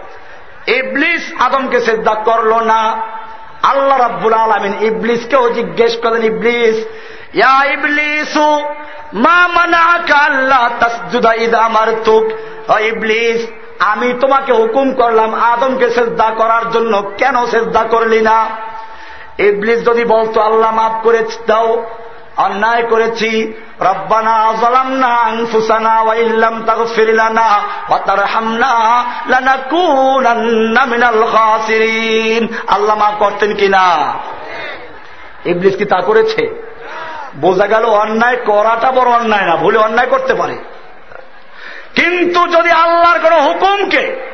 ইবলিস আদমকে সেজদা করল না। আল্লাহ রাব্বুল আলমিন ইবলিসকেও জিজ্ঞেস করলেন, ইবলিস, ইয়া ইবলিসু, মা মানাকা আল্লাহ তাসজুদা ইদা আমার তুক ইবলিস, আমি তোমাকে হুকুম করলাম, আদমকে সেজদা করার জন্য কেন সেজদা করলি না? ইবলিস যদি বলতো, আল্লাহ মাফ করে দাও, অন্যায় করেছি তাগফির লানা ওয়া তারহামনা লানাকুনান্না মিনাল খাসিরিন। আল্লাহ মাফ করতেন কিনা? ইবলিস কি তা করেছে? বোঝা গেল অন্যায় করাটা বড় অন্যায় না, ভুলে অন্যায় করতে পারে। কিন্তু যদি আল্লাহর কোন হুকুমকে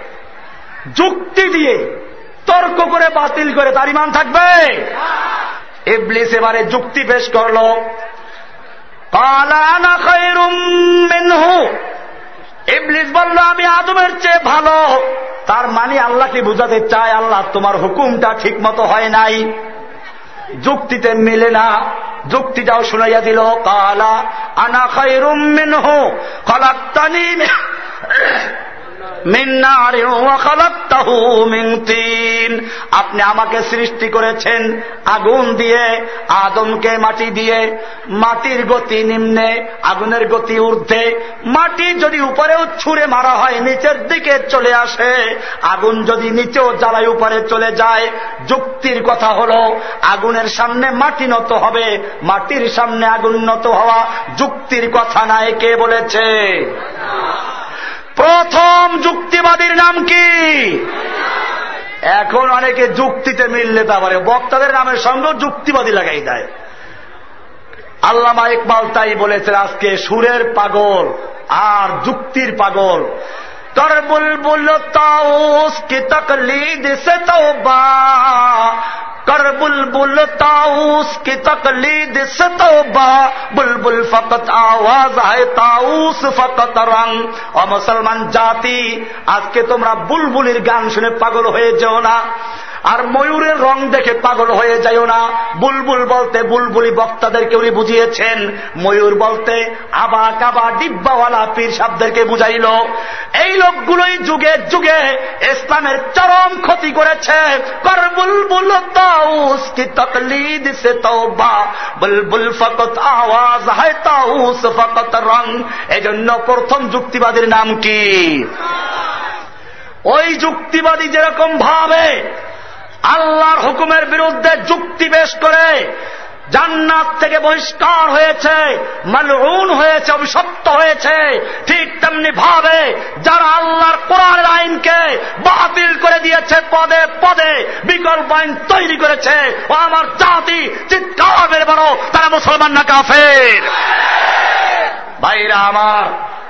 যুক্তি দিয়ে তর্ক করে, বাতিল করে, তার ইমান থাকবে? ইবলিস এবারে যুক্তি পেশ করল। ইবলিস বলল, আমি আদমের চেয়ে ভালো। তার মানে আল্লাহকে বুঝাতে চাই আল্লাহ, তোমার হুকুমটা ঠিক মতো হয় নাই। যুক্তিতে মিলে না। যুক্তিটাও শুনাইয়া দিল কালা আনা খাইরুম মিনহ খলাক্তানি আপনি আমাকে সৃষ্টি করেছেন আগুন দিয়ে, আদমকে মাটি দিয়ে। মাটির গতি নিম্নে, আগুনের গতি ঊর্ধ্বে। মাটি যদি উপরেও ছুঁড়ে মারা হয়, নিচের দিকে চলে আসে। আগুন যদি নিচেও জ্বালাই উপরে চলে যায়। যুক্তির কথা হল, আগুনের সামনে মাটি নত হবে। মাটির সামনে আগুন নত হওয়া যুক্তির কথা নাই কে বলেছে? প্রথম যুক্তিবাদীর নাম কি? এখন অনেকে যুক্তিতে মিললে তা পারে বক্তাদের নামের সঙ্গে যুক্তিবাদী লাগাই দেয়। আল্লামা ইকবাল তাই বলেছেন, আজকে সুরের পাগল আর যুক্তির পাগল। তর বুলবুল তাউস কি তকলিদ সে তওবা? کر بلبل تاؤس کی تقلید سے توبہ بلبل فقط آواز ہے تاؤس فقط رنگ اور مسلمان জাতি আজকে তোমরা বুলবুলির গান শুনে পাগল হয়ে যেও না আর ময়ূরের রং দেখে পাগল হয়ে যাইও না। বুলবুল বলতে বুলবুলি বক্তাদেরকে উনি বুঝিয়েছেন। ময়ূর বলতে আবা কাবা ডিব্বাওয়ালা পীর সাবদেরকে বুঝাইল। এই লোকগুলোই যুগে যুগে ইসলামের চরম ক্ষতি করেছে। কর বুলবুল তাউস কি তকলিদ সে তওবা। বুলবুল ফকত আওয়াজ হয় তাউস ফকত রং। এজন্য প্রথম যুক্তিবাদীর নাম কি? ওই যুক্তিবাদী যেরকম ভাবে আল্লাহর হুকুমের বিরুদ্ধে যুক্তি পেশ করে, জান্নাত থেকে বহিষ্কার হয়েছে, মালউন হয়েছে, অভিশপ্ত হয়েছে, ঠিক তেমনি ভাবে যারা আল্লাহর কোরআনের আইনকে বাতিল করে দিয়েছে, পদে পদে বিকল্প আইন তৈরি করেছে, ও আমার জাতি চিৎকার বড় তারা মুসলমান না কাফের? ভাইরা আমার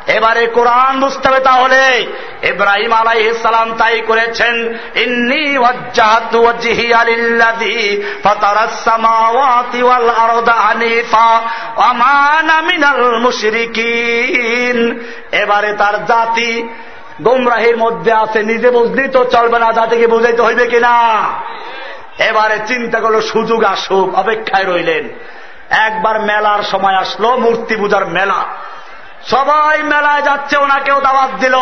এবারে কোরআন বুঝতে হবে তাহলে। ইব্রাহিম আলাই সালাম তাই করেছেন, ইন্নি এবারে তার জাতি গোমরাহির মধ্যে আছে, নিজে বুঝলি তো চলবে না, জাতিকে বুঝাইতে হইবে কিনা। এবারে চিন্তা করল, সুযোগ আসুক, অপেক্ষায় রইলেন। একবার মেলার সময় আসলো, মূর্তি পূজার মেলা। সবাই মেলায় যাচ্ছে ওনাকেও দাওয়াত দিল।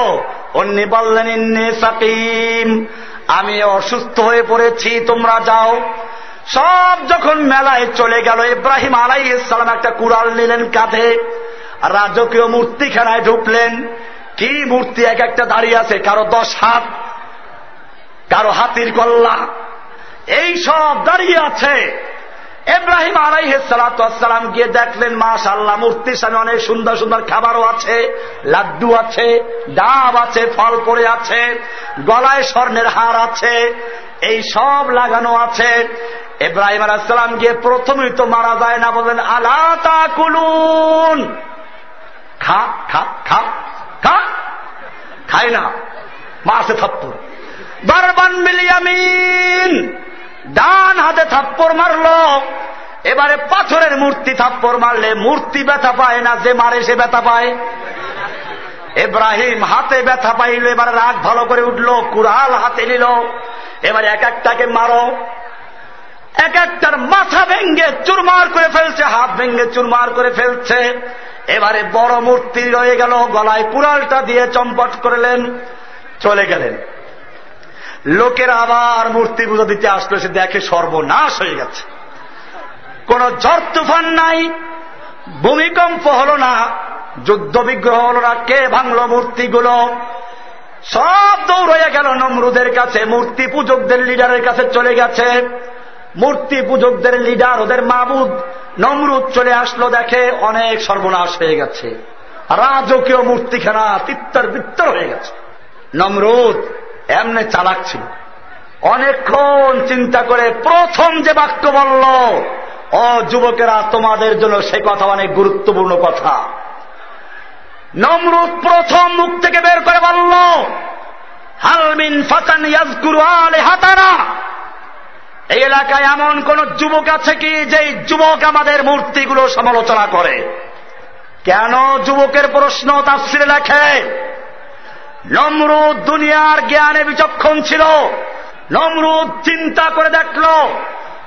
অন্যি বললেন, ইন্নি সাকিম, আমি অসুস্থ হয়ে পড়েছি, তোমরা যাও। সব যখন মেলায় চলে গেল, ইব্রাহিম আলাই ইসলাম একটা কুড়াল নিলেন কাঁধে, রাজকীয় মূর্তিখানায় ঢুকলেন। কি মূর্তি? এক একটা দাঁড়িয়ে আছে, কারও দশ হাত, কারও হাতির কল্লা। এই সব দাঁড়িয়ে আছে। এব্রাহিম আলাইহে সালাতাম গিয়ে দেখলেন মাস আল্লাহ মূর্তির সামনে অনেক সুন্দর সুন্দর খাবারও আছে, লাড্ডু আছে, ডাব আছে, ফল পড়ে আছে, গলায় স্বর্ণের হার আছে, এই সব লাগানো আছে। এব্রাহিম আলাহাম গিয়ে প্রথমেই তো মারা যায় না, বললেন, আলা তা কুলুন খা খা খা খা, খাই না, মাসে থাপ্পর বারবান বিলিয়ামিন ডান হাতে থাপ্পর মারলো। এবারে পাথরের মূর্তি থাপ্পর মারলে মূর্তি ব্যথা পায় না, যে মারে সে ব্যথা পায়। এব্রাহিম হাতে ব্যথা পাইল, এবার রাগ ভালো করে উঠল, কুড়াল হাতে নিল। এবার এক একটাকে মারো। এক একটার মাথা ভেঙ্গে চুরমার করে ফেলছে, হাত ভেঙ্গে চুরমার করে ফেলছে। এবারে বড় মূর্তি রয়ে গেল, গলায় কুড়ালটা দিয়ে চম্পট করলেন, চলে গেলেন। লোকের আবার মূর্তি পুজো দিতে আসলো, সে দেখে সর্বনাশ হয়ে গেছে। কোন ঝড় তুফান নাই, ভূমিকম্প হল না যুদ্ধ বিগ্রহ হল না, কে ভাঙলো মূর্তিগুলো? সব দৌড়ে গেল, নমরুদের কাছে, মূর্তি পূজকদের লিডারের কাছে চলে গেছে। মূর্তি পূজকদের লিডার, ওদের মাবুদ, নমরুদ চলে আসলো, দেখে অনেক সর্বনাশ হয়ে গেছে। রাজকীয় মূর্তিখানা তিত্তর বিত্তর হয়ে গেছে। নমরুদ এমনি চালাক ছিল। অনেকক্ষণ চিন্তা করে প্রথম যে বাক্য বলল, ও যুবকেরা, তোমাদের জন্য সে কথা অনেক গুরুত্বপূর্ণ কথা। নমরুদ প্রথম মুখ থেকে বের করে বলল হালমিন ফাতান ইয়াজকুরু আলে হাতারা। এই এলাকায় এমন কোন যুবক আছে কি যে যুবক আমাদের মূর্তিগুলো সমালোচনা করে? কেন যুবকের প্রশ্ন তাফসিরে লেখে? নমরুদ দুনিয়ার জ্ঞানে বিচক্ষণ ছিল। নমরুদ চিন্তা করে দেখল,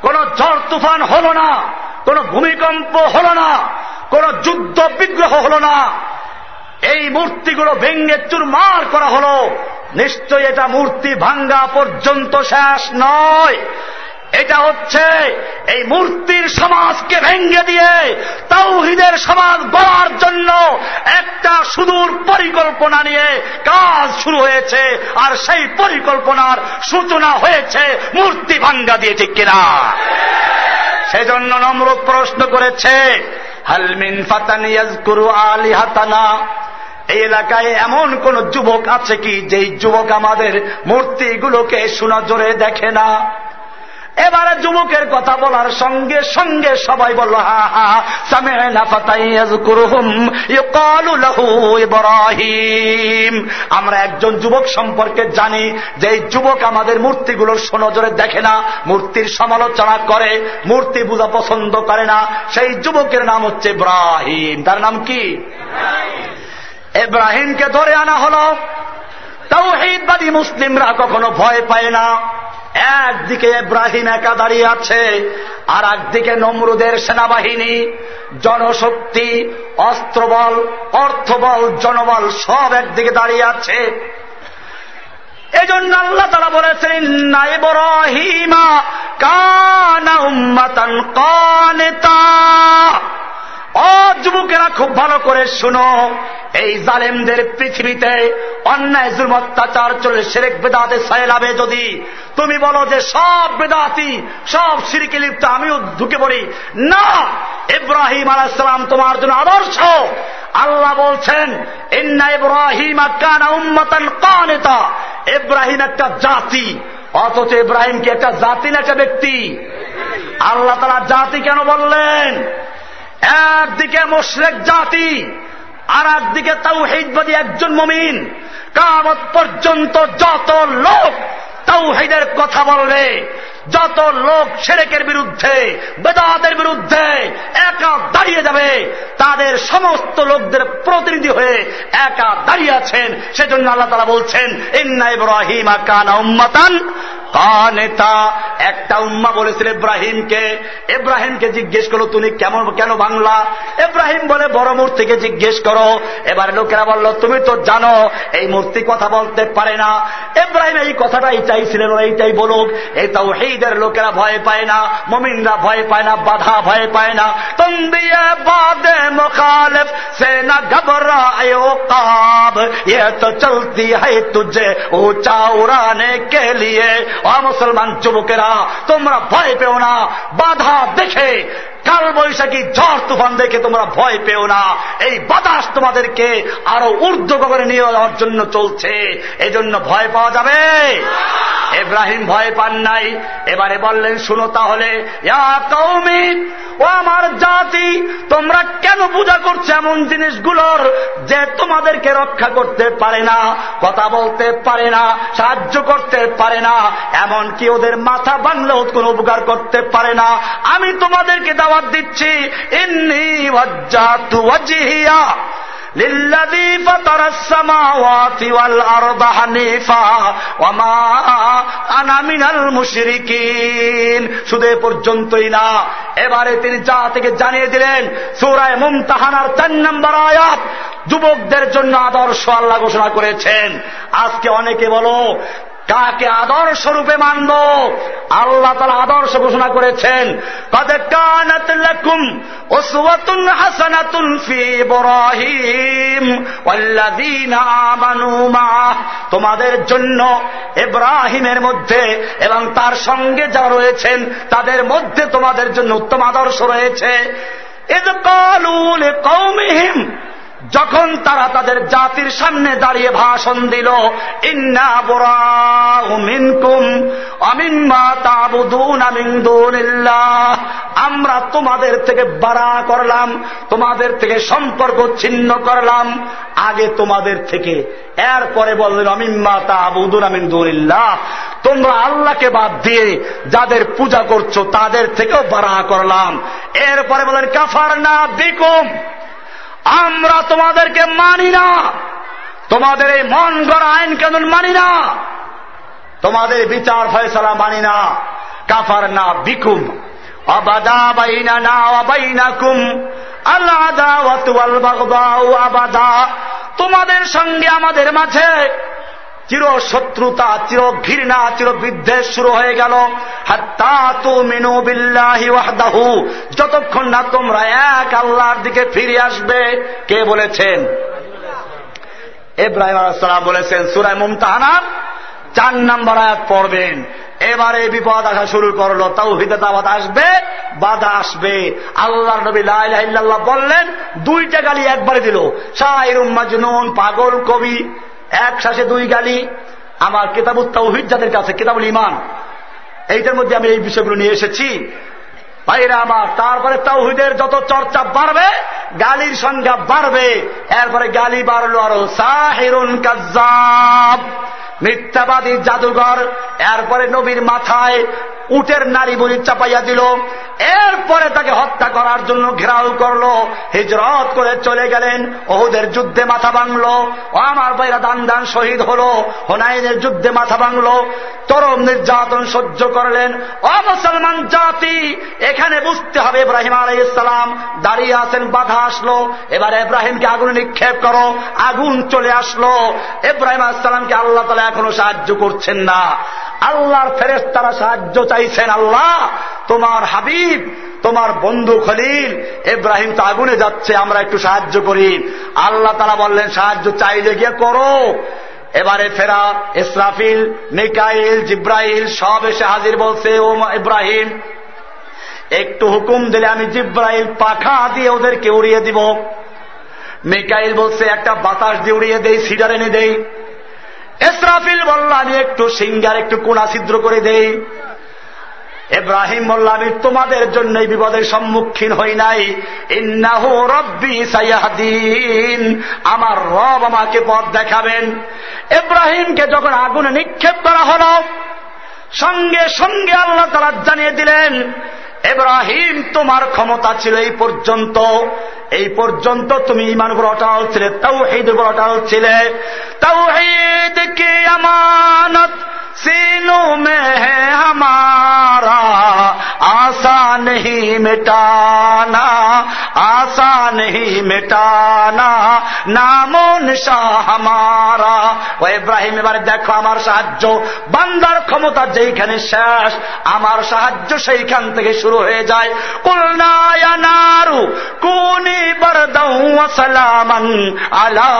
কোন ঝড় তুফান হল না, কোন ভূমিকম্প হল না, কোন যুদ্ধ বিগ্রহ হল না। এই মূর্তিগুলো ভেঙ্গে চুরমার করা হল। নিশ্চয় এটা মূর্তি ভাঙ্গা পর্যন্ত শেষ নয়। এটা হচ্ছে এই মূর্তির সমাজকে ভেঙ্গে দিয়ে তাওহিদের সমাজ গড়ার জন্য একটা সুদূর পরিকল্পনা নিয়ে কাজ শুরু হয়েছে, আর সেই পরিকল্পনার সূচনা হয়েছে মূর্তি ভাঙ্গা দিয়ে, ঠিক কিনা? সেজন্য নম্রত প্রশ্ন করেছে হালমিন ফাতানিয়াজ করু আলি হাতানা এই এলাকায় এমন কোন যুবক আছে কি, যেই যুবক আমাদের মূর্তিগুলোকে সুনজরে দেখে না? এবারে যুবকের কথা বলার সঙ্গে সঙ্গে সবাই বলল হা হা ইব্রাহিম। আমরা একজন যুবক সম্পর্কে জানি যে যুবক আমাদের মূর্তিগুলোর সনজরে দেখে না মূর্তির সমালোচনা করে মূর্তি পূজা পছন্দ করে না। সেই যুবকের নাম হচ্ছে ইব্রাহিম। তার নাম কি? ইব্রাহিমকে ধরে আনা হল। তাও হেদবাদী মুসলিমরা কখনো ভয় পায় না। একদিকে ইব্রাহিম একা দাঁড়িয়ে আছে, আর একদিকে নমরুদের সেনাবাহিনী, জনশক্তি, অস্ত্রবল, অর্থবল, জনবল সব একদিকে দাঁড়িয়ে আছে। এজন্য আল্লাহ তারা বলেছেন ইব্রাহিমা কানা উম্মাতান কানেতা। যুবকেরা খুব ভালো করে শুনো। এই জালেমদের পৃথিবীতে অন্যায় জুল অত্যাচার চলে সেরেক বেদাতে সাইলাবে যদি তুমি বলো যে সব বেদাতি, সব সিরিকে লিপ্ত, আমিও ঢুকে পড়ি। না! ইব্রাহিম আলাইসালাম তোমার জন্য আদর্শ। আল্লাহ বলছেন, ইন্না ইব্রাহিম কানেতা। ইব্রাহিম একটা জাতি, অথচ ইব্রাহিম কি একটা জাতি না একটা ব্যক্তি? আল্লাহ তারা জাতি কেন বললেন? একদিকে মোশরেক জাতি, আর একদিকে তাও হেদবাদী একজন মমিন। কামত পর্যন্ত যত লোক তাও হেদের কথা বলবে যত লোক সেরেকের বিরুদ্ধে, বেদাতের বিরুদ্ধে একা দাঁড়িয়ে যাবে, তাদের সমস্ত লোকদের প্রতিনিধি হয়ে একা দাঁড়িয়ে আছেন। সেজন্য আল্লাহ তারা বলছেন, ইন্না ইব্রাহিম কানা উম্মাতান নেতা একটা উম্মা বলেছিল ইব্রাহিমকে। ইব্রাহিমকে জিজ্ঞেস করো তুমি কেমন, কেন বাংলা? ইব্রাহিম বলে, বড় মূর্তিকে জিজ্ঞেস করো। এবার লোকেরা বলল, তুমি তো জানো, এই মূর্তি কথা বলতে পারে না। ইব্রাহিম এই কথাটাই চাইছিলেন এইটাই বলুক এই তাও মুরিদের লোকেরা ভয় পায় না, মমিনরা ভয় পায় না, বাধা ভয় পায় না। তুম দিয়ে বাদে সে না ঘবরা কাব। এ তো চলতি হয় তুঝে উঁচা উড়ানে কে লিয়ে? অ মুসলমান যুবকেরা, তোমরা ভয় পেও না, বাধা দেখে কাল বৈশাখী ঝড় তুফান দেখে তোমরা ভয় পেও না। এই বাতাস তোমাদেরকে আরও ঊর্ধ্ব গগনে নিয়ে যাওয়ার জন্য চলছে। এজন্য ভয় পাওয়া যাবে। এব্রাহিম ভয় পান নাই। এবারে বললেন, শুনো তাহলে ও আমার জাতি, তোমরা কেন পূজা করছ এমন জিনিসগুলোর যে তোমাদেরকে রক্ষা করতে পারে না, কথা বলতে পারে না, সাহায্য করতে পারে না এমন কি ওদের মাথা বাংলেও কোন উপকার করতে পারে না। আমি তোমাদেরকে দাওয়াত দিচ্ছি, ইন্নি ওয়াজিহিয়া। للذي فطر السماوات والأرض حنيفا وما أنا من المشركين শুধু পর্যন্তই না এবারে তিনি যা থেকে জানিয়ে দিলেন সুরায় মুমতাহানার চার নম্বর আয়াত যুবকদের জন্য আদর্শ আল্লাহ ঘোষণা করেছেন আজকে অনেকে বলো কাকে আদর্শ রূপে মানব? আল্লাহ তালা আদর্শ ঘোষণা করেছেন তোমাদের জন্য এব্রাহিমের মধ্যে এবং তার সঙ্গে যা রয়েছেন, তাদের মধ্যে তোমাদের জন্য উত্তম আদর্শ রয়েছে। এদ কালুল কৌমিহিম যখন তারা তাদের জাতির সামনে দাঁড়িয়ে ভাষণ দিল, ইন্না আমরা তোমাদের থেকে বাড়া করলাম, তোমাদের থেকে সম্পর্ক ছিন্ন করলাম। আগে তোমাদের থেকে এরপরে বললেন অমিম্মা তাবুদুন আমিন্দুল্লাহ তোমরা আল্লাহকে বাদ দিয়ে যাদের পূজা করছ, তাদের থেকেও বাড়া করলাম। এরপরে বলেন কাফার না বিকুম। আমরা তোমাদেরকে মানি না। তোমাদের এই মন গড়া আইন কানুন মানি না। তোমাদের বিচার ফয়সলা মানি না। কাফার না বিকুম। অবাদা বাইনা না আবাদা। তোমাদের সঙ্গে আমাদের মাঝে চির শত্রুতা চির ঘৃণা চির বিদ্বেষ শুরু হয়ে গেল যতক্ষণ না তোমরা এক আল্লাহর দিকে ফিরে আসবে, কে বলেছেন? এব্রাহিম আলাহাম বলেছেন, সুরায় মুমতাহানার চার নম্বর আয়াত পড়বেন। এবারে বিপদ আসা শুরু করল তাও দাবাদ আসবে, বাধা আসবে। আল্লাহ নবী বললেন, দুইটা গালি একবারে দিল। মাজনুন, পাগল কবি। এক শ্বাসে দুই গালি, আমার কেতাবুত তাওহিদ যাদের কাছে, কেতাবুল ইমান এইটার মধ্যে আমি এই বিষয়গুলো নিয়ে এসেছি। ভাইরা আমার, তারপরে তাওহিদের যত চর্চা বাড়বে, গালির সংখ্যা বাড়বে। এরপরে গালি বাড়লো আরও, সাহেরুন কাজাব মিথ্যাবাদী জাদুঘর। এরপরে নবীর মাথায় উটের নারী বলি চাপাইয়া দিল। এরপরে তাকে হত্যা করার জন্য ঘেরাও করল। হিজরত করে চলে গেলেন। ওহুদের যুদ্ধে মাথা ভাঙলো। আমার বাইরা দান দান শহীদ হল। হোনাইনের যুদ্ধে মাথা ভাঙলো। তরম নির্যাতন সহ্য করলেন। ও মুসলমান জাতি, এখানে বুঝতে হবে ইব্রাহিম আলাই ইসলাম দাঁড়িয়ে আছেন, বাধা আসলো। এবার ইব্রাহিমকে আগুন নিক্ষেপ করো। আগুন চলে আসলো। ইব্রাহিম আলাইসালামকে আল্লাহ তালা এখনও সাহায্য করছেন না। আল্লাহর ফেরেস তারা সাহায্য চাইছেন আল্লাহ। তোমার হাবিব, তোমার বন্ধু খলিল এব্রাহিম তো আগুনে যাচ্ছে, আমরা একটু সাহায্য করি। আল্লাহ তারা বললেন, সাহায্য চাইলে গিয়ে করো। এবারে ফেরা ইসরাফিল, মিকাইল, জিব্রাইল সব এসে হাজির বলছে, ও ইব্রাহিম, একটু হুকুম দিলে আমি জিব্রাইল পাখা দিয়ে ওদেরকে উড়িয়ে দিব। মিকাইল বলছে, একটা বাতাস দিয়ে উড়িয়ে দেই, সিডার এনে দেই। এসরাফিল বলল আমি একটু সিঙ্গার, একটু কোনা ছিদ্র করে দেই। এব্রাহিম বলল আমি তোমাদের জন্য এই বিপদের সম্মুখীন হই নাই। ইন্নাহু রব্বি সাইয়াদিন আমার রব আমাকে পথ দেখাবেন। এব্রাহিমকে যখন আগুনে নিক্ষেপ করা হল, সঙ্গে সঙ্গে আল্লাহ তারা জানিয়ে দিলেন এব্রাহিম তোমার ক্ষমতা ছিল এই পর্যন্ত। এই পর্যন্ত তুমি ইমান উপর অটাল ছিলে তাও এই দুপুর অটাল ছিলে। তাও হেদ কে আমানত? সিনু মে আমারা আশা নেই মেটানা, আশা নেই মেটানা নাম নিশা ও ইব্রাহিম, এবারে দেখো আমার সাহায্য। বান্দার ক্ষমতা যেইখানে শেষ, আমার সাহায্য সেইখান থেকে শুরু হয়ে যায়। কুলনায়ানারু কুনি সালামান আলা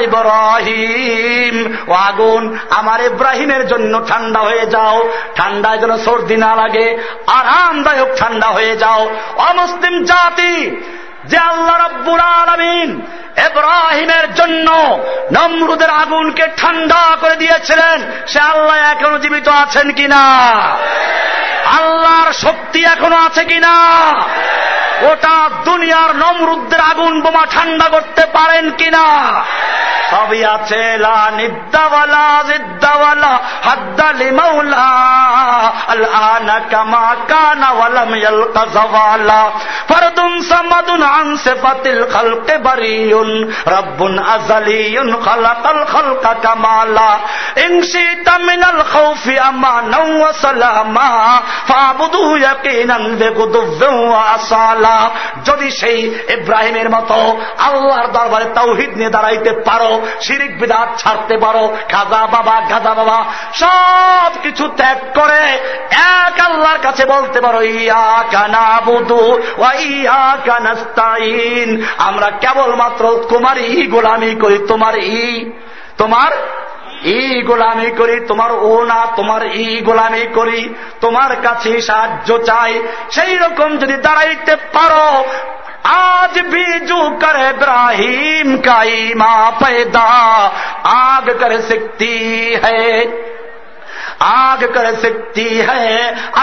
ইব্রাহিম। আগুন, আমার ইব্রাহিমের জন্য ঠান্ডা হয়ে যাও। ঠান্ডায় যেন সর্দি না লাগে, আরামদায়ক ঠান্ডা হয়ে যাও। অমুসলিম জাতি, যে আল্লাহ রব্বুর আলমিন এব্রাহিমের জন্য নমরুদের আগুনকে ঠান্ডা করে দিয়েছিলেন, সে আল্লাহ এখনও জীবিত আছেন কিনা? আল্লাহর শক্তি এখনও আছে কিনা? ওটা দুনিয়ার নমরুদ্দের আগুন বোমা ঠান্ডা করতে পারেন কিনা? সবই আছে, লা নিদ্দাওয়ালা জিদ্দাওয়ালা হাদ্দালি মাওলা আল আনা কামা কানা ওয়ালাম ইয়ালকা জাওয়ালা ফারদুন সামাদুন আন সিফাতিল খালকে বারিয়ুন। রাব্বুন আযালিয়ুন খালাকাল খালকা কামালা ইনশিতা মিনাল খাউফি আমানাও ওয়া সালামা। ফাবুদু ইয়াকিনান ওয়া আসালা। যদি সেই ইব্রাহিমের মতো আল্লাহর দরবারে তাওহীদ নিয়ে দাঁড়াইতে পারো, শিরিক বিদাত ছাড়তে পারো খাজা বাবা, গাজা বাবা সব কিছু ত্যাগ করে এক আল্লাহর কাছে বলতে পারো ইয়া কানা বুধু ইয়া কানাস্তাইন আমরা কেবলমাত্র তোমার ই গোলামি করি তোমার ই তোমার এই গোলামি করি, তোমার ও না তোমার এই গোলামি করি, তোমার কাছে সাহায্য চাই। সেই রকম যদি দাঁড়াইতে পারো, আজ বিজু করে ইব্রাহিম কাই মা পায়দা پیدا آگ শক্তি سکتی আগ করে सकती है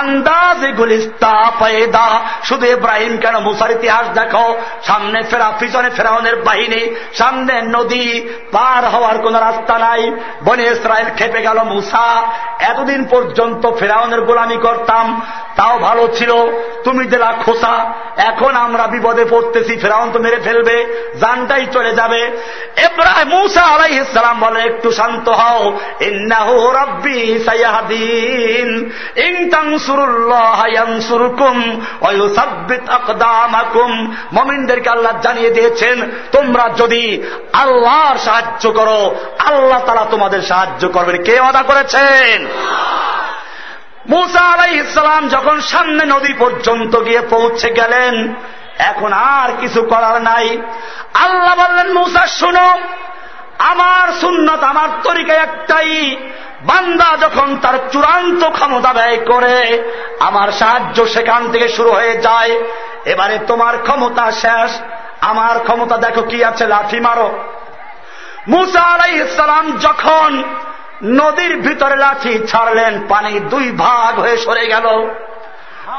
अंदाज गुलिस्ता पैदा শুধু ইব্রাহিম কেন মুসার ইতিহাস দেখো সামনে ফেরা পিছনে ফেরাউনের বাহিনী সামনে নদী পার হওয়ার কোন রাস্তা নাই বনে ইসরায়েল খেপে গেল মুসা এতদিন পর্যন্ত ফেরাউনের গোলামি করতাম তাও ভালো ছিল তুমি দিলা খোসা এখন আমরা বিপদে পড়তেছি ফেরাউন তো মেরে ফেলবে জানটাই চলে যাবে এব্রাহিম মুসা আলাই ইসলাম বলে একটু শান্ত হও ইন্নাহ রব্বি মুমিনদেরকে আল্লাহ জানিয়ে দিয়েছেন, তোমরা যদি আল্লাহর সাহায্য করো, আল্লাহ তারা তোমাদের সাহায্য করবেন। কে অদা করেছেন? মুসা আলাই ইসলাম যখন সামনে নদী পর্যন্ত গিয়ে পৌঁছে গেলেন, এখন আর কিছু করার নাই। আল্লাহ বললেন, মুসা, শুনো, আমার সুন্নত, আমার তরিকা একটাই বান্দা যখন তার চূড়ান্ত ক্ষমতা ব্যয় করে, আমার সাহায্য সেখান থেকে শুরু হয়ে যায়। এবারে তোমার ক্ষমতা শেষ, আমার ক্ষমতা দেখো কি আছে, লাঠি মারো। মুসা আলাই ইসলাম যখন নদীর ভিতরে লাঠি ছাড়লেন, পানি দুই ভাগ হয়ে সরে গেল।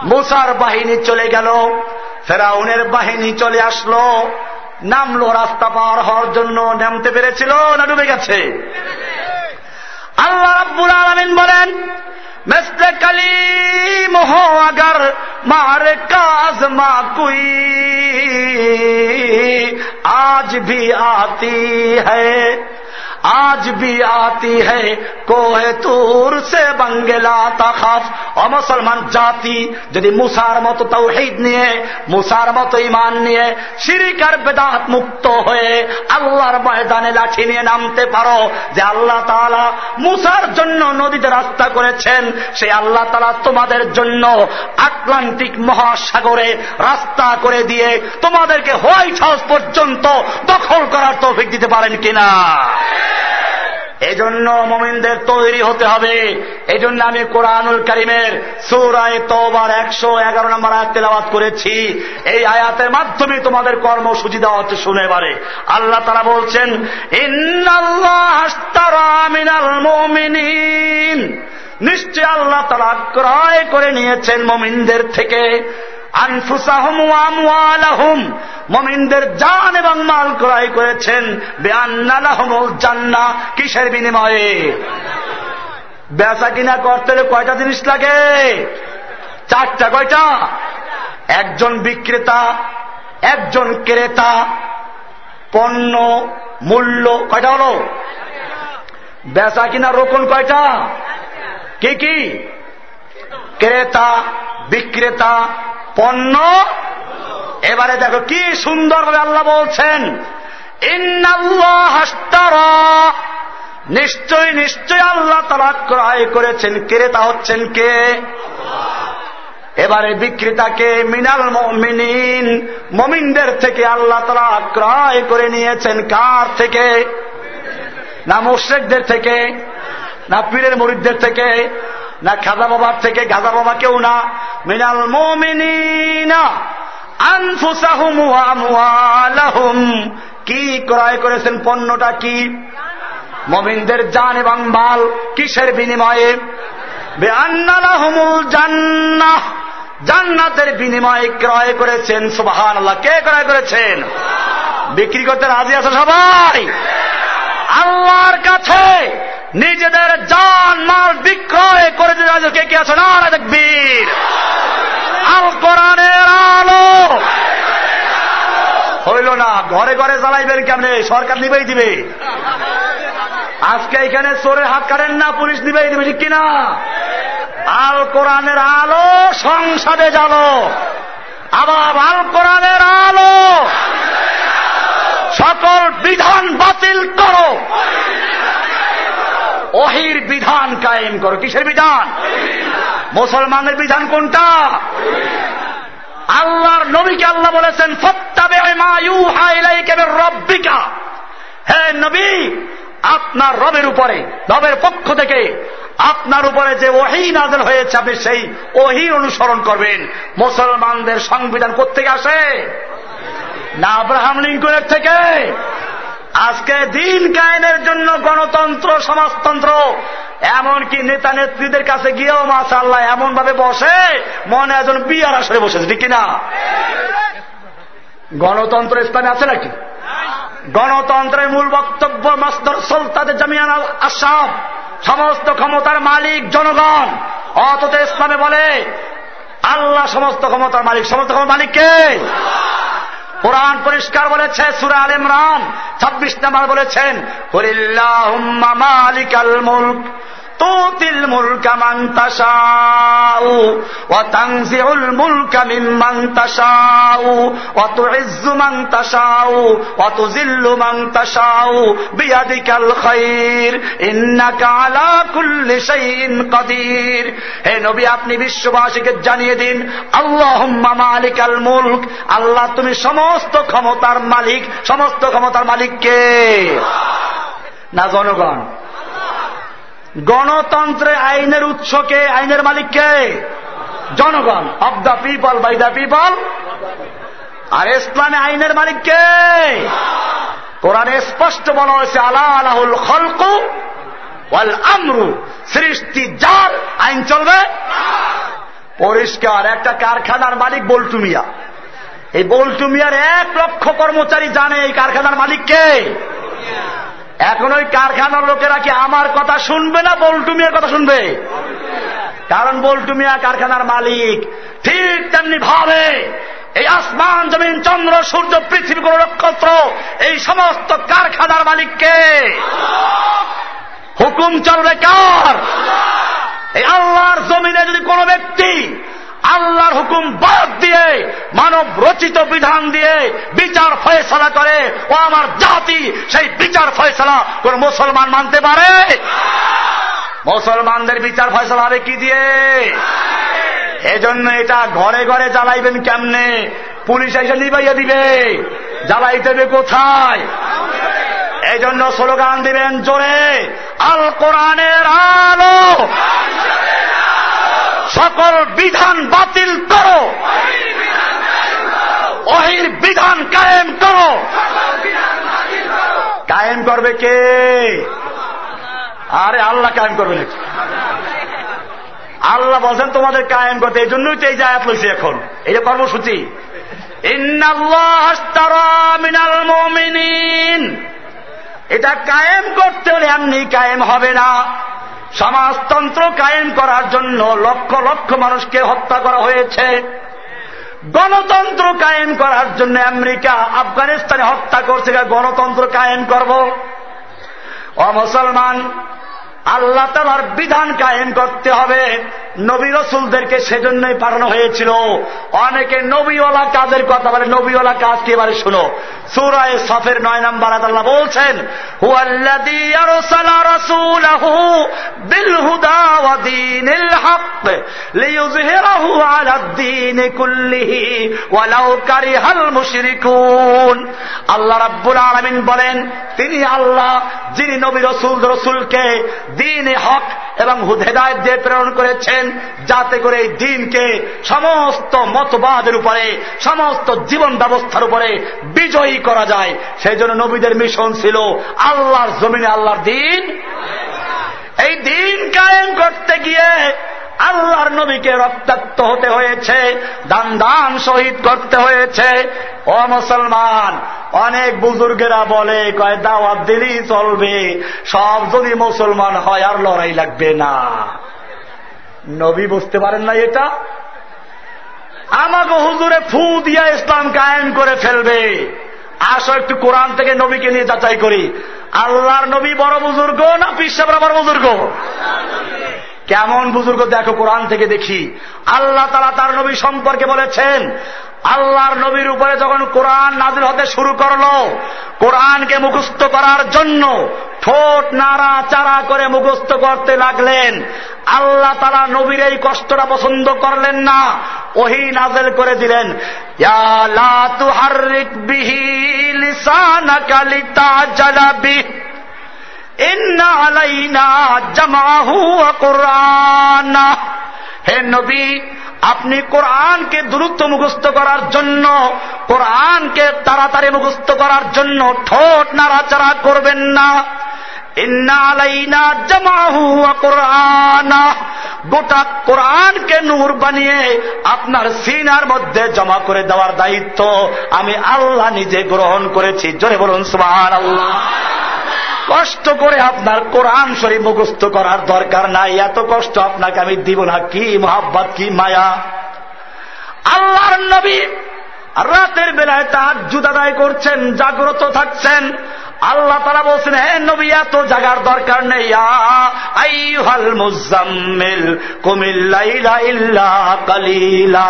মুসার বাহিনী চলে গেল, ফেরাউনের বাহিনী চলে আসলো। নামলো রাস্তা পার হওয়ার জন্য, নামতে পেরেছিল না ডুবে গেছে? আল্লাহ রাব্বুল আলমিন বলেন মেস্তে কালিম, হো আগার, মার কাজ মা কুই আজ ভি আতি হ্যায়। আজ বি আতি কোহে তুর সে বাঙ্গেলা তাখাফ। অমুসলমান জাতি, যদি মুসার মতো তৌহিদ নিয়ে, মুসার মতো ইমান নিয়ে সিরিকার বেদাত মুক্ত হয়ে আল্লাহর ময়দানে লাঠি নিয়ে নামতে পারো, যে আল্লাহ তালা মুসার জন্য নদীতে রাস্তা করেছেন সেই আল্লাহ তালা তোমাদের জন্য আটলান্টিক মহাসাগরে রাস্তা করে দিয়ে তোমাদেরকে হোয়াইট হাউস পর্যন্ত দখল করার তৌফিক দিতে পারেন কিনা। এজন্য মোমিনদের তৈরি হতে হবে। এই জন্য আমি কোরআনুল করিমের সুরায় তোবার একশো এগারো নম্বর আয়াত তেলাবাদ করেছি। এই আয়াতের মাধ্যমে তোমাদের কর্মসূচি দেওয়া হচ্ছে শুনে পারে আল্লাহ তারা বলছেন নিশ্চয় আল্লাহ তারা ক্রয় করে নিয়েছেন মোমিনদের থেকে। আনফুসাহম মমিনদের জান এবং মাল ক্রয় করেছেন। জান্না। কিসের বিনিময়ে? বেচা কিনা করতে হলে কয়টা জিনিস লাগে? চারটা, কয়টা? একজন বিক্রেতা, একজন ক্রেতা, পণ্য, মূল্য, কয়টা হলো? বেচা কিনা রোপণ কয়টা? কি কি? ক্রেতা, বিক্রেতা পণ্য। এবারে দেখো কি সুন্দরভাবে আল্লাহ বলছেন নিশ্চয় নিশ্চয় আল্লাহ তারা ক্রয় করেছেন। ক্রেতা হচ্ছেন কে? এবারে বিক্রেতাকে মিনাল মিনিন মমিনদের থেকে আল্লাহ তারা ক্রয় করে নিয়েছেন কার থেকে? না মুশ্রেকদের থেকে? না পীরের মরিদদের থেকে? না খাজা বাবার থেকে গাজা বাবা কেউ না। মিনাল মোমিনা কি ক্রয় করেছেন পণ্যটা কি? মমিনদের জান এবং মাল কিসের বিনিময়ে? বেআনালাহুমুল জান্নাহ। জান্নাতের বিনিময়ে ক্রয় করেছেন সুবাহান আল্লাহ কে ক্রয় করেছেন? বিক্রি করতে রাজি আছে সবাই? আল্লাহর কাছে নিজেদের জান, মাল বিক্রয় করে দিতে কে কে আছে? না বীর আল কোরআনের আলো। হইল না, ঘরে ঘরে জ্বালাইবেন কেমনে? সরকার নিবেই দিবে। আজকে এখানে চোরের হাত কাটেন না, পুলিশ নিবেই দিবে, ঠিক কিনা? আল কোরআনের আলো সংসদে জালো আবার আল কোরআনের আলো সকল বিধান বাতিল করো। অহির বিধান কায়েম করো। কিসের বিধান? মুসলমানের বিধান কোনটা? আল্লাহর নবীকে আল্লাহ বলেছেন ফত্তাবে রব্বিকা। হে নবী, আপনার রবের উপরে, রবের পক্ষ থেকে আপনার উপরে যে ওহি নাজল হয়েছে, আপনি সেই ওহি অনুসরণ করবেন। মুসলমানদের সংবিধান কোথেকে আসে? না আব্রাহাম লিঙ্কনের থেকে। আজকে দিন কায়েমের জন্য গণতন্ত্র, সমাজতন্ত্র, এমনকি নেতা নেত্রীদের কাছে গিয়েও মাসা আল্লাহ এমন ভাবে বসে, মনে একজন বিয়ার আসরে বসেছে, ঠিক কিনা? গণতন্ত্র ইসলামে আছে নাকি? গণতন্ত্রের মূল বক্তব্য মাস্তর সুলতাদের জামিয়ান আসাম, সমস্ত ক্ষমতার মালিক, জনগণ। অথচ ইসলামে বলে, আল্লাহ সমস্ত ক্ষমতার মালিক। সমস্ত ক্ষমতার মালিক কে? কোরআন পরিষ্কার বলেছে সুরা আল ইমরান ছাব্বিশ নাম্বার বলেছেন মালিকাল মুল্ক। তুতিল মুলকা মান তাশাউ, ওয়া তানজিউল মুলকা মিম্মান তাশাউ, ওয়া তুইজ্জু মান তাশাউ, ওয়া তুযিল্লু বিয়াদিকাল খাইর, ইন্নাকা আলা কুল্লি শাইইন কাদির। হে নবী, আপনি বিশ্ববাসীকে জানিয়ে দিন, আল্লাহুম্মা মালিকাল মুলক, আল্লাহ তুমি সমস্ত ক্ষমতার মালিক, সমস্ত ক্ষমতার মালিক কে? না জনগণ। গণতন্ত্রে আইনের উৎসকে আইনের মালিককে জনগণ। Of the people by the people আর ইসলামে আইনের মালিককে কোরআনে স্পষ্ট বলা হয়েছে আল্লাহ আলাহুল খলকু ওয়াল আমরু। সৃষ্টি যার, আইন চলবে? পরিষ্কার। একটা কারখানার মালিক বল্টুমিয়া এই বল্টুমিয়ার এক লক্ষ কর্মচারী জানে এই কারখানার মালিককে এখন ওই কারখানার লোকেরা কি আমার কথা শুনবে না বল্টুমিয়ার কথা শুনবে? কারণ বল্টুমিয়া কারখানার মালিক। ঠিক তেমনি ভাবে এই আসমান, জমিন, চন্দ্র, সূর্য, পৃথিবী কোন নক্ষত্র এই সমস্ত কারখানার মালিককে হুকুম চলবে কার? এই আল্লাহর জমিনে যদি কোন ব্যক্তি আল্লাহর হুকুম বাদ দিয়ে, মানব রচিত বিধান দিয়ে বিচার ফয়সলা করে। ও আমার জাতি, সেই বিচার ফয়সলা কোন মুসলমান মানতে পারে? মুসলমানদের বিচার ফয়সলা হবে কি দিয়ে? এজন্য এটা ঘরে ঘরে জ্বালাইবেন কেমনে? পুলিশ এসে নিবাইয়া দিবে। জ্বালাইতে হবে কোথায়? এই জন্য স্লোগান দিবেন জোরে, আল কোরআনের আলো। সকল বিধান বাতিল করো। অহির বিধান কায়েম করো। কায়েম করবে কে? আরে আল্লাহ কায়েম করবে নাকি? আল্লাহ বলছেন তোমাদের কায়েম করতে, এই জন্যই তো এই জায়াত লইছে এখন। এই যে কর্মসূচি। এটা কায়েম করতে হলে এমনি কায়েম হবে না। সমাজতন্ত্র কায়েম করার জন্য লক্ষ লক্ষ মানুষকে হত্যা করা হয়েছে। গণতন্ত্র কায়েম করার জন্য আমেরিকা আফগানিস্তানে হত্যা করছে গণতন্ত্র কায়েম করব। অমুসলমান মুসলমান, আল্লাহ তালার বিধান কায়েম করতে হবে। নবী রসুলদেরকে সেজন্যই পাঠানো হয়েছিল। অনেকে নবীওয়ালা কাজের কথা বলে, নবীওয়ালা কাজ কি এবারে শুনো। সুরায় সফের নয় নাম্বার আল্লাহ বলছেন আল্লাহ রাব্বুল আলমিন বলেন, তিনি আল্লাহ, যিনি নবী রসুল রসুলকে দিন হক এবং হেদায়ত দিয়ে প্রেরণ করেছেন। যাতে করে এই দিনকে সমস্ত মতবাদের উপরে, সমস্ত জীবন ব্যবস্থার উপরে বিজয়ী করা যায়। সেই জন্য নবীদের মিশন ছিল আল্লাহর জমিনে আল্লাহর দিন। এই দিন কায়েম করতে গিয়ে আল্লাহর নবীকে রক্তাক্ত হতে হয়েছে, দান দান শহীদ করতে হয়েছে। ও মুসলমান, অনেক বুজুর্গেরা বলে, কয়, দাওয়াত দিলেই চলবে, সব যদি মুসলমান হয় আর লড়াই লাগবে না। নবী বুঝতে পারেন না এটা? আমাকে হুজুরে ফু দিয়া ইসলাম কায়েম করে ফেলবে। আসো একটু কোরআন থেকে নবীকে নিয়ে যাচাই করি। আল্লাহর নবী বড় বুজুর্গ না পিসাবরা বড় বুজুর্গ? কেমন বুজুর্গ দেখো কোরআন থেকে দেখি। আল্লাহ তালা তার নবী সম্পর্কে বলেছেন আল্লাহর নবীর উপরে যখন কোরআন নাজির হতে শুরু করল, কোরআনকে মুখস্থ করার জন্য ঠোঁট নাড়া চারা করে মুখস্থ করতে লাগলেন। আল্লাহ তারা নবীর এই কষ্টটা পছন্দ করলেন না, ওহি নাজেল করে দিলেন। হে নবী, আপনি কোরআনকে দ্রুত মুখস্থ করার জন্য, কোরআনকে তাড়াতাড়ি মুখস্থ করার জন্য ঠোঁট নাড়াচাড়া করবেন না। গোটা কোরআনকে নূর বানিয়ে আপনার সিনার মধ্যে জমা করে দেওয়ার দায়িত্ব আমি আল্লাহ নিজে গ্রহণ করেছি। জোরে বলুন সুমান আল্লাহ কষ্ট করে আপনার কোরআন শরীফ মুখস্থ করার দরকার নাই। এত কষ্ট আপনাকে আমি দিব না। কি মোহাব্বত, কি মায়া। আল্লাহর নবী রাতের বেলায় তার জুদাদায় করছেন, জাগ্রত থাকছেন। আল্লাহ তারা বলছেন হ্যাঁ নবী, এত জাগার দরকার নেই। আইহাল মুজাম্মিল কুমিল্লাইলা ইল্লা কালিলা।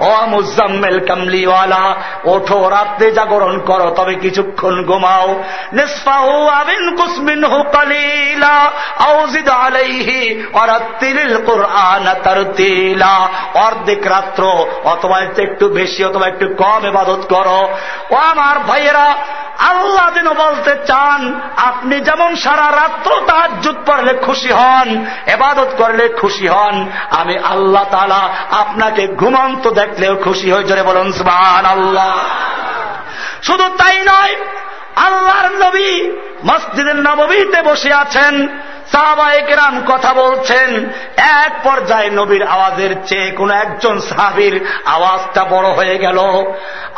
ও মুজাম্মিল কামলিওয়ালা, ওঠো রাত্রে জাগরণ করো, তবে কিছুক্ষণ ঘুমাও। নিসফাহু আবিন কুসমিন হু কালিলা আউজিদ আলাইহি ওয়ারাত্তিলিল কুরআন তারতিলা। অর্ধেক রাত্র, অথবা একটু বেশি, অথবা একটু কম ইবাদত করো। ও আমার ভাইয়েরা, আল্লাহ যেন বলতে চান, আপনি যেমন সারা রাত্র তাহাজুত পড়লে খুশি হন, এবাদত করলে খুশি হন, আমি আল্লাহ তালা আপনাকে ঘুমন্ত দেখলেও খুশি হয়ে জোরে বলুন সুবান আল্লাহ শুধু তাই নয়, আল্লাহর নবী মসজিদের নবীতে বসে আছেন সাহাবাহিকেরাম কথা বলছেন, এক পর্যায়ে নবীর আওয়াজের চেয়ে কোন একজন সাহাবির আওয়াজটা বড় হয়ে গেল।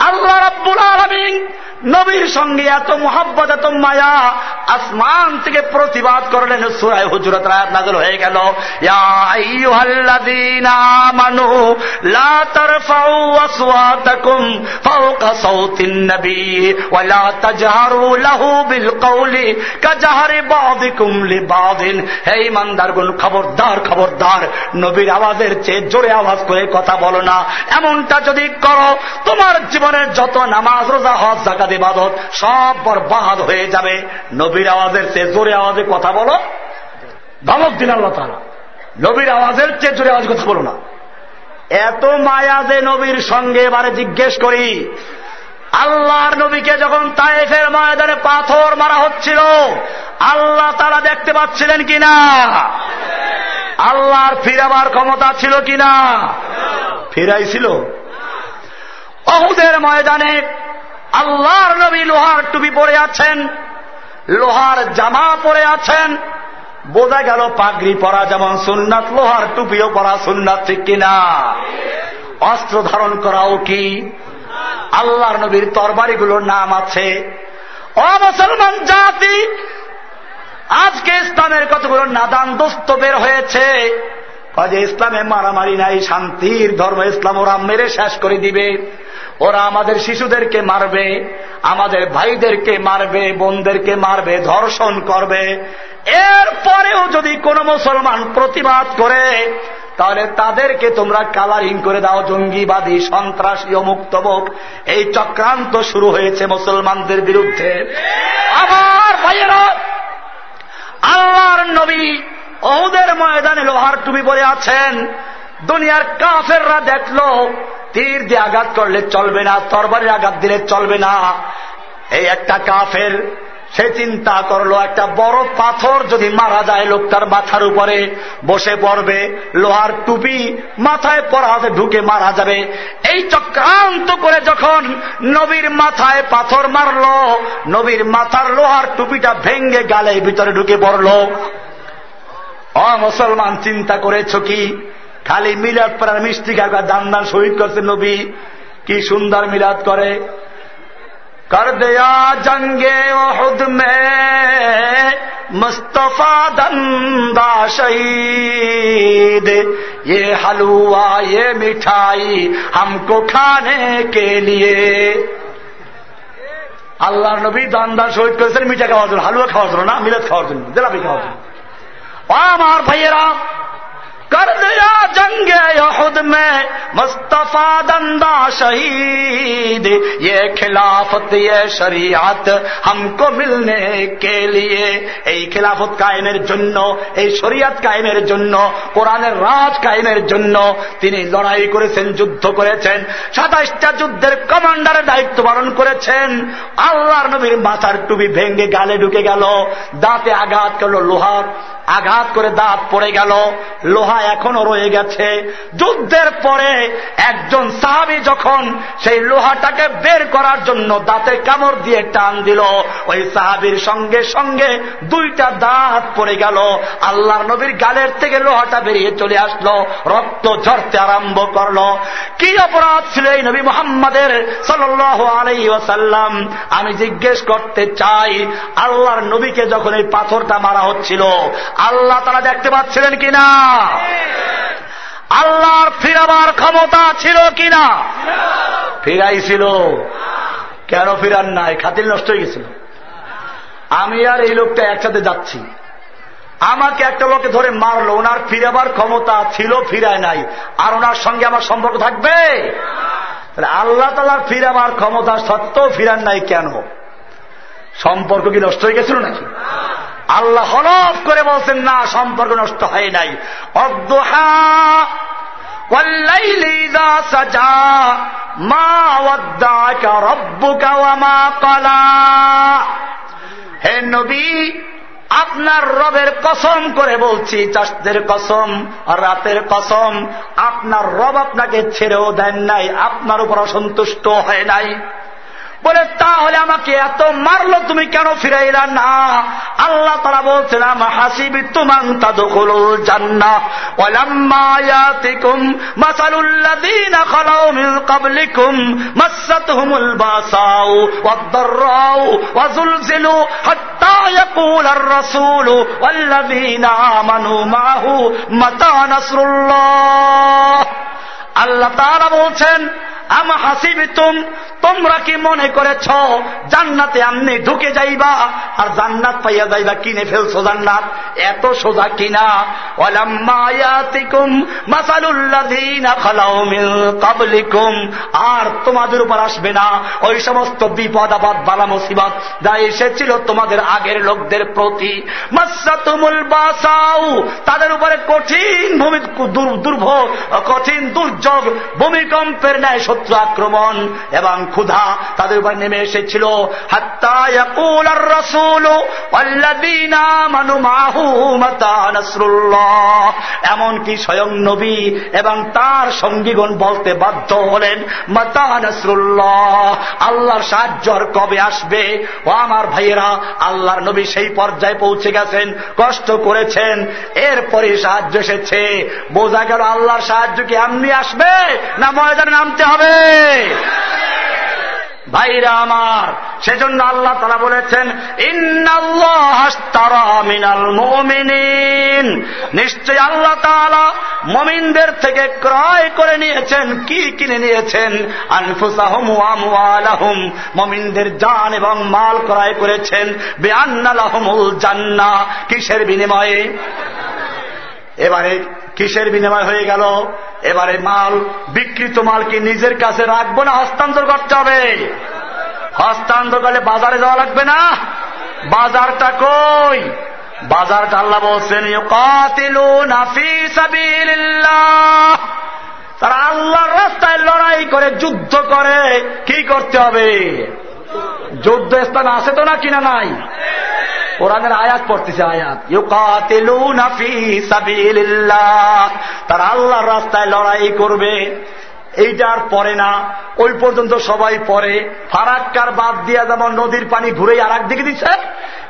আল্লাহ রাব্বুল আলমিন নবীর সঙ্গে এত মোহাব্বত, এত মায়া, আসমান থেকে প্রতিবাদ করলেন সুরায় হুজরত রায়াত নাজল হয়ে গেল। মানু লা তারফাউ আসওয়াতাকুম সাউতিন নবী ওয়া তাজহারু লাহু বিল কওলি কাজহারি বাযিকুম লিবাযিন হে ইমানদারগণ খবরদার খবরদার। নবীর আওয়াজের চেয়ে জোরে আওয়াজ করে কথা বলো না। এমনটা যদি করো, তোমার জীবনের যত নামাজ, রোজা, হজ জাকাত ইবাদত, সব বরবাদ হয়ে যাবে। নবীর আওয়াজের চেয়ে জোরে আওয়াজে কথা বলো। ধমক দিন আল্লাহ তারা নবীর আওয়াজের চেয়ে জোরে আওয়াজ কথা বলো না। এত মায়া যে নবীর সঙ্গে এবারে জিজ্ঞেস করি আল্লাহর নবীকে যখন তায়েফের ময়দানে পাথর মারা হচ্ছিল, আল্লাহ তারা দেখতে পাচ্ছিলেন কিনা? আল্লাহর ফিরাবার ক্ষমতা ছিল কিনা? ফিরাইছিল। অহুদের ময়দানে আল্লাহর নবী লোহার টুপি পরে আছেন, লোহার জামা পরে আছেন। বোঝা গেল পাগড়ি পরা যেমন সুন্নাত, লোহার টুপিও পরা সুন্নাত, ঠিক কিনা? অস্ত্র ধারণ করাও কি আল্লাহর নবীর তরবারিগুলোর নাম আছে। অমুসলমান জাতি আজকে ইসলামের কতগুলো নাদান দোস্ত বের হয়েছে? কাজে ইসলামে মারামারি নাই, শান্তির ধর্ম ইসলাম ওরা মেরে শেষ করে দিবে। ওরা আমাদের শিশুদেরকে মারবে, আমাদের ভাইদেরকে মারবে, বোনদেরকে মারবে, ধর্ষণ করবে। এরপরেও যদি কোন মুসলমান প্রতিবাদ করে, তাহলে তাদেরকে তোমরা কালারিং করে দাও, জঙ্গিবাদী, সন্ত্রাসী ও মুক্তবক। এই চক্রান্ত শুরু হয়েছে মুসলমানদের বিরুদ্ধে। আমার ভাইয়েরা, আল্লাহর নবী ওদের ময়দানে লোহার টুপি পরে আছেন। দুনিয়ার কাফেররা দেখল, তীর দিয়ে আঘাত করলে চলবে না, তরবারের আঘাত দিলে চলবে না। এই একটা কাফের, সে চিন্তা করল, একটা বড় পাথর যদি মারা যায় লোকটার মাথার উপরে, বসে পড়বে, লোহার টুপি মাথায় পড়াতে ঢুকে মারা যাবে। এই চক্রান্ত করে যখন নবীর মাথায় পাথর মারল, নবীর মাথার লোহার টুপিটা ভেঙ্গে গালে ভিতরে ঢুকে পড়ল। অ মুসলমান চিন্তা করেছ কি খালি মিলাদ পড়ার মিষ্টি কাকা দান দান শহীদ করছে নবী কি সুন্দর মিলাদ করে कर दिया जंगे ओहद में मुस्तफा दंदा शहीद ये हलवा ये मिठाई हमको खाने के लिए আল্লাহর নবী দান্দা শহীদ করেছেন মিঠা খাওয়ার জন্য হালুয়া খাওয়ার জন্য না মিলাদ খাওয়ার জন্য জেলাপি খাওয়ার জন্য আমার ভাইয়েরা کر دیا جنگ یہود میں مصطفیٰ دندہ شہید یہ خلافت یہ شریعت ہم کو ملنے کے এই খেলাফত কায়েমের জন্য এই শরিয়াত কায়েমের জন্য কোরআনের রাজ কায়েমের জন্য তিনি লড়াই করেছেন যুদ্ধ করেছেন। সাতাশটা যুদ্ধের কমান্ডারের দায়িত্ব পালন করেছেন। আল্লাহর নবীর মাথার টুপি ভেঙ্গে গালে ঢুকে গেল। দাঁতে আঘাত করল লোহার। আঘাত করে দাঁত পড়ে গেল। লোহা এখনও রয়ে গেছে। যুদ্ধের পরে একজন সাহাবি যখন সেই লোহাটাকে বের করার জন্য দাঁতে কামড় দিয়ে টান দিল, ওই সাহাবির সঙ্গে সঙ্গে দুইটা দাঁত পড়ে গেল। আল্লাহর নবীর গালের থেকে লোহাটা বেরিয়ে চলে আসলো, রক্ত ঝরতে আরম্ভ করল। কি অপরাধ ছিল এই নবী মোহাম্মদের সাল আলাই ওসাল্লাম আমি জিজ্ঞেস করতে চাই, আল্লাহর নবীকে যখন এই পাথরটা মারা হচ্ছিল, আল্লাহ তারা দেখতে পাচ্ছিলেন কিনা? আল্লাহর ফিরাবার ক্ষমতা ছিল কিনা? ফিরাইছিল। কেন ফিরান নাই? খাতির নষ্ট হয়ে গেছিল। আমি আর এই লোকটা একসাথে যাচ্ছি। আমাকে একটা লোকে ধরে মারলো। ওনার ফিরাবার ক্ষমতা ছিল, ফিরায় নাই। আর ওনার সঙ্গে আমার সম্পর্ক থাকবে? আল্লাহ তালার ফিরাবার ক্ষমতা সত্ত্বেও ফিরান নাই কেন? সম্পর্ক কি নষ্ট হয়ে গেছিল নাকি? আল্লাহ হলফ করে বলছেন, না, সম্পর্ক নষ্ট হয় নাই। সাজা, মা মা হে নবী, আপনার রবের কসম করে বলছি, চাষদের কসম, রাতের কসম, আপনার রব আপনাকে ছেড়েও দেন নাই, আপনার উপর অসন্তুষ্ট হয় নাই। বলে, তাহলে আমাকে এত মারলো তুমি কেন ফিরাইলা না? আল্লাহ তারা বলছিলাম হাসিবি তুমান তাদুল জান্না ওয়ালাম্মায়াতিকুম মাসালুল্লাযীনা খালাউ মিন ক্বাবলিকুম মাসাতহুমুল বাসাউ ওয়াদ-দাররাউ ওয়াজুলজিলু হাত্তা ইয়াকুলার রাসূলু ওয়াল্লাযীনা আমানু মাহু আল্লাহ তাআলা বলছেন, আম হাসিবিতুম, তোমরা কি মনে করেছ জান্নাতে আমনি ঢুকে যাইবা আর জান্নাত পাইয়া যাইবা, কিনে ফেলছো জান্নাত? এত সোজা কিনা? আর তোমাদের উপর আসবে না। ওই সমস্ত বিপদ আবাদ বালা, মুসিবত যা এসেছিল তোমাদের আগের লোকদের প্রতি। তাদের উপরে কঠিন ভূমি দুর্ভোগ কঠিন দুর্যোগ ভূমিকম্পের ন্যায় শত্রু আক্রমণ এবং ক্ষুধা তাদের উপর নেমে এসেছিল। এমনকি স্বয়ং নবী এবং তার সঙ্গীগণ বলতে বাধ্য হলেন, মাতা নসরুল্লাহ, আল্লাহর সাহায্য আর কবে আসবে? ও আমার ভাইয়েরা, আল্লাহর নবী সেই পর্যায়ে পৌঁছে গেছেন, কষ্ট করেছেন এরপরে সাহায্য এসেছে। বোঝা গেল আল্লাহর সাহায্য কি এমনি আসবে? না ময়দানে নামতে হবে? ভাইরা আমার, সেজন্য আল্লাহ তারা বলেছেন নিশ্চয় আল্লাহ তালা মমিনদের থেকে ক্রয় করে নিয়েছেন, কি কিনে নিয়েছেন? আনফুসাহম মমিনদের জান এবং মাল ক্রয় করেছেন। বেআনালাহমুল জান্না কিসের বিনিময়ে? এবারে কিসের বিনিময় হয়ে গেল? এবারে মাল বিকৃত মালকে নিজের কাছে রাখব না হস্তান্তর করতে হবে? হস্তান্তর করলে বাজারে যাওয়া লাগবে না? বাজারটা কই? বাজারটা আল্লাহ বলছেন তারা আল্লাহর রাস্তায় লড়াই করে, যুদ্ধ করে, কি করতে হবে? যুদ্ধ স্থান আছে তো না কিনা নাই? কোরআনের আয়াত পড়তেছে আয়াত। তার আল্লাহর রাস্তায় লড়াই করবে। এইটার পরে না। ওই পর্যন্ত সবাই পরে ফারাক্কার বাদ দিয়া যেমন নদীর পানি ঘুরে আর দিকে দিচ্ছে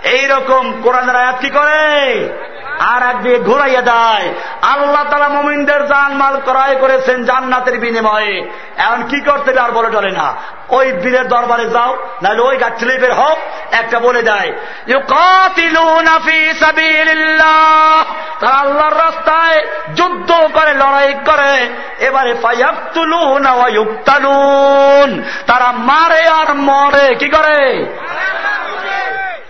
এইরকম কোরআনের আয়াত কি করে? আর একদিকে ঘুরাইয়া দেয়। আল্লাহ তালা মোমিনদের জানমাল ক্রয় করেছেন জান্নাতের বিনিময়ে। এখন কি করতে আর বলে চলে না। ওই বীরের দরবারে যাও, নাহলে ওই গাছলে বের হোক একটা বলে দেয় আল্লাহর রাস্তায় যুদ্ধ করে, লড়াই করে। এবারে তারা মারে আর মরে, কি করে?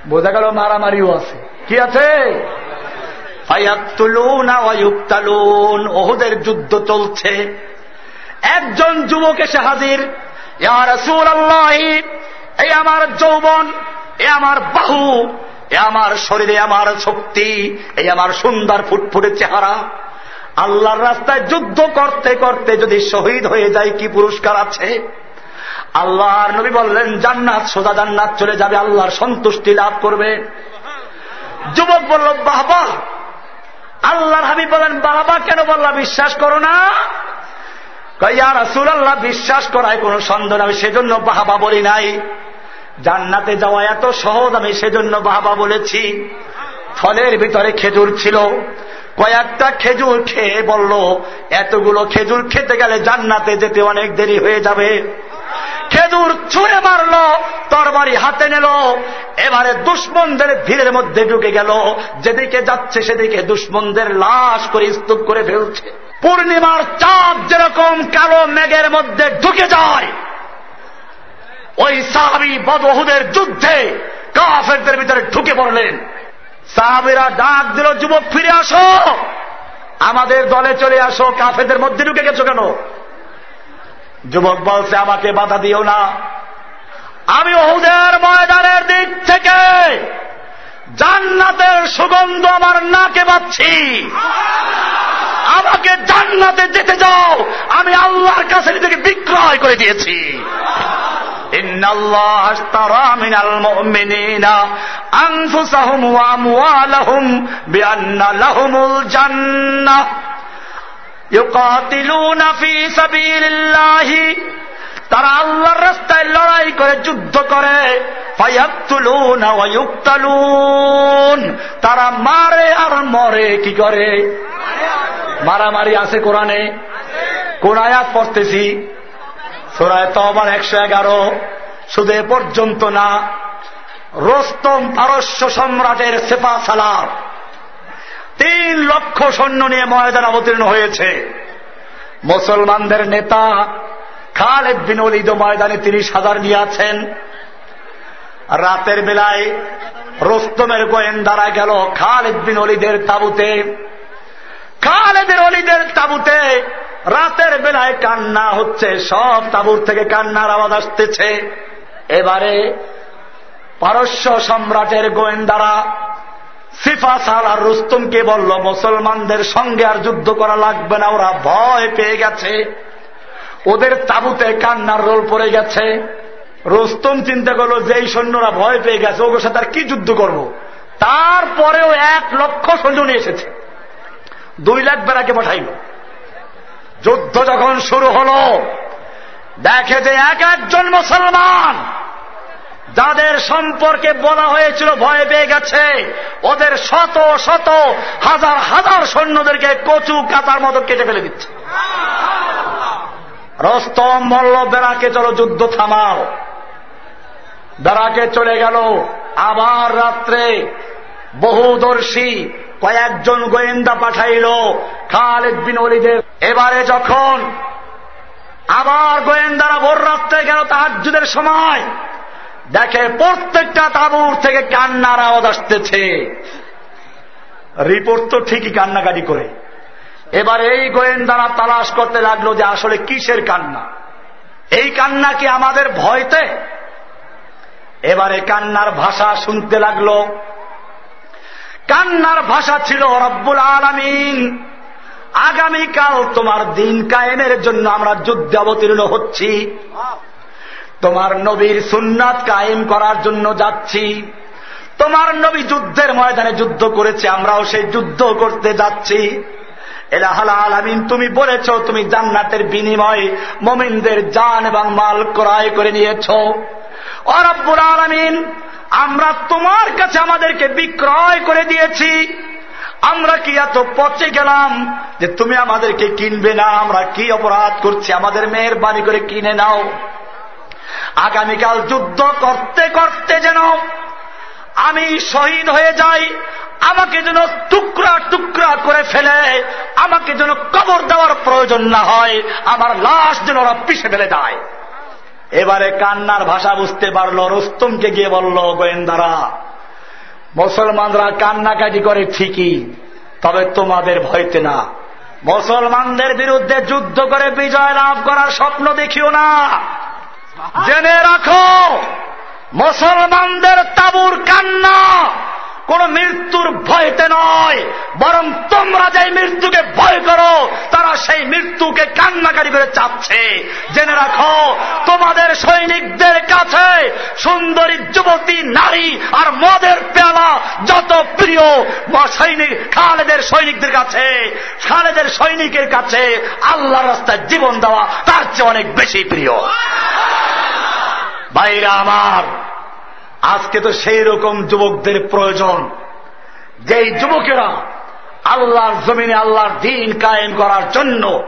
বোঝা গেল মারামারিও আছে। কি আছে? ওহুদের যুদ্ধ চলছে। একজন যুবক এসে হাজির এই আমার যৌবন, এ আমার বাহু, এ আমার শরীরে আমার শক্তি এই আমার সুন্দর ফুটফুটে চেহারা। আল্লাহর রাস্তায় যুদ্ধ করতে করতে যদি শহীদ হয়ে যায়, কি পুরস্কার আছে? আল্লাহর নবী বললেন, জান্নাত, সোজা জান্নাত চলে যাবে, আল্লাহর সন্তুষ্টি লাভ করবে। যুবক বলল বাহবা আল্লাহর হাবিব বলেন, বাবা, কেন বললা, বিশ্বাস করো না? রাসুল আল্লাহ বিশ্বাস করায় কোন সন্দেহ আমি সেজন্য বাহাবা বলি নাই। জান্নাতে যাওয়া এত সহজ, আমি সেজন্য বাহাবা বলেছি। ফলের ভিতরে খেজুর ছিল। কয়েকটা খেজুর খেয়ে বলল, এতগুলো খেজুর খেতে গেলে জান্নাতে যেতে অনেক দেরি হয়ে যাবে। খেজুর ছুঁড়ে মারল, তরবারি হাতে নিল। এবারে দুশ্মনদের ভিড়ের মধ্যে ঢুকে গেল। যেদিকে যাচ্ছে সেদিকে দুশ্মনদের লাশ করে স্তূপ করে ফেলছে। পূর্ণিমার চাঁদ যেরকম কালো মেঘের মধ্যে ঢুকে যায়, ওই সাহাবি বদহুদের যুদ্ধে কাফেরদের ভিতরে ঢুকে পড়লেন। সাহাবিরা ডাক দিল, যুবক, ফিরে আসো! আমাদের দলে চলে আসো কাফেদের মধ্যে ঢুকে গেছো কেন? যুবক বলছে, আমাকে বাধা দিও না। আমি ওহুদের ময়দানের দিক থেকে জান্নাতের সুগন্ধ আমার নাকে পাচ্ছি আমাকে জান্নাতে যেতে যাও আমি আল্লাহর কাছে নিজেকে বিক্রয় করে দিয়েছি। জান্নাহ। তারা আল্লাহর রাস্তায় লড়াই করে, যুদ্ধ করে। তারা মারে আর মরে, কি করে? মারামারি আছে কোরআনে? কোন আয়াত পড়তেছি? সোরায় তো আমার একশো এগারো। শুধু পর্যন্ত না, রোস্তম পারস্য সম্রাটের সেপা সালার তিন লক্ষ সৈন্য নিয়ে ময়দান অবতীর্ণ হয়েছে। মুসলমানদের নেতা খালেদ বিন অলিদ ময়দানে তিরিশ হাজার নিয়ে আছেন। রাতের বেলায় রোস্তমের গোয়েন্দারা গেল খালেদ বিন অলিদের তাবুতে। খালেদের অলিদের তাবুতে রাতের বেলায় কান্না হচ্ছে, সব তাবুর থেকে কান্নার আওয়াজ আসতেছে। এবারে পারস্য সম্রাটের গোয়েন্দারা সিফা আর রুস্তমকে বলল, মুসলমানদের সঙ্গে আর যুদ্ধ করা লাগবে না, ওরা ভয় পেয়ে গেছে। ওদের তাবুতে কান্নার রোল পড়ে গেছে। রুস্তম চিন্তা করল যে এই সৈন্যরা ভয় পেয়ে গেছে ওগুলোর সাথে আর কি যুদ্ধ করব? তারপরেও এক লক্ষ সৈন্য নিয়ে এসেছে। দুই লাখ বেড়াকে পাঠাইল। যুদ্ধ যখন শুরু হল, দেখে যে এক একজন মুসলমান যাদের সম্পর্কে বলা হয়েছিল ভয় পেয়ে গেছে, ওদের শত শত হাজার হাজার সৈন্যদেরকে কচু কাতার মতো কেটে ফেলে দিচ্ছে। রস্তম মল্ল বেড়াকে চলো যুদ্ধ থামাও। দাঁড়াকে চলে গেল আবার রাত্রে। বহুদর্শী কয়েকজন গোয়েন্দা পাঠাইল খালেদ বিন অলিদের এবারে যখন আবার গোয়েন্দারা ভোর রাত্রে গেল তাহাজুদের সময় দেখে প্রত্যেকটা তাবুর থেকে কান্নার আওয়াজ আসতেছে। রিপোর্ট তো ঠিকই কান্নাকাটি করে। এবার এই গোয়েন্দারা তালাশ করতে লাগল যে আসলে কিসের কান্না? এই কান্না কি আমাদের ভয়তে? এবারে কান্নার ভাষা শুনতে লাগল। কান্নার ভাষা ছিল, রব্বুল আলমিন, আগামীকাল তোমার দিন কায়েমের জন্য আমরা যুদ্ধে অবতীর্ণ হচ্ছি। তোমার নবীর সুন্নাত কায়েম করার জন্য যাচ্ছি। তোমার নবী যুদ্ধের ময়দানে যুদ্ধ করেছে, আমরাও সেই যুদ্ধ করতে যাচ্ছি। এলাহাল আলামিন, তুমি বলেছ, তুমি জান্নাতের বিনিময়ে মমিনদের জান এবং মাল ক্রয় করে নিয়েছ। অরব্বুল আলমিন, আমরা তোমার কাছে আমাদেরকে বিক্রয় করে দিয়েছি। আমরা কি এত পচে গেলাম যে তুমি আমাদেরকে কিনবে না, আমরা কি অপরাধ করছি, আমাদের মেয়ের বাড়ি করে কিনে নাও। আগামীকাল যুদ্ধ করতে করতে যেন আমি শহীদ হয়ে যাই, আমাকে যেন টুকরা টুকরা করে ফেলে, আমাকে যেন কবর দেওয়ার প্রয়োজন না হয়, আমার লাশ যেন ওরা পিষে ফেলে দেয়। এবারে কান্নার ভাষা বুঝতে পারল, রুস্তমকে গিয়ে বলল, গোয়েন্দারা, মুসলমানরা কান্নাকাটি করে ঠিকই, তবে তোমাদের ভয়তে না। মুসলমানদের বিরুদ্ধে যুদ্ধ করে বিজয় লাভ করার স্বপ্ন দেখিও না। জেনে রাখো মুসলমানদের তাবুর কান্না কোন মৃত্যুর ভয়তে নয়, বরং তোমরা যে মৃত্যুকে ভয় করো, তারা সেই মৃত্যুকে কান্নাকারি করে চাচ্ছে জেনে রাখো, তোমাদের সৈনিকদের কাছে সুন্দরী যুবতী, নারী আর মদের পেলা যত প্রিয় সৈনিক, খালেদের সৈনিকদের কাছে, খালেদের সৈনিকের কাছে আল্লাহ রাস্তায় জীবন দেওয়া তার চেয়ে অনেক বেশি প্রিয়। ভাইরা আমার আজকে তো সেই রকম যুবকদের প্রয়োজন। যেই যুবকেরা আল্লাহর জমিনে আল্লাহর দিন কায়েম করার জন্য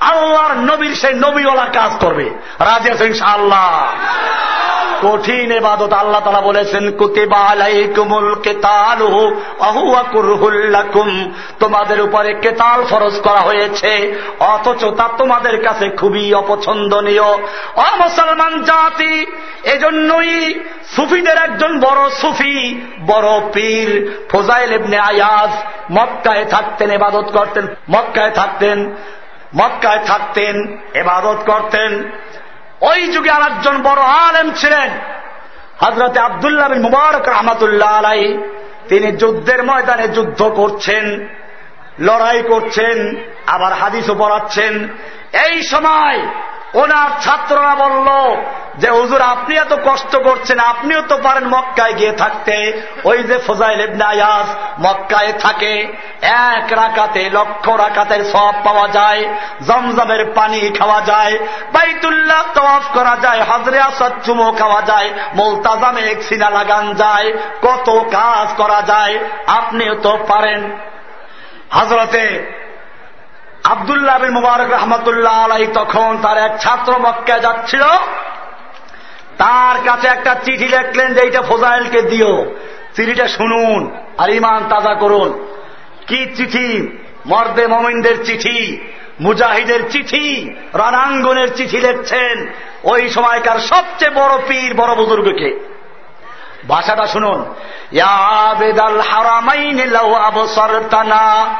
আল্লাহর নবীর সেই নবীওয়ালা কাজ করবে। রাজি আছেন আল্লাহ কঠিন এবাদত আল্লাহ তালা বলেছেন তোমাদের উপরে কেতাল ফরজ করা হয়েছে, অথচ তা তোমাদের কাছে খুবই অপছন্দনীয়। অমুসলমান জাতি, এজন্যই সুফিদের একজন বড় সুফি, বড় পীর ফোজাইল ইবনে আয়াজ মক্কায় থাকতেন এবাদত করতেন, মক্কায় থাকতেন মক্কায় থাকতেন এবাদত করতেন। ওই যুগে আর একজন বড় আলেম ছিলেন। হজরত আবদুল্লাহ বিন মুবারক রহমতুল্লাহ আলাই তিনি যুদ্ধের ময়দানে যুদ্ধ করছেন, লড়াই করছেন, আবার হাদিসও পড়াচ্ছেন। এই সময় ওনার ছাত্ররা বলল যে, হুজুর, আপনি এত কষ্ট করছেন, আপনিও তো পারেন মক্কায় গিয়ে থাকতে। ওই যে ফজাইল আয়াস মক্কায় থাকে। এক রাকাতে, লক্ষ রাকাতের সব পাওয়া যায়, জমজমের পানি খাওয়া যায়, বাইতুল্লাহ তফ করা যায়, হজরে আসাদ চুমো খাওয়া যায় মোলতাজামে এক সিনা লাগান যায়, কত কাজ করা যায়, আপনিও তো পারেন। হজরতে আবদুল্লাহ বিন মুবারক রহমতুল্লাহ আলাই তখন তার এক ছাত্র মক্কায় যাচ্ছিল। তার কাছে একটা চিঠি লেখলেন যে, এইটা ফোজাইলকে দিও। চিঠিটা শুনুন আর ইমান তাজা করুন। কি চিঠি? মর্দে মমিনদের চিঠি, মুজাহিদের চিঠি রণাঙ্গনের চিঠি লিখছেন ওই সময়কার সবচেয়ে বড় পীর, বড় বুজুর্গকে। ভাষাটা শুনুন। ইয়াবেদাল লাউ আবসারতানা।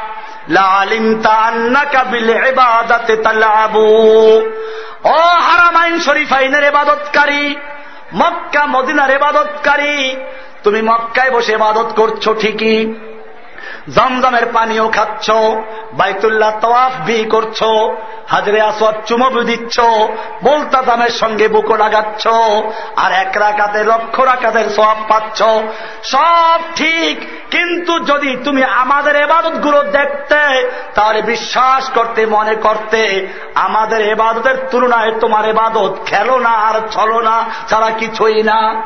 ও হারামাইন শরীফাইনের এবাদতকারী মক্কা মদিনার এবাদতকারী তুমি মক্কায় বসে এবাদত করছ ঠিকই জমজমের পানিও খাচ্ছ, বাইতুল্লাহ তওয়াফ বি করছ, হাজরে আসওয়াদ চুমবু দিচ্ছ দামের সঙ্গে বুকো লাগাচ্ছ, আর এক রাখাতে লক্ষ রাকাতের সব পাচ্ছ। সব ঠিক, কিন্তু যদি তুমি আমাদের এবাদতগুলো দেখতে, তাহলে বিশ্বাস করতে, মনে করতে, আমাদের এবাদতের তুলনায় তোমার এবাদত খেলো না আর চলো না, ছাড়া কিছুই না।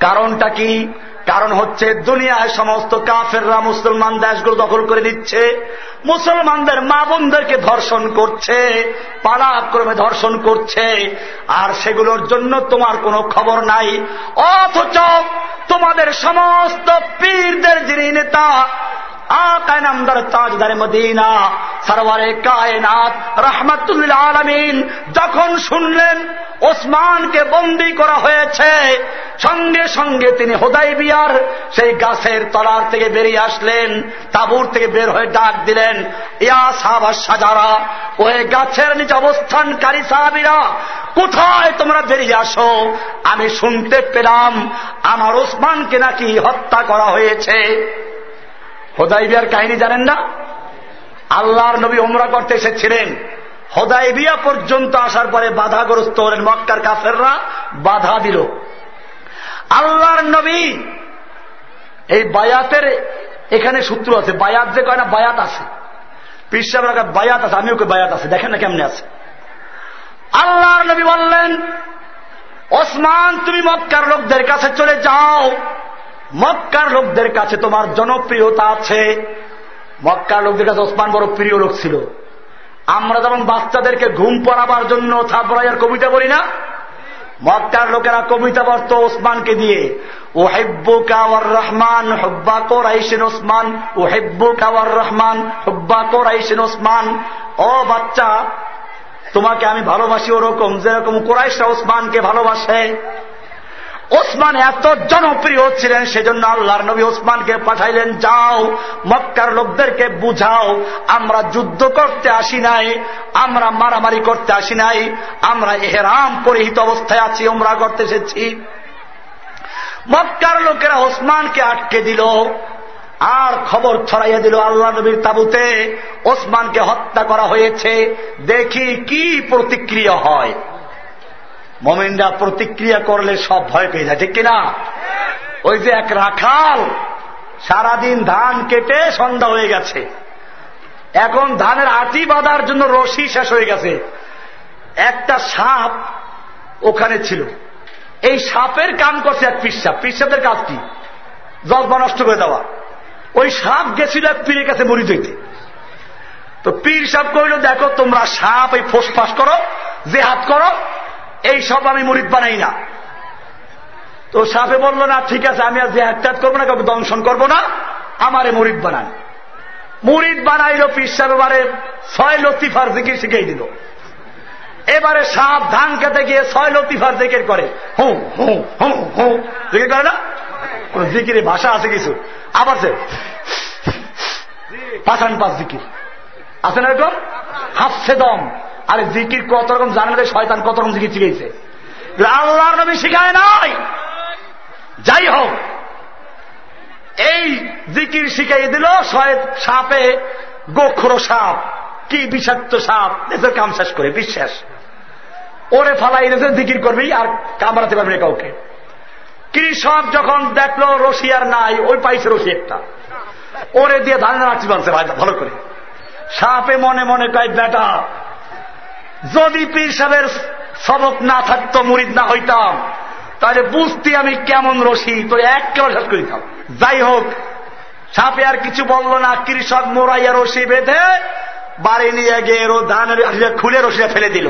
কারণটা কি? কারণ হচ্ছে দুনিয়ায় সমস্ত কাফেররা মুসলমান দেশগুলো দখল করে দিচ্ছে মুসলমানদের মা বোনদেরকে ধর্ষণ করছে পালাক্রমে ধর্ষণ করছে। আর সেগুলোর জন্য তোমার কোনো খবর নাই। অথচ তোমাদের সমস্ত পীরদের যিনি নেতা মদিনা। যখন শুনলেন ওসমানকে বন্দি করা হয়েছে, সঙ্গে সঙ্গে তিনি হোদাই বিয়ার সেই গাছের তলার থেকে বেরিয়ে আসলেন, তাবুর থেকে বের হয়ে ডাক দিলেন, ইয়া সাহাবা সাজারা, ওই গাছের নিচে অবস্থানকারী সাহাবিরা, কোথায় তোমরা বেরিয়ে আসো? আমি শুনতে পেলাম, আমার ওসমানকে নাকি হত্যা করা হয়েছে। হোদাইবিয়ার কাহিনী জানেন না? আল্লাহর নবী ওমরা করতে এসেছিলেন। হোদাইবিয়া পর্যন্ত আসার পরে বাধাগ্রস্ত হলেন মক্কার কাফেররা, বাধা দিল। আল্লাহর নবী, এই বায়াতের এখানে সূত্র আছে। বায়াত যে কয় না, বায়াত আছে। পিসাব বায়াত আছে, আমিও বায়াত আছে। দেখেন না কেমনে আছে। আল্লাহর নবী বললেন, ওসমান, তুমি মক্কার লোকদের কাছে চলে যাও। মক্কার লোকদের কাছে তোমার জনপ্রিয়তা আছে। মক্কার লোকদের কাছে ওসমান বড় প্রিয় লোক ছিল। আমরা যেমন বাচ্চাদেরকে ঘুম পড়াবার জন্য ছাপড়াইয়ার কবিতা বলি না? মক্কার লোকেরা কবিতা পড়ত ওসমানকে দিয়ে। ও হেব্বু কাওয়ার রহমান হব্বা কোরাইশেন ওসমান ও হেব্বু কাওয়ার রহমান হব্বা কোরাইশেন ওসমান। ও বাচ্চা, তোমাকে আমি ভালোবাসি ওরকম, যেরকম কোরাইশা ওসমানকে ভালোবাসে। ওসমান এত জনপ্রিয় ছিলেন, সেজন্য আল্লাহর নবী ওসমানকে পাঠাইলেন, যাও, মক্কার লোকদেরকে বুঝাও, আমরা যুদ্ধ করতে আসি নাই, আমরা মারামারি করতে আসি নাই, আমরা এহেরাম পরিহিত অবস্থায় আছি ওমরা করতে এসেছি। মক্কার লোকেরা ওসমানকে আটকে দিল, আর খবর ছড়াইয়া দিল আল্লাহ নবীর তাবুতে, ওসমানকে হত্যা করা হয়েছে, দেখি কি প্রতিক্রিয়া হয়। মমিনরা প্রতিক্রিয়া করলে সব ভয় পেয়ে যায়, ঠিক কিনা? ওই যে এক রাখাল, সারাদিন ধান কেটে সন্ধ্যা হয়ে গেছে। এখন ধানের আটি বাঁধার জন্য রশি শেষ হয়ে গেছে। একটা সাপ ওখানে ছিল। এই সাপের কাম করছে এক পিসাব পিসাবের কাজ কি? জলবা নষ্ট করে দেওয়া। ওই সাপ গেছিল এক পীরের কাছে মরি দইতে তো পীর সাপ কইল, দেখো, তোমরা সাপ এই ফোস ফাঁস করো যে হাত করো এই সব আমি মুরিদ বানাই না। তো সাপে বলল, না, ঠিক আছে, আমি আর হাত করব না, কাউকে দংশন করব না, আমারে মুরিদ বানান। মুরিদ বানাইল, পীর এবারে ছয় লতিফার জিকির শিখিয়ে দিল। এবারে সাপ ধান খেতে গিয়ে ছয় লতিফার জিকির করে। হু হু হু হু জিকির করে না? কোন ভাষা আছে কিছু? আবার সে পাঠান পাঁচ জিকির। আছে না এরকম? হাসছে দম। আরে জিকির কত রকম জানলে শয়তান কত রকম জিকির শিখেছে আল্লাহর নবী শিখায় নাই। যাই হোক, এই জিকির শিখাই দিল সাপে, গোখরো সাপ, কি বিষাক্ত সাপ দেশের কাম শেষ করে, বিশ্বাস। ওরে ফালাই দেশে জিকির করবি আর কামড়াতে পারবি কাউকে। কৃষক যখন দেখল রশি আর নাই, ওই পাইছে রশি একটা। ওরে দিয়ে ধান রাখছি বলছে, ভাই, ভালো করে। সাপে মনে মনে কয়, বেটা যদি পীর সাহেবের সবক না থাকতো, মুরিদ না হইতাম, তাহলে বুঝতে আমি কেমন রশি তো এক কেউ শেষ করিতাম যাই হোক, সাপে আর কিছু বলল না, কৃষক মোড়াইয়া রশি বেঁধে বাড়ি নিয়ে গিয়ে ধানের খুলে রশিটা ফেলে দিল।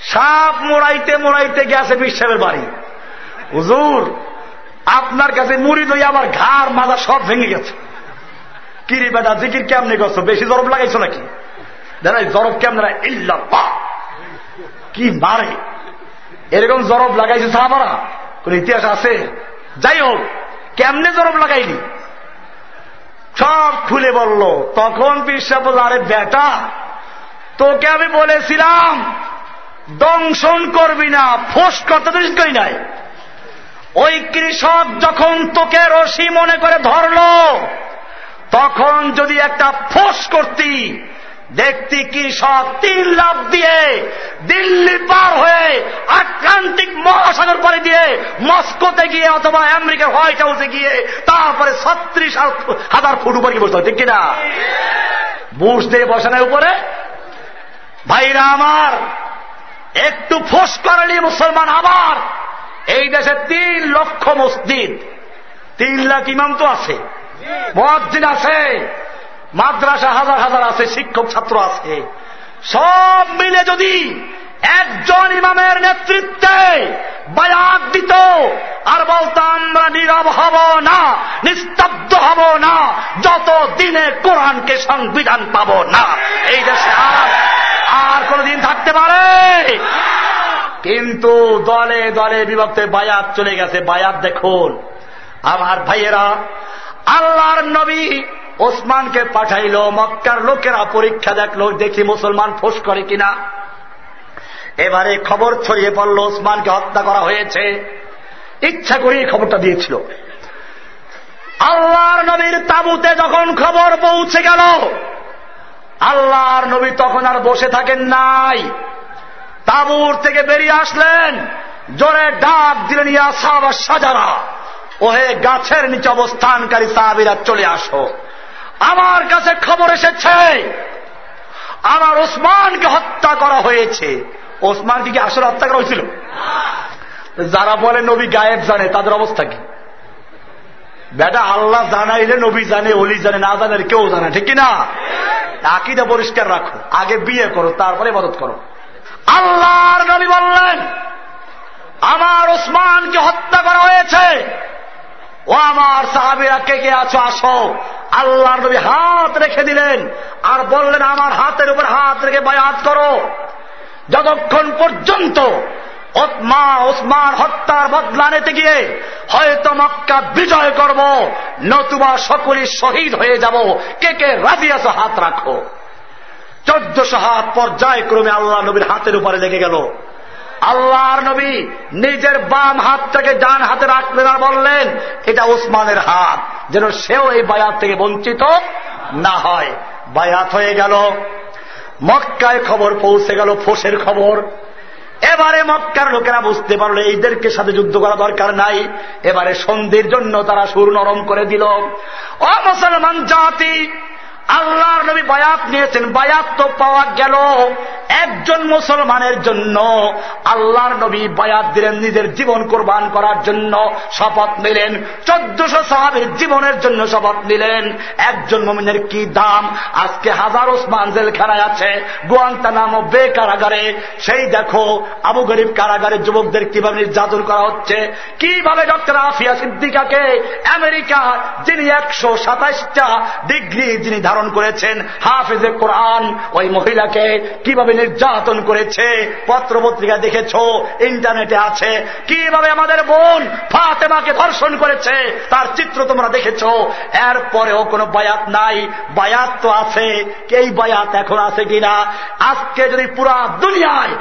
সাপ মোড়াইতে মোড়াইতে গেছে বিশ্বাসের বাড়ি। হুজুর, আপনার কাছে মুড়ি দই আমার ঘাড় মাজা সব ভেঙে গেছে। কিরি বেটা, জিকির কেমনি করছ? বেশি জরব লাগাইছো নাকি? দেখা জরব কেমন ইল্লা পা কি মারে? এরকম জরব লাগাইছে সাহাবারা। কোন ইতিহাস আছে? যাই হোক, কেমনে জরব লাগাইনি সব খুলে বলল, তখন বিশ্বাস বলল, আরে বেটা, তোকে আমি বলেছিলাম, দংশন করবি না, ফোস করতে তো করি নাই? ওই কৃষক যখন তোকে রশি মনে করে ধরল, তখন যদি একটা ফোস করতি দেখতি কৃষক তিন লাভ দিয়ে দিল্লি পার হয়ে আটলান্টিক মহাসাগর পাড়ি দিয়ে মস্কোতে গিয়ে অথবা আমেরিকার হোয়াইট হাউসে গিয়ে তারপরে ছত্রিশ হাজার ফুট উপরে বসতে ঠিক কিনা? বুশ দিয়ে বসানোর উপরে? ভাইরা আমার, একটু ফোস করালি মুসলমান আবার। এই দেশে তিন লক্ষ মসজিদ, তিন লাখ ইমাম তো আছে, মসজিদ আছে। মাদ্রাসা হাজার হাজার আছে, শিক্ষক ছাত্র আছে। সব মিলে যদি একজন ইমামের নেতৃত্বে বায়াত দিত, আর বলতাম আমরা নীরব হব না, নিস্তব্ধ হব না, যত দিনে কোরআনকে সংবিধান পাব না। এই দেশে আর আর কোনদিন থাকতে পারে? কিন্তু দলে দলে বিভক্তে বায়াত চলে গেছে। বায়াত দেখুন, আমার ভাইয়েরা, আল্লাহর নবী ওসমানকে পাঠাইল, মক্কার লোকেরা পরীক্ষা দেখল, দেখি মুসলমান ফোস করে কিনা। এবারে খবর ছড়িয়ে পড়ল, ওসমানকে হত্যা করা হয়েছে। ইচ্ছা করেই খবরটা দিয়েছিল। আল্লাহর নবীর তাবুতে যখন খবর পৌঁছে গেল, আল্লাহর নবী তখন আর বসে থাকেন নাই। তাবুর থেকে বেরিয়ে আসলেন, জোরে ডাক দিলেন, ইয়া সাবা সাজারা, ওহে গাছের নিচে অবস্থানকারী সাহাবিরা চলে আসো। আমার কাছে খবর এসেছে। আমার ওসমানকে হত্যা করা হয়েছে। ওসমানকে কি আসলে হত্যা করা হয়েছিল? যারা বলে নবী গায়েব জানে, তাদের অবস্থা কি? বেটা, আল্লাহ জানাইলে নবী জানে অলি জানে, না জানে, কেউ জানে, ঠিক না আকিদা পরিষ্কার রাখো। আগে বিয়ে করো, তারপরে মদত করো। আল্লাহর নবী বললেন, আমার ওসমানকে হত্যা করা হয়েছে। ও আমার সাহাবিরা, কে কে আছো? আসো। আল্লাহর নবী হাত রেখে দিলেন আর বললেন, আমার হাতের উপর হাত রেখে বায়াত করো। যতক্ষণ পর্যন্ত ওসমা, ওসমান হত্যার বদলা নিতে গিয়ে হয়তো মক্কা বিজয় করব, নতুবা সকলেই শহীদ হয়ে যাব। কে কে রাজি আছো? হাত রাখো। চোদ্দশো হাত পর্যায়ক্রমে আল্লাহ নবীর হাতের উপরে লেগে গেল। আল্লাহর নবী নিজের বাম হাতটাকে ডান হাতে রাখলেন আর বললেন, এটা ওসমানের হাত, যেন সেও এই বায়াত থেকে বঞ্চিত না হয়। বায়াত হয়ে গেল। মক্কায় খবর পৌঁছে গেল, ফোসের খবর। এবারে মক্কার লোকেরা বুঝতে পারল, এইদেরকে সাথে যুদ্ধ করা দরকার নাই। এবারে সন্ধির জন্য তারা সুর নরম করে দিল। ও মুসলমান জাতি আল্লাহর নবী বায়াত নিয়েছেন। বায়াত তো পাওয়া গেল একজন মুসলমানের জন্য। আল্লাহর নবী বায়াত দিলেন নিজের জীবন কোরবান করার জন্য শপথ নিলেন। চোদ্দশো সাহাবির জীবনের জন্য শপথ নিলেন। একজন মমিনের কি দাম? আজকে হাজার ওসমান জেলখানায় আছে নাম বে কারাগারে। সেই দেখো, আবু গরিব কারাগারে যুবকদের কীভাবে নির্যাতন করা হচ্ছে? কীভাবে ডক্টর আফিয়া সিদ্দিকাকে আমেরিকা, যিনি একশো সাতাইশটা ডিগ্রি যিনি ধারণ করেছেন হাফেজে কোরআন, ওই মহিলাকে কীভাবে নির্যাতন করেছে পত্র পত্রিকা দেখেছ, ইন্টারনেটে আছে, কীভাবে আমাদের বোন ফাতেমাকে ধর্ষণ করেছে, তার চিত্র তোমরা দেখেছ, এরপরেও কোনো বায়াত নাই, বায়াত তো আছে, এই বায়াত এখন আছে কিনা? আজকে যদি পুরা দুনিয়ায়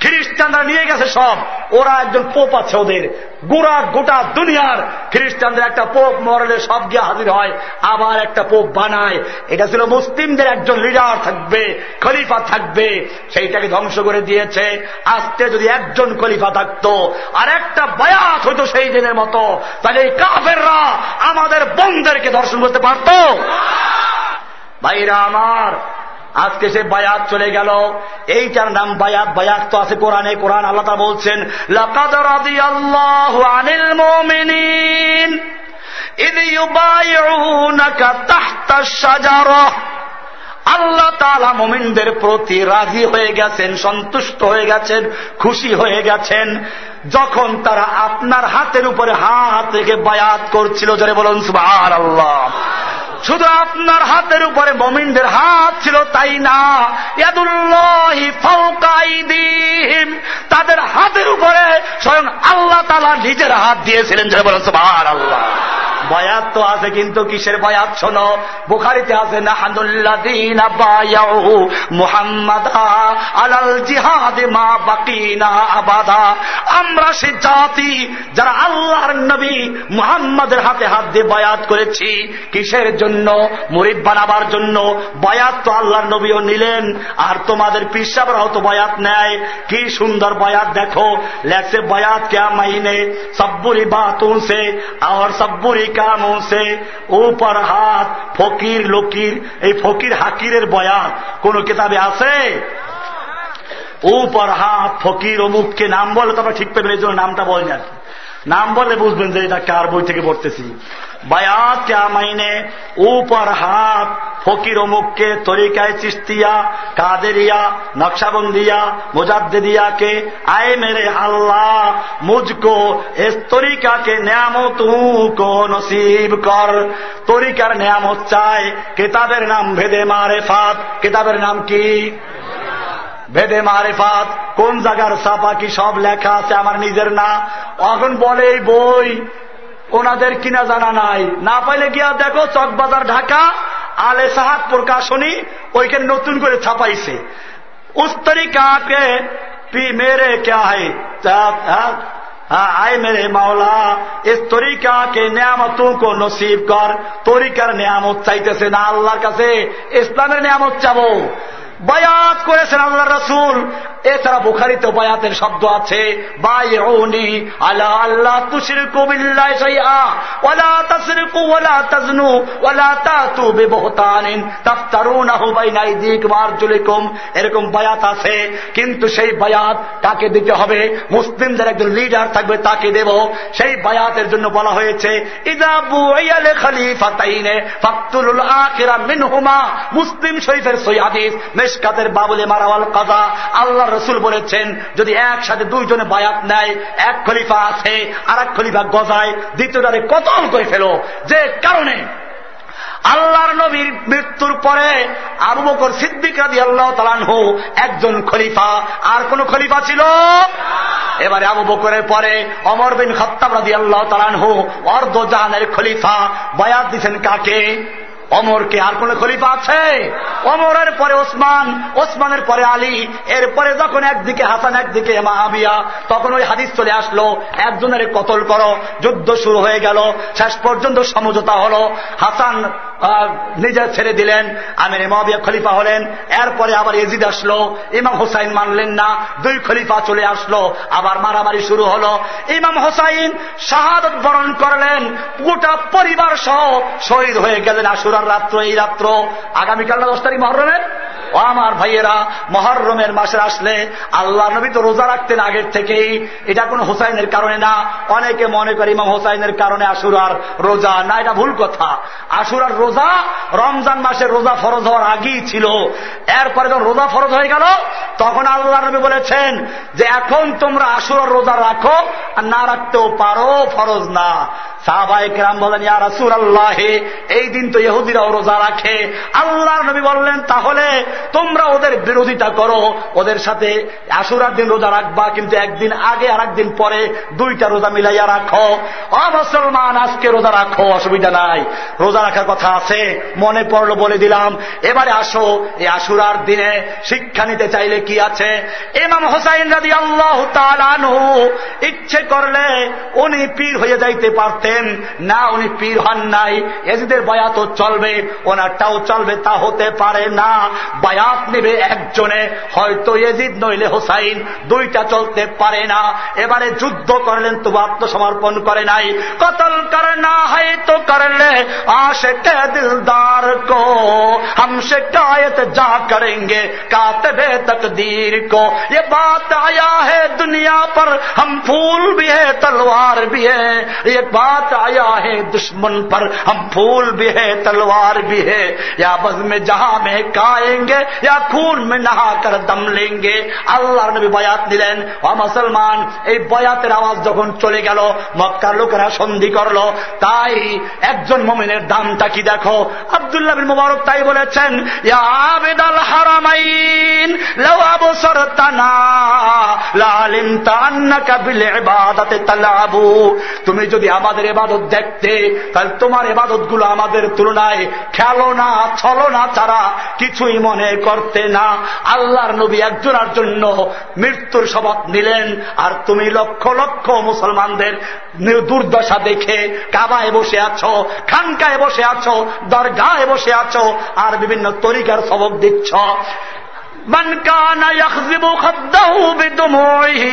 খ্রিস্টানরা নিয়ে গেছে সব। ওরা একজন পোপ আছে ওদের। গোড়া গোটা দুনিয়ার খ্রিস্টানদের একটা পোপ মরলে সব গিয়ে হাজির হয়, আবার একটা পোপ বানায়। এটা ছিল মুসলিমদের একজন লিডার থাকবে, খলিফা থাকবে। সেইটাকে ধ্বংস করে দিয়েছে। আজকে যদি একজন খলিফা থাকতো, আর একটা বায়াত হইতো সেই দিনের মতো, তাহলে এই কাফেররা আমাদের বোনদেরকে দর্শন করতে পারত। ভাইরা আমার আজকে সে বায়াত চলে গেল। এইটার নাম বায়াত বায়াত তো আছে কোরআনে, কোরআন আল্লাহ বলছেন আনিল আল্লাহ তালা মোমিনদের প্রতি রাজি হয়ে গেছেন, সন্তুষ্ট হয়ে গেছেন, খুশি হয়ে গেছেন। যখন তারা আপনার হাতের উপরে হাত রেখে বায়াত করছিল যারা বলুন সুবাহ আল্লাহ শুধু আপনার হাতের উপরে মমিনদের হাত ছিল তাই না? তাদের হাতের উপরে স্বয়ং আল্লাহ তালা নিজের হাত দিয়েছিলেন যে বলেছে আল্লাহ বয়াত তো আছে কিন্তু কিসের বয়াত শোনো? বুখারিতে আছে আলাল জিহাদ মা আবাদা। আমরা সে জাতি যারা আল্লাহর নবী মুহাম্মদের হাতে হাত দিয়ে বয়াত করেছি, কিসের জন্য? মুরিদ বানাবার জন্য। বয়াত তো আল্লাহর নবীও নিলেন, আর তোমাদের পিসাবরাও তো বয়াত নেয়। কি সুন্দর বয়াত দেখো। লেখছে, বয়াত কে মাইনে সব্বুরি বাতুন সে, আর সব্বুরি কানুন সে উপর হাত, ফকির, লকির, এই ফকির হাকিরের বয়ান। কোন কিতাবে আছে? উপর হাত, ফকির অমুককে নাম বলে, তারপর ঠিক পেবে এই জন্য নামটা বলেন আর কি নাম বলে বুঝবেন যে এটা কার বই থেকে পড়তেছি। বায়াত কে মাইনে উপর হাত, ফকির অমুককে, তরিকায় চিস্তিয়া, কাদেরিয়া, নকশাবন্দিয়া মুজাদ্দিয়া কে আয় মেরে আল্লাহ মুজকো এস তরিকা কে নিয়ামত কো নসিব কর। তরিকার নিয়ামত চায় কেতাবের নাম ভেদে মারে ফাত কেতাবের নাম কি? ভেদে মারেফাত, কোন জায়গার সাপা কি সব লেখা আছে আমার নিজের না? এখন বলে এই বই, ওনাদের কিনা জানা নাই। না পাইলে গিয়া দেখো চকবাজার, ঢাকা, আলে সাহাদ প্রকাশনী, ওইখানে নতুন করে ছাপাইছে। উস্তরিকাকে পি মেরে ক্যা আয় মেরে মাওলা ইস তরিকা কে নিয়ামতों को নসিব কর তরিকার নিয়ামত চাইতেছে না আল্লাহর কাছে, ইসলামের নিয়ামত চাবো। বয়াত করেছেন আল্লাহ রসুল। এছাড়া বুখারিতে বয়াতের শব্দ আছে এরকম বায়াত আছে, কিন্তু সেই বায়াত কাকে দিতে হবে? মুসলিমদের একজন লিডার থাকবে, তাকে দেব। সেই বায়াতের জন্য বলা হয়েছে মুসলিম শরীফের সই হাদিস মেশকাতের বাবুলে মারাওয়াল কাজা আল্লাহ রসুল বলেছেন, যদি একসাথে দুইজনে বায়াত নেয়, এক খলিফা আছে আর এক খলিফা গজায়, দ্বিতীয়টারে কতল করে ফেলো। যে কারণে আল্লাহর নবীর মৃত্যুর পরে আবু বকর সিদ্দিক রাজি আল্লাহ তালানহু একজন খলিফা, আর কোন খলিফা ছিল? এবারে আবু বকরের পরে অমর বিন খত্তাব রাজি আল্লাহ তালানহু অর্ধ জাহানের খলিফা, বয়াত দিচ্ছেন কাকে? অমরকে আর কোন খলিফা আছে? অমরের পরে ওসমান, ওসমানের পরে আলী, এরপরে যখন একদিকে হাসান, একদিকে মাহাবিয়া, তখন ওই হাদিস চলে আসলো, একজনের কতল করো, যুদ্ধ শুরু হয়ে গেল, শেষ পর্যন্ত সমঝোতা হলো, হাসান নিজে ছেড়ে দিলেন, আমির মহাবিয়া খলিফা হলেন, এরপরে আবার এজিদ আসলো, ইমাম হোসাইন মানলেন না, দুই খলিফা চলে আসলো, আবার মারামারি শুরু হলো, ইমাম হোসাইন শাহাদত বরণ করলেন, গোটা পরিবার সহ শহীদ হয়ে গেলেন আসুরার রাত্র, এই রাত্র আগামীকাল দশ তারিখ মহরমের? ও আমার ভাইয়েরা, মহরমের মাসে আসলে আল্লাহ নবী তো রোজা রাখতেন আগের থেকেই। এটা কোন হোসাইনের কারণে না। অনেকে মনে করে ইমাম হোসাইনের কারণে আশুরার রোজা না, এটা ভুল কথা। আশুরার রোজা রমজান মাসের রোজা ফরজ হওয়ার আগেই ছিল। এরপরে যখন রোজা ফরজ হয়ে গেল, তখন আল্লাহ নবী বলেছেন যে এখন তোমরা আশুরার রোজা রাখো, আর না রাখতেও পারো, ফরজ না। সাহবাইকরাম বলেন, ইয়া রাসুল আল্লাহে এই দিন তো ইহুদিরাও রোজা রাখে। আল্লাহ নবী বললেন, তাহলে তোমরা ওদের বিরোধিতা করো। ওদের সাথে আশুরার দিন রোজা রাখবা, কিন্তু একদিন আগে আর একদিন পরে দুইটা রোজা মিলাইয়া রাখো। অ মুসলমান, আজকে রোজা রাখো, অসুবিধা নাই। রোজা রাখার কথা আছে, মনে পড়ল বলে দিলাম। এবারে আসো, এই আশুরার দিনে শিক্ষা নিতে চাইলে কি আছে? ইমাম হোসাইন রাজি আল্লাহ ইচ্ছে করলে উনি পীর হয়ে যাইতে পারতেন। না, উনি পীর হন নাই। এজিদের বয়াতও চলবে ওনারটাও চলবে তা হতে পারে না বায়াত নেবে একজনে হয়তো এজিদ নইলে হোসাইন দুইটা চলতে পারে না এবারে যুদ্ধ করলেন তবু আত্মসমর্পণ করে নাই কতল করে না হয় তো করলে আশে কে দিলদার কো हम शिकायत जा करेंगे कातबे तकदीर को ये बात आया है दुनिया पर हम फूल भी है तलवार भी है ये बात आया है दुश्मन पर हम फूल भी है तलवार भी है या बज में जहां में खाएंगे या खून में नहा कर दम लेंगे আল্লাহর নবী বয়াত দিলেন ও মুসলমান এই বয়াতের আওয়াজ যখন চলে গেল মক্কার লোকেরা সন্ধি করলো তাই একজন মমিনের দামটা কি দেখো আবদুল্লাহ বিন মুবারক তাই বলেছেন ইয়া আবেদাল হারামাইন লাউ আবসারতানা লালিমতা আন্নাকা বিল ইবাদাতে তালাবু তুমি যদি আমাদের ইবাদত দেখতে তাহলে তোমার ইবাদত গুলো আমাদের তুলনায় খেলনা ছলনা ছাড়া কিছুই মনে করতে না। আল্লাহর নবী একজনের জন্য মৃত্যুর শপথ নিলেন। আর তুমি লক্ষ লক্ষ মুসলমানদের দুর্দশা দেখে কাবায় বসে আছো, খানকায় বসে আছো, দরগায় বসে আছো, আর বিভিন্ন তরিকার সবক দিচ্ছ। من كان يخذب خده بدموعه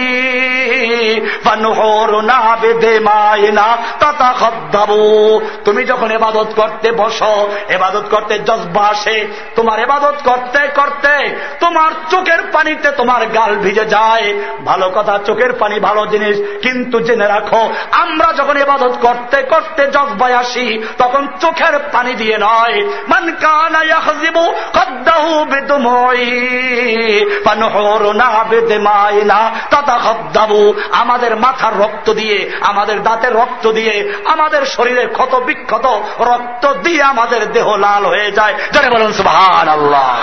তুমি যখন এবাদত করতে বসো এবাদত করতে জজবা আসে তোমার এবাদত করতে করতে তোমার চোখের পানিতে তোমার গাল ভিজে যায় ভালো কথা চোখের পানি ভালো জিনিস কিন্তু জেনে রাখো আমরা যখন এবাদত করতে করতে জজবায় আসি তখন চোখের পানি দিয়ে নয় মান কানা ইয়াহজিবু কদ্দাহু বিদুমই আমাদের মাথার রক্ত দিয়ে, আমাদের দাঁতের রক্ত দিয়ে, আমাদের শরীরের ক্ষত বিক্ষত রক্ত দিয়ে আমাদের দেহ লাল হয়ে যায়। যারা বলুন সুহান আল্লাহ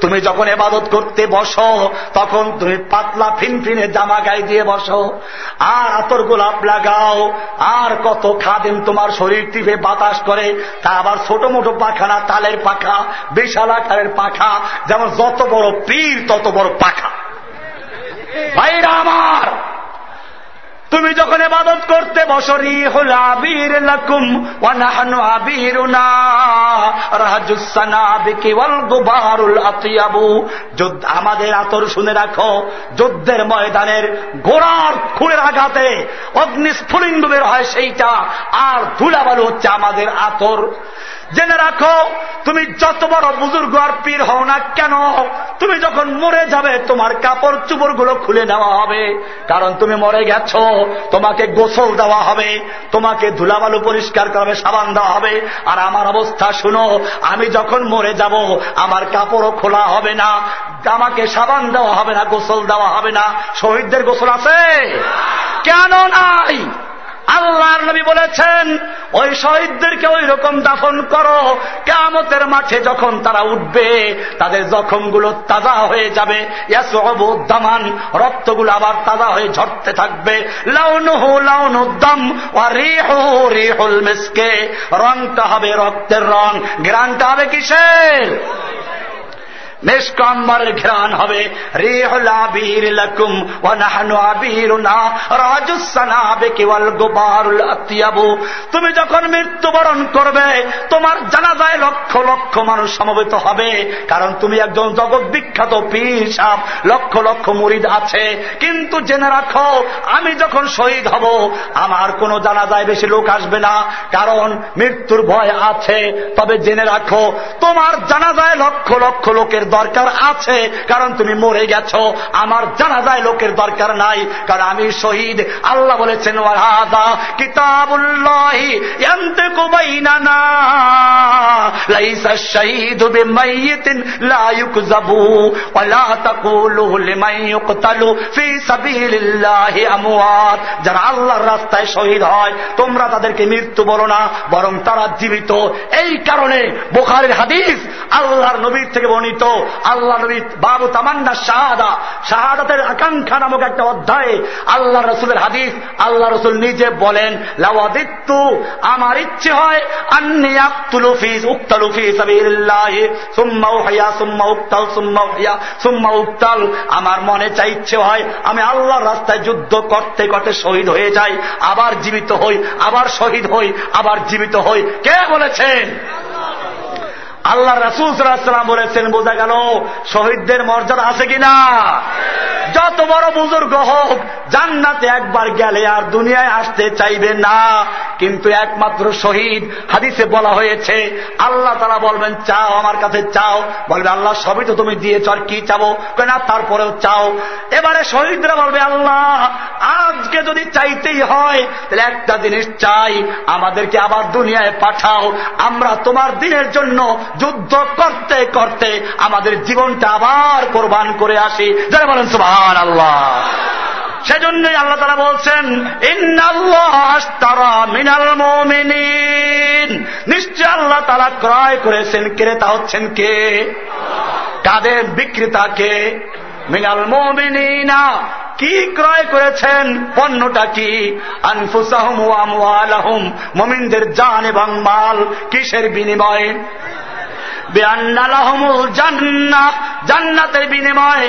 তুমি যখন এবাদত করতে বসো, তখন তুমি পাতলা ফিনফিনে জামা গায়ে দিয়ে বসো। আর আতর গোলাপ লাগাও। আর কত খাদিম তোমার শরীর টিপে বাতাস করে, তা আবার ছোট মোটো পাখা তালের পাখা, বিশাল আকারের পাখা, যেমন যত বড় পীর, তত বড় পাখা। ভাইরা আমার! তুমি যখন এবাদত করতে বসরি হল আবির লাকুম ওয়ানাহানু আবিরুনা আমাদের আতর শুনে রাখো, যুদ্ধের ময়দানের গোড়ার খুঁড়ের আঘাতে অগ্নিস্ফুলিঙ্গ বের হয় সেইটা, আর ধুলাবালু হচ্ছে আমাদের আতর। জেনে রাখো, তুমি যত বড় বুজুর্গ আর পীর হও না কেন, তুমি যখন মরে যাবে তোমার কাপড় চুপড়গুলো খুলে নেওয়া হবে। কারণ তুমি মরে গেছ, তোমাকে গোসল দেওয়া হবে, তোমাকে ধুলাবালু পরিষ্কার করা হবে সাবান দেওয়া হবে। আর আমার অবস্থা শুনো, আমি যখন মরে যাব, আমার কাপড়ও খোলা হবে না, আমাকে সাবান দেওয়া হবে না, গোসল দেওয়া হবে না। শহীদদের গোসল আছে? কেন নাই? আল্লাহর নবী বলেছেন, ওই শহীদদেরকে ওই রকম দাফন করো। কেমতের মাঠে যখন তারা উঠবে, তাদের জখমগুলো তাজা হয়ে যাবে। দামান, রক্তগুলো আবার তাজা হয়ে ঝরতে থাকবে। লাউনুহু লাউনুদ্দাম ও রেহু রংটা হবে রক্তের রং। গ্রানটা হবে কিসের? নিষ্কম্বরের ঘ্রাণ হবে। তুমি যখন মৃত্যুবরণ করবে, তোমার জানা যায় লক্ষ লক্ষ মানুষ সমবেত হবে। কারণ তুমি একজন জগৎ বিখ্যাত পীর সাপ, লক্ষ লক্ষ মুরিদ আছে। কিন্তু জেনে রাখো, আমি যখন শহীদ হব, আমার কোনো জানা যায় বেশি লোক আসবে না। কারণ মৃত্যুর ভয় আছে। তবে জেনে রাখো, তোমার জানা যায় লক্ষ লক্ষ লোকের দরকার আছে, কারণ তুমি মরে গেছ। আমার জানা যায় লোকের দরকার নাই, কারণ আমি শহীদ। আল্লাহ বলেছেন যারা আল্লাহর রাস্তায় শহীদ হয়, তোমরা তাদেরকে মৃত্যু বলো না, বরং তারা জীবিত। এই কারণে বোখারের হাদিস আল্লাহর নবীর থেকে বর্ণিত আল্লাহ নবী বাবু তামান্না শাহাদা। শাহাদাতের আকাঙ্ক্ষা নামক একটা অধ্যায়ে আল্লাহ রসুলের হাদিস, আল্লাহ রসুল নিজে বলেন, লাওয়াদিত্তু, আমার ইচ্ছে হয় আন্নি আক্তুলু ফিস উক্তালু ফি সুম্মা সুম্মা উক্তাল, সুম্মা উহিয়া, সুম্মা উক্তাল। আমার মনে চাই ইচ্ছে হয়, আমি আল্লাহর রাস্তায় যুদ্ধ করতে করতে শহীদ হয়ে যাই, আবার জীবিত হই, আবার শহীদ হই, আবার জীবিত হই। কে বলেছেন? আল্লাহ রাসুল সাল্লাম বলেছেন, বোঝা গেল শহীদদের মর্যাদা আছে কিনা? যত বড় বুজুর্গ হোক, জান্নাতে একবার গেলে আর দুনিয়ায় আসতে চাইবে না। কিন্তু একমাত্র শহীদ, হাদিসে বলা হয়েছে, আল্লাহ তারা বলবেন, চাও আমার কাছে, চাও। বলবে, আল্লাহ, সবই তো তুমি দিয়েছ, আর কি চাবো? না, তারপরেও চাও। এবারে শহীদরা বলবে, আল্লাহ, আজকে যদি চাইতেই হয়, তাহলে একটা জিনিস চাই, আমাদেরকে আবার দুনিয়ায় পাঠাও। আমরা তোমার দিনের জন্য যুদ্ধ করতে করতে আমাদের জীবনটা আবার কোরবান করে আসি। যারা বলেন সুবাহ আল্লাহ সেজন্যই আল্লাহ তারা বলছেন মিনাল নিশ্চয় আল্লাহ তারা ক্রয় করেছেন। ক্রেতা হচ্ছেন কে? কাদের বিক্রেতাকে মিনাল মোমিনা কি ক্রয় করেছেন? পণ্যটা কি? আনফুসাহম মোমিনদের জান এবং মাল কিসের বিনিময়ে? জান্নাতের বিনিময়ে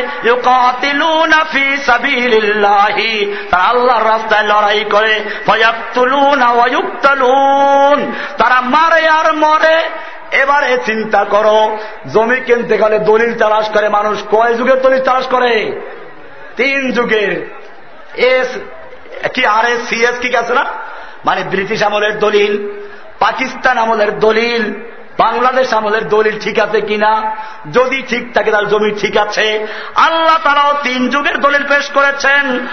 তারা আল্লাহর রাস্তায় লড়াই করে তারা মারে আর মরে। এবারে চিন্তা করো, জমি কিনতে গেলে দলিল তালাশ করে, মানুষ কয় যুগের দলিল তালাশ করে? তিন যুগের এস, কি আর এস সি এস কি গেছে না? মানে ব্রিটিশ আমলের দলিল, পাকিস্তান আমলের দলিল বাংলাদেশ আমলের দলিল ঠিক আছে কিনা? যদি ঠিক থাকে তার জমি ঠিক আছে। আল্লাহ তারাও তিন যুগের দলিল পেশ করেছেন।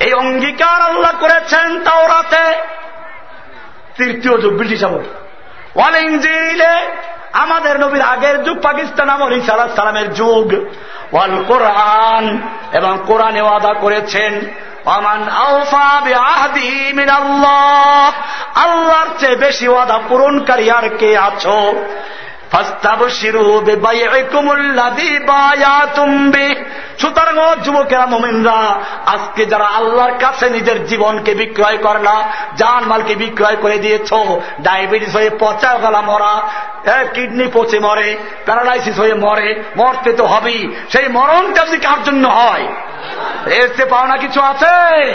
এই অঙ্গীকার আল্লাহ করেছেন তাওরাতে। তৃতীয় যুগ ব্রিটিশ আমল। ওয়াল ইঞ্জিলে আমাদের নবীর আগের যুগ পাকিস্তান আমল ইসালাত সালামের যুগ। ওয়াল কোরআন, এবং কোরআনে ওয়াদা করেছেন আল্লাহর চেয়ে বেশি ওয়াদা পূরণকারী আর কে আছো? সুতরাং যুবকেরা, মোমিনরা, আজকে যারা আল্লাহর কাছে নিজের জীবনকে বিক্রয় করলা জান মালকে বিক্রয় করে দিয়েছ, ডায়াবেটিস হয়ে পচা গলা মরা কিডনি পচে মরে, প্যারালাইসিস হয়ে মরে, মরতে তো হবেই। সেই মরণটা যদি কার জন্য হয়? এর চেয়ে পাওনা কিছু আছে?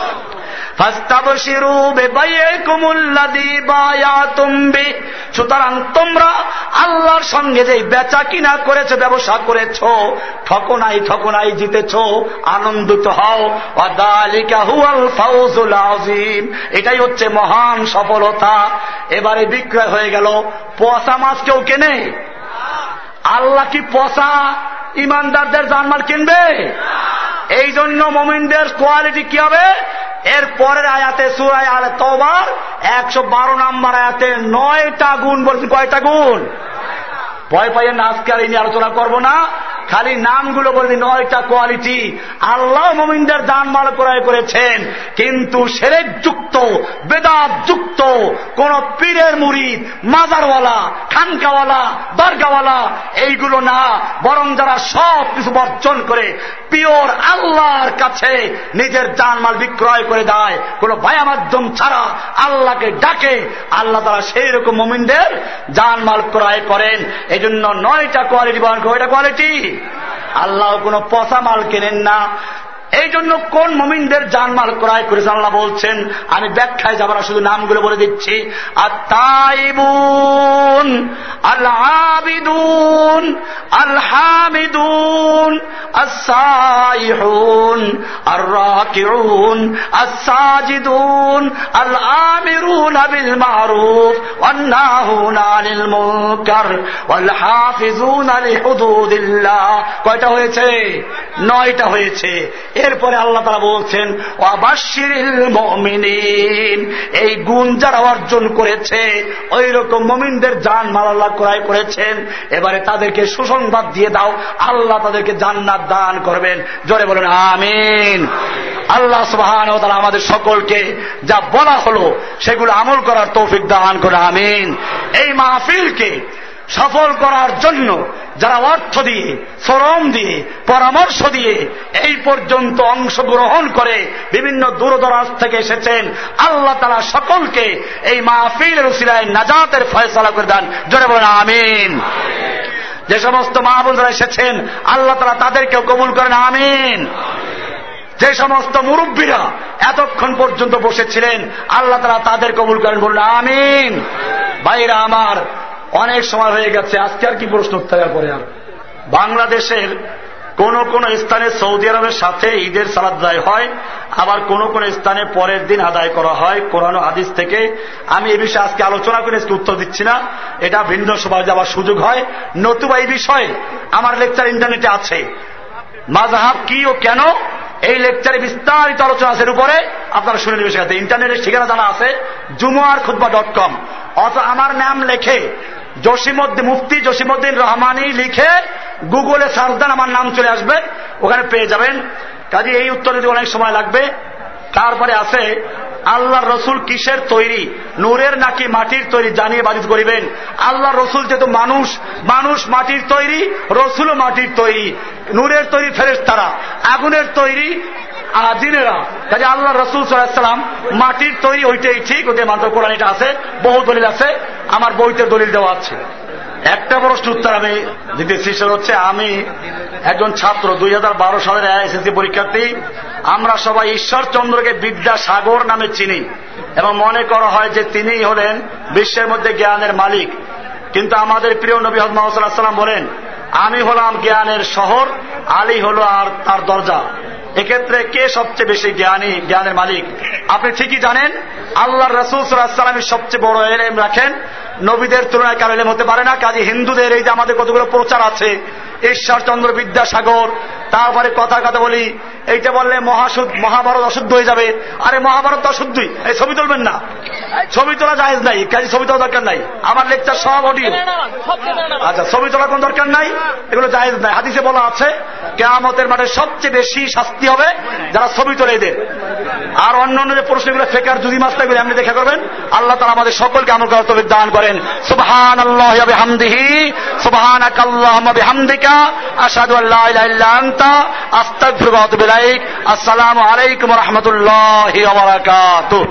সুতরাং তোমরা আল্লাহর সঙ্গে যে বেচা কিনা করেছে, ব্যবসা করেছ, ঠকনাই ঠকনাই জিতেছ, আনন্দিত হও। ফাউজুল আজিম এটাই হচ্ছে মহান সফলতা। এবারে বিক্রয় হয়ে গেল। পচা মাছ কেউ কেনে? আল্লাহ কি পচা ইমানদারদের জানমাল কিনবে? এই জন্য মোমিনদের কোয়ালিটি কি হবে? এর পরের আয়াতে সুরায় আর তোবার একশো বারো নম্বর আয়াতে নয়টা গুণ বলছি, কয়টা গুণ? ভয় পাইয়ে না, আজকে আর এই নিয়ে আলোচনা করব না। খালি নামগুলো বলবি নয়টা কোয়ালিটি। আল্লাহ মোমিনদের দান মাল ক্রয় করেছেন, কিন্তু সেরেক যুক্ত, বেদাত যুক্ত, কোন পীরের মুড়িদ মাজারওয়ালা, খানকাওয়ালা, দরগাওয়ালা, এইগুলো না, বরং যারা সব কিছু বর্জন করে, পিওর আল্লাহর কাছে নিজের জানমাল বিক্রয় করে দেয়, কোন ভায়া মাধ্যম ছাড়া আল্লাহকে ডাকে, আল্লাহ তারা সেই রকম মোমিনদের জানমাল ক্রয় করেন। এই জন্য নয়টা কোয়ালিটি বহন কয়টা কোয়ালিটি? আল্লাহ কোনো পচা মাল কেনেন না। এই জন্য কোন মমিনদের জানমাল ক্রয় করেছে আল্লাহ বলছেন আমি ব্যাখ্যায় যাবার শুধু নামগুলো বলে দিচ্ছি আর তাইবুন আল আবিদুন আল হামিদুন السائحون الراكعون الساجدون الآمرون بالمعروف والناهون عن المنكر والحافظون لحدود الله কয়টা হয়েছে নয়টা হয়েছে এরপরে আল্লাহ তারা বলছেন এই গুণ যারা অর্জন করেছে ওই রকম মমিনদের যান মাল আল্লাহ ক্রয় করেছেন। এবারে তাদেরকে সুসংবাদ দিয়ে দাও, আল্লাহ তাদেরকে জান্নাত দান করবেন। জোরে বলেন, আমিন। আল্লাহ সুবাহান ও তারা আমাদের সকলকে যা বলা হলো, সেগুলো আমল করার তৌফিক দান করে আমিন। এই মাহফিলকে সফল করার জন্য যারা অর্থ দিয়ে, শ্রম দিয়ে, পরামর্শ দিয়ে এই পর্যন্ত অংশগ্রহণ করে বিভিন্ন দূরদরাজ থেকে এসেছেন, আল্লাহ তারা সকলকে এই মাহফিলের উসিলায় নাজাতের ফয়সলা করে দেন। জোরে বলেন, আমিন। যে সমস্ত মাহবুলরা এসেছেন, আল্লাহ তারা তাদেরকেও কবুল করেন, আমিন। যে সমস্ত মুরব্বীরা এতক্ষণ পর্যন্ত বসেছিলেন, আল্লাহ তারা তাদের কবুল করেন, বলুন, আমিন। ভাইরা আমার অনেক সময় হয়ে গেছে, আজকে আর কি প্রশ্ন উত্তরের পরে আর। বাংলাদেশের কোন কোন স্থানে সৌদি আরবের সাথে ঈদের সালাদ আদায় হয়, আবার কোন কোন স্থানে পরের দিন আদায় করা হয়। কোরআন হাদিস থেকে আমি এই বিষয়ে আজকে আলোচনা করে, আজকে উত্তর দিচ্ছি না। এটা ভিন্ন সভায় যাওয়ার সুযোগ হয়। নতুবা এই বিষয়ে আমার লেকচার ইন্টারনেটে আছে। মাজাহাব কি ও কেন? এই লেকচারে বিস্তারিত আলোচনা আছে উপরে। আপনারা শুনে নেবেন সেখানে ইন্টারনেটের ঠিকানা জানা আছে জুমুয়ার খুদ্া ডট কম। অত আমার নাম লেখে জসিমুদ্দিন মুফতি জসিমুদ্দিন রহমানি লিখে গুগলে সার্চ দেন, আমার নাম চলে আসবে, ওখানে পেয়ে যাবেন। কাজে এই উত্তর দিতে অনেক সময় লাগবে। তারপরে আছে আল্লাহ রসুল কিসের তৈরি? নূরের নাকি মাটির তৈরি? জানিয়ে বাধিত করিবেন। আল্লাহ রসুল যেহেতু মানুষ মানুষ মাটির তৈরি, রসুলও মাটির তৈরি। নূরের তৈরি ফেরেস তারা আগুনের তৈরি জিনেরা কাজে আল্লাহ রসুল সাল্লাম মাটির তৈরি ওইটাই ঠিক, ওইটাই মাত্র কোরআন এটা আছে, বহু দলিল আছে, আমার বইতে দলিল দেওয়া আছে। একটা প্রশ্ন উত্তর আমি দিতেছি সেটা হচ্ছে আমি একজন ছাত্র, দুই হাজার বারো সালের এসএসসি পরীক্ষার্থী। আমরা সবাই ঈশ্বরচন্দ্রকে বিদ্যাসাগর নামে চিনি এবং মনে করা হয় যে তিনি হলেন বিশ্বের মধ্যে জ্ঞানের মালিক। কিন্তু আমাদের প্রিয় নবী হজমাসাল্লাম বলেন আমি হলাম জ্ঞানের শহর, আলী হল আর তার দরজা। এক্ষেত্রে কে সবচেয়ে বেশি জ্ঞানী, জ্ঞানের মালিক? আপনি ঠিকই জানেন আল্লাহ রসুল সাল্লামের সবচেয়ে বড় এলেম রাখেন, নবীদের তুলনায় কার এলেম হতে পারে না, কাজে হিন্দুদের এই যে আমাদের কতগুলো প্রচার আছে, ঈশ্বরচন্দ্র বিদ্যাসাগর, তারপরে কথা কথা বলি এইটা বললে মহাসুদ মহাভারত অশুদ্ধ হয়ে যাবে। আরে মহাভারত অশুদ্ধই, এই ছবি তুলবেন না। ছবি তোলা জাহেজ নাই, কাজে ছবি তোলা দরকার নাই। আমার লেকচার সব অডিও আচ্ছা ছবি তোলা কোন দরকার নাই? এগুলো জাহেজ নাই। হাদিসে বলা আছে, কেয়ামতের মাঠে সবচেয়ে বেশি শাস্তি হবে যারা ছবি তোলে এদের। আর অন্য অন্য যে প্রশ্নগুলো, ফেকার যদি মাস্টার করে আপনি দেখা করবেন। আল্লাহ তালা আমাদের সকলকে আমল করার তবে দান করেন। সুবহান আল্লাহ হামদিহি সুবহান আকাল্লাহ হামদিকা আসাদু আল্লাহ আতুবু ইলাইক আসসালামু আলাইকুম রহমতুল্লাহ বারাকাতুহু।